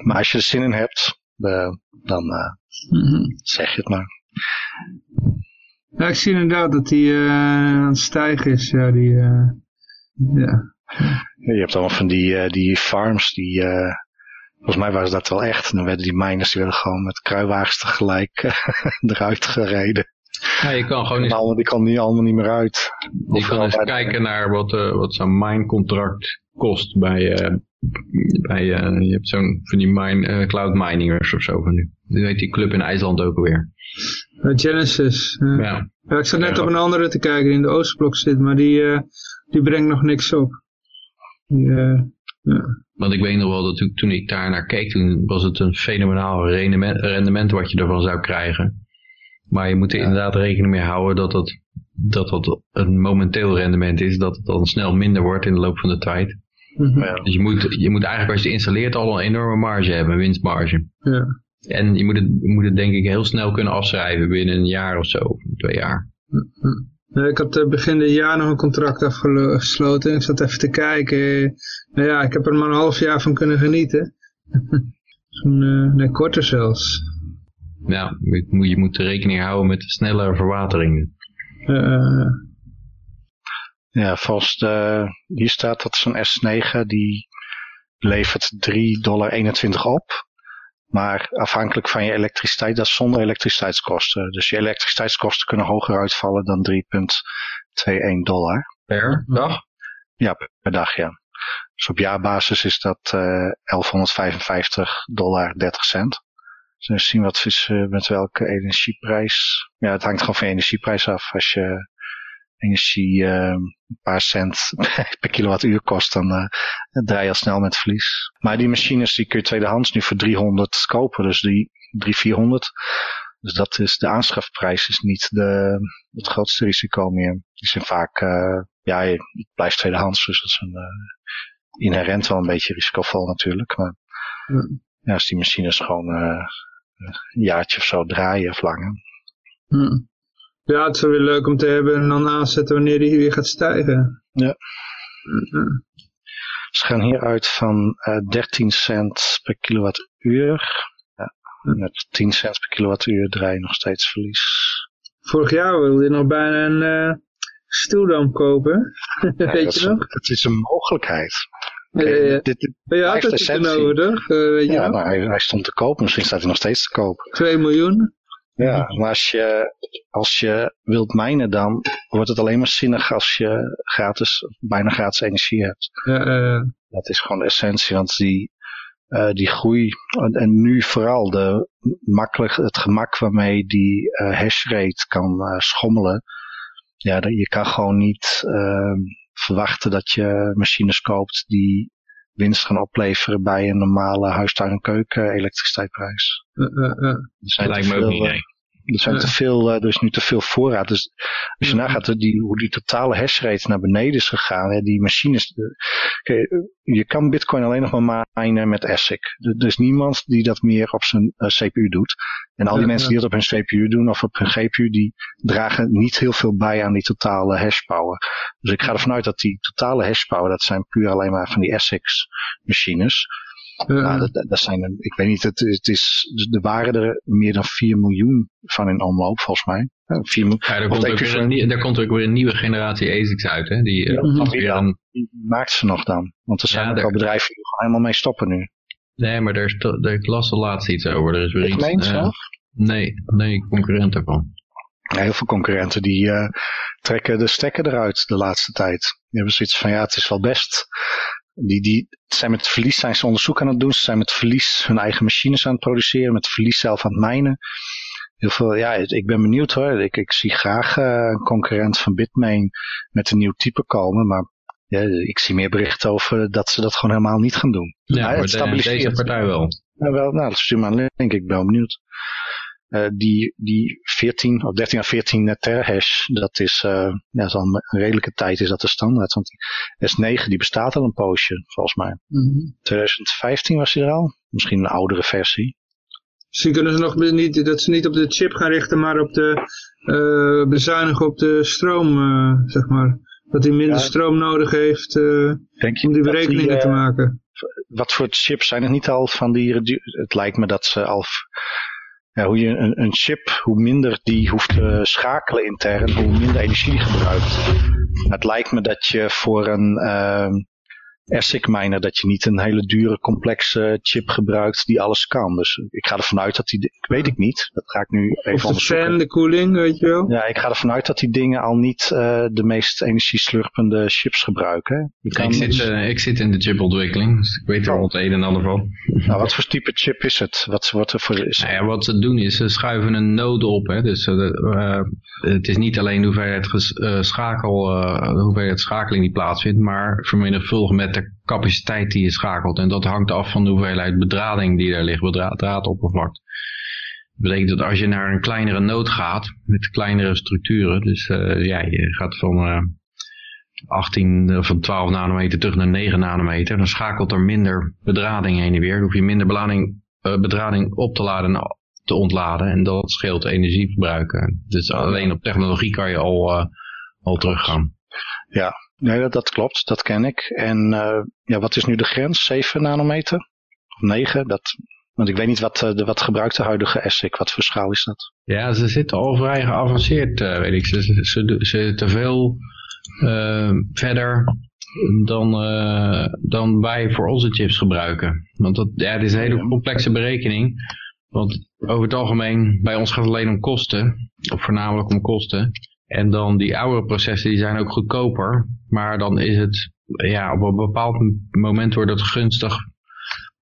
Maar als je er zin in hebt, uh, dan mm -hmm. zeg je het maar. Ja, ik zie inderdaad dat die aan het stijgen is. Ja, die, ja. Je hebt allemaal van die, die farms die, volgens mij waren ze dat wel echt. Dan werden die miners die werden gewoon met kruiwagens tegelijk eruit gereden. Ja, je kan gewoon eens... die kan niet allemaal niet meer uit. Je kan eens kijken naar wat, uh, wat zo'n minecontract kost bij, uh, bij uh, je hebt zo'n van die mine, cloud miningers of zo van nu. Die heet die club in IJsland ook alweer. Genesis. ja. ja. Ik zat net ja. op een andere te kijken die in de Oostblok zit, maar die, die brengt nog niks op. Ja, ja. Want ik weet nog wel dat toen ik daar naar keek, toen was het een fenomenaal rendement, rendement wat je ervan zou krijgen. Maar je moet er ja. inderdaad rekening mee houden dat dat, dat dat een momenteel rendement is, dat het dan snel minder wordt in de loop van de tijd. Mm -hmm. ja. Dus je moet, je moet eigenlijk als je het installeert al een enorme marge hebben, een winstmarge. Ja. En je moet, het, je moet het denk ik heel snel kunnen afschrijven binnen een jaar of zo, twee jaar. Mm -hmm. Ik had uh, begin dit jaar nog een contract afgesloten. Ik zat even te kijken. Nou ja, ik heb er maar een half jaar van kunnen genieten. Zo'n, uh, nee, korter zelfs. Ja, je moet, je moet rekening houden met snelle verwateringen. Uh, ja, volgens de, hier staat dat zo'n S9 die levert 3,21 dollar op. Maar afhankelijk van je elektriciteit, dat is zonder elektriciteitskosten. Dus je elektriciteitskosten kunnen hoger uitvallen dan 3,21 dollar. Per dag? Ja, per dag, ja. Dus op jaarbasis is dat uh, 1155 dollar 30 cent. Dus zien wat is uh, met welke energieprijs. Ja, het hangt gewoon van je energieprijs af. Als je energie een paar cent per kilowattuur kost, dan draai je al snel met verlies. Maar die machines die kun je tweedehands nu voor 300 kopen, dus die 300, 400. Dus dat is, de aanschafprijs is niet de, het grootste risico meer. Die zijn vaak, ja, het blijft tweedehands, dus dat is een, inherent wel een beetje risicovol natuurlijk. Maar ja, als die machines gewoon een jaartje of zo draaien of langer. Ja, het is wel weer leuk om te hebben en dan aanzetten wanneer die weer gaat stijgen. Ja. Ze gaan hieruit van uh, 13 cent per kilowattuur. Ja, met 10 cent per kilowattuur draai je nog steeds verlies. Vorig jaar wilde je nog bijna een uh, stoeldam kopen. weet je nog? Het is een mogelijkheid. Ja, ja, ja. Dit, dit maar je had het essentie. nodig, uh, weet je ja, nog? nou, hij, hij stond te koop. Misschien staat hij nog steeds te koop. 2 miljoen. Ja, maar als je, als je wilt mijnen dan wordt het alleen maar zinnig als je gratis, bijna gratis energie hebt. Ja, uh, Dat is gewoon de essentie, want die, uh, die groei, en nu vooral de makkelijk, het gemak waarmee die uh, hashrate kan schommelen. Ja, je kan gewoon niet ehm, verwachten dat je machines koopt die winst gaan opleveren bij een normale huistuin- en keuken elektriciteitsprijs. Uh, uh, uh. Er zijn Lijkt me ook veel, niet, nee. Er, zijn te veel, er is nu te veel voorraad. Dus als je nagaat die, hoe die totale hashrate naar beneden is gegaan. Hè, die machines. De, okay, je kan bitcoin alleen nog maar minen met ASIC. Er is niemand die dat meer op zijn CPU doet. En al die Ja, mensen die dat op hun CPU doen of op hun GPU. Die dragen niet heel veel bij aan die totale hashpower. Dus ik ga ervan uit dat die totale hashpower. Dat zijn puur alleen maar van die ASICs machines. Uh, Nou, dat, dat- dat zijn, een- ik weet niet, het, het is, er waren er meer dan 4 miljoen van in omloop, volgens mij. Ja, 4 miljoen. Ja, er, Of komt ook weer een, er komt ook weer een nieuwe generatie ASICs uit, hè? Die Ja, uh, weer een, Die maakt ze nog dan? Want er zijn Ja, ook daar- al bedrijven die er helemaal mee stoppen nu. Nee, maar daar, is daar ik las er laatst iets over. Er is weer Ik iets. meen eh, zelf? nee, nee, concurrent ervan. Ja, heel veel concurrenten die eh, trekken de stekker eruit de laatste tijd. Die hebben zoiets van, ja, het is wel best. Die, die zijn met verlies zijn ze onderzoek aan het doen. Ze zijn met verlies hun eigen machines aan het produceren. Met verlies zelf aan het mijnen. Heel veel, ja, ik ben benieuwd hoor. Ik, ik zie graag eh, een concurrent van Bitmain met een nieuw type komen. Maar ja, ik zie meer berichten over dat ze dat gewoon helemaal niet gaan doen. Ja, maar het de- stabiliseert. deze partij wel. Ja, wel, nou, dat stuur maar een link. Ik ben benieuwd. Eh, die, die 14 of 13 à 14 terahash, dat is, eh, ja, dat is al een redelijke tijd is dat de standaard. Want die S9 die bestaat al een poosje, volgens mij. mhm. 2015 was die er al. Misschien een oudere versie. Misschien kunnen ze nog niet, dat ze niet op de chip gaan richten, maar op de eh, bezuinigen op de stroom, eh, zeg maar. Dat hij minder Ja. stroom nodig heeft eh, om die berekeningen eh, te maken. Wat voor chips zijn het niet al van die... Het lijkt me dat ze al... Ja, hoe je een, een chip, hoe minder die hoeft te schakelen intern, hoe minder energie die gebruikt. Het lijkt me dat je voor een ehm ASIC miner, dat je niet een hele dure complexe chip gebruikt die alles kan. Dus ik ga ervan uit dat die, ik weet ik niet, dat ga ik nu Of even de onderzoeken. fan, de koeling, weet je wel. Ja, ik ga ervan uit dat die dingen al niet eh, de meest energieslurpende chips gebruiken. hè. Je kan, Ik zit, eh, ik zit in de chipontwikkeling, dus ik weet er Oh. al het een en ander van. nou, wat voor type chip is het? Wat wordt er voor... Is, Nou ja, wat ze doen is, ze schuiven een node op. Hè? Dus eh, het is niet alleen de hoeveelheid, ges- eh, schakel, eh, de hoeveelheid schakeling die plaatsvindt, maar vermenigvuldigen met de capaciteit die je schakelt. En dat hangt af van de hoeveelheid bedrading die er ligt, bedra- draadoppervlak. Dat betekent dat als je naar een kleinere node gaat, met kleinere structuren, dus eh, ja, je gaat van eh 18 of van 12 nanometer terug naar 9 nanometer, dan schakelt er minder bedrading heen en weer. Dan hoef je minder belading, eh, bedrading op te laden en te ontladen. En dat scheelt energieverbruik. Dus alleen op technologie kan je al, eh, al teruggaan. Nee, dat, dat klopt, dat ken ik. En eh, ja, wat is nu de grens? 7 nanometer? Of 9? Dat, want ik weet niet wat, eh, de, wat gebruikt de huidige ASIC, wat voor schaal is dat? Ja, ze zitten al vrij geavanceerd, eh, weet ik. Ze, ze, ze, zitten veel verder dan, dan wij voor onze chips gebruiken. Want dat, ja, het is een hele complexe berekening. Want over het algemeen, bij ons gaat het alleen om kosten. Of voornamelijk om kosten. En dan die oude processen, die zijn ook goedkoper. Maar dan is het, ja, op een bepaald moment wordt het gunstig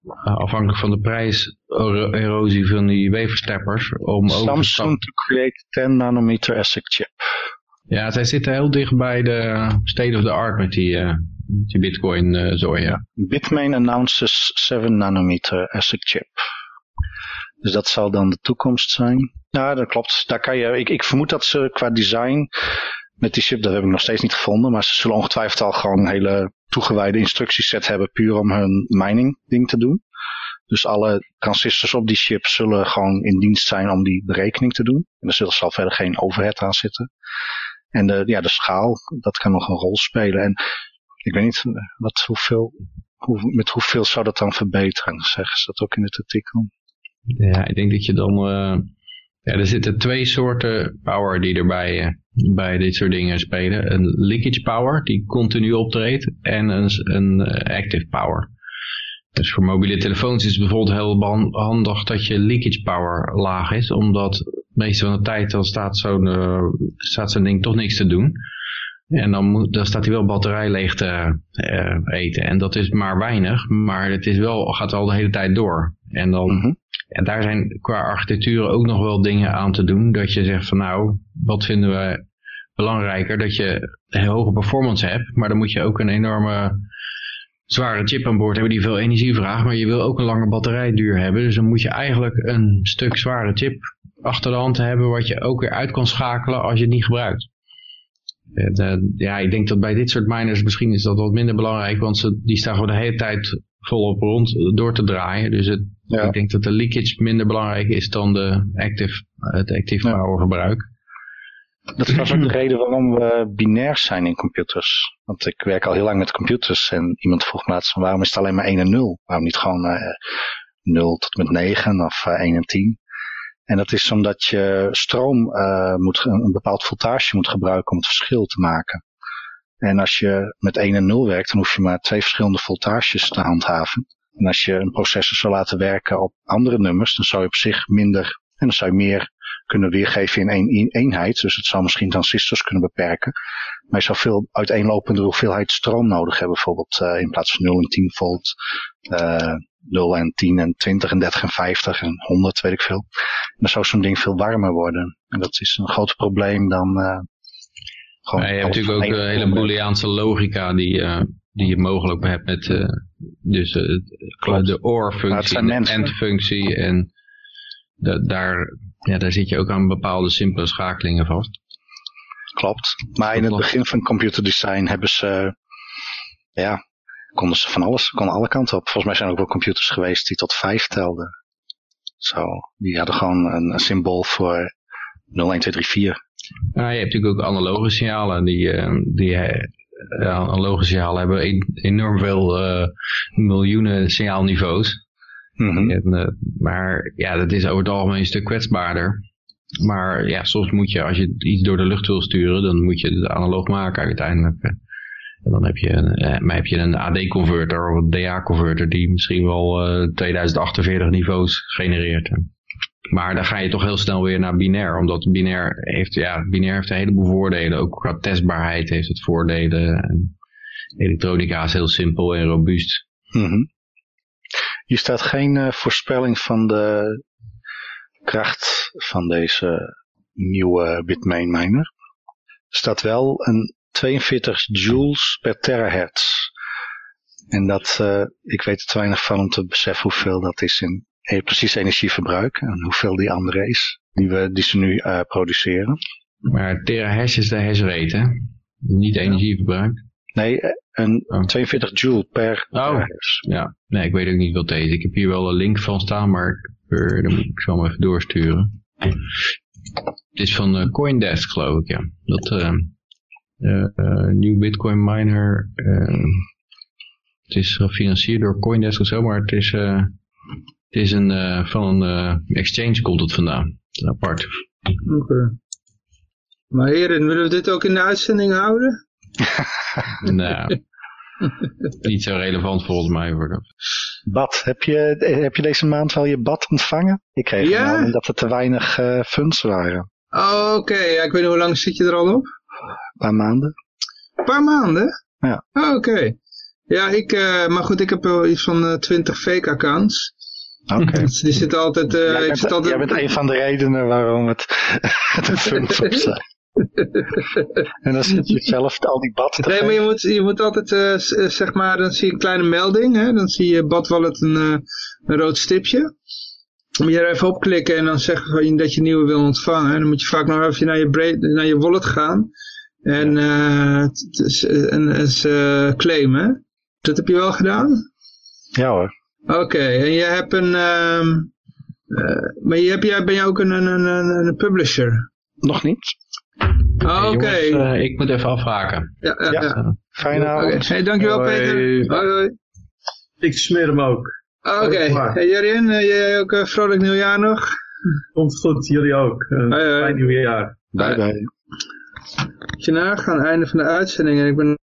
uh, afhankelijk van de prijserosie van die weversteppers om te Samsung to create 10 nanometer ASIC chip. Ja, zij zitten heel dicht bij de state of the art met die, uh, die bitcoin uh, zooi. Ja. Bitmain announces 7 nanometer ASIC chip. Dus dat zal dan de toekomst zijn. Ja, dat klopt. Daar kan je, ik, ik vermoed dat ze qua design met die chip, dat heb ik nog steeds niet gevonden, maar ze zullen ongetwijfeld al gewoon een hele toegewijde instructieset hebben puur om hun mining ding te doen. Dus alle transistors op die chip zullen gewoon in dienst zijn om die berekening te doen. En er zullen zal verder geen overhead aan zitten. En de, ja, de schaal, dat kan nog een rol spelen. En ik weet niet, wat, hoeveel, hoe, met hoeveel zou dat dan verbeteren? Zeggen ze dat ook in het artikel? Ja, ik denk dat je dan... Uh, ja, er zitten twee soorten power die erbij uh, bij dit soort dingen spelen. Een leakage power, die continu optreedt. En een, een uh, active power. Dus voor mobiele telefoons is het bijvoorbeeld heel handig dat je leakage power laag is. Omdat de meeste van de tijd dan staat zo'n staat zo'n ding toch niks te doen. En dan, moet, dan staat hij wel batterij leeg te uh, eten. En dat is maar weinig, maar het is wel, gaat wel de hele tijd door. En dan, mm -hmm. en daar zijn qua architectuur ook nog wel dingen aan te doen. Dat je zegt van nou, wat vinden we belangrijker? Dat je een hoge performance hebt, maar dan moet je ook een enorme zware chip aan boord hebben die veel energie vraagt, maar je wil ook een lange batterijduur hebben. Dus dan moet je eigenlijk een stuk zware chip achter de hand hebben wat je ook weer uit kan schakelen als je het niet gebruikt. Ja, ik denk dat bij dit soort miners misschien is dat wat minder belangrijk, want ze, die staan gewoon de hele tijd volop rond door te draaien. Dus het, ja. ik denk dat de leakage minder belangrijk is dan de active, het active power gebruik. Dat is ook de reden waarom we binair zijn in computers. Want ik werk al heel lang met computers en iemand vroeg me laatst waarom is het alleen maar 1 en 0? Waarom niet gewoon uh, 0 tot met 9 of uh, 1 en 10? En dat is omdat je stroom uh, moet, een bepaald voltage moet gebruiken om het verschil te maken. En als je met 1 en 0 werkt, dan hoef je maar twee verschillende voltages te handhaven. En als je een processor zou laten werken op andere nummers, dan zou je op zich minder, en dan zou je meer kunnen weergeven in één eenheid. Dus het zou misschien transistors kunnen beperken. Maar je zou veel uiteenlopende hoeveelheid stroom nodig hebben. Bijvoorbeeld uh, in plaats van 0 en 10 volt. Uh, 0 en 10 en 20 en 30 en 50 en 100 weet ik veel. En dan zou zo'n ding veel warmer worden. En dat is een groter probleem dan... Uh, gewoon je hebt natuurlijk ook een hele booleaanse logica die, uh, die je mogelijk hebt met uh, dus, de OR-functie en de AND-functie. En daar, ja, daar zit je ook aan bepaalde simpele schakelingen vast. Klopt. Maar in het begin van computerdesign hebben ze, ja, konden ze van alles, konden alle kanten op. Volgens mij zijn er ook wel computers geweest die tot vijf telden. Zo, die hadden gewoon een, een symbool voor 0, 1, 2, 3, 4. Ja, je hebt natuurlijk ook analoge signalen. Die, die ja, analoge signalen hebben enorm veel uh, miljoenen signaalniveaus. Mm -hmm. en, uh, maar ja, dat is over het algemeen een stuk kwetsbaarder. Maar ja, soms moet je, als je iets door de lucht wil sturen, dan moet je het analoog maken uiteindelijk. En dan heb je een, eh, heb je een AD-converter of een DA-converter die misschien wel uh, 2048 niveaus genereert. Maar dan ga je toch heel snel weer naar binair, omdat binair heeft, ja, binair heeft een heleboel voordelen. Ook qua testbaarheid heeft het voordelen. En elektronica is heel simpel en robuust. Mm. Hier staat geen uh, voorspelling van de kracht van deze nieuwe Bitmain miner. Er staat wel een 42 joules per terahertz. En dat, uh, ik weet er te weinig van om te beseffen hoeveel dat is in precies energieverbruik en hoeveel die andere is, die, we, die ze nu uh, produceren. Maar terahertz is de hash rate, hè? Niet energieverbruik. Nee, een oh. 42 joule per oh. terahertz. Ja, nee, ik weet ook niet wat deze. Ik heb hier wel een link van staan, maar er, dan moet ik zo maar even doorsturen. Het is van uh, Coindesk, geloof ik, ja. Dat uh, uh, nieuw Bitcoin miner. het is gefinancierd door Coindesk of zo, maar het is het is een, uh, van een uh, exchange komt het vandaan. Apart. Oké. Okay. Maar heren, willen we dit ook in de uitzending houden? nou, niet zo relevant volgens mij voor dat. Bad, heb je, heb je deze maand wel je bad ontvangen? Ik kreeg ja? dat er te weinig uh, funds waren. Oh, oké. Okay. Ja, ik weet niet hoe lang zit je er al op? Paar maanden. Een paar maanden? Ja. Oh, oké. Okay. Ja, ik, uh, maar goed, ik heb wel iets van uh, 20 fake accounts. Oké. Okay. Die zit altijd, uh, jij, bent, zit altijd... jij bent een van de redenen waarom het de funds op zijn. En dan zit je zelf al die bad te Nee, maar je moet, je moet altijd, eh, eh, zeg maar, dan zie je een kleine melding. Hè? Dan zie je badwallet een, eh, een rood stipje. Dan moet je er even op klikken en dan zeggen dat je nieuwe wil ontvangen. Dan moet je vaak nog even naar je, naar je wallet gaan. En, eh, s- en, ze claimen. Dat heb je wel gedaan? Ja hoor. Oké, en je hebt een... ehm, eh, maar je hebt, jij ben je ook een, een, een, een een publisher? Nog niet. Oh, Oké. Eh, ik moet even afhaken. ja, ja, ja. ja. Fijne Oké. avond. Hey, dankjewel Hoi. Peter. Hoi, hoi. Ik smeer hem ook. Oké, klaar. hey, Jurien, eh, jij ook een vrolijk nieuwjaar nog? Komt goed, jullie ook. Een Hoi, hoi. fijn nieuwjaar. Bye bye. Moet je nagaan, einde van de uitzending en ik ben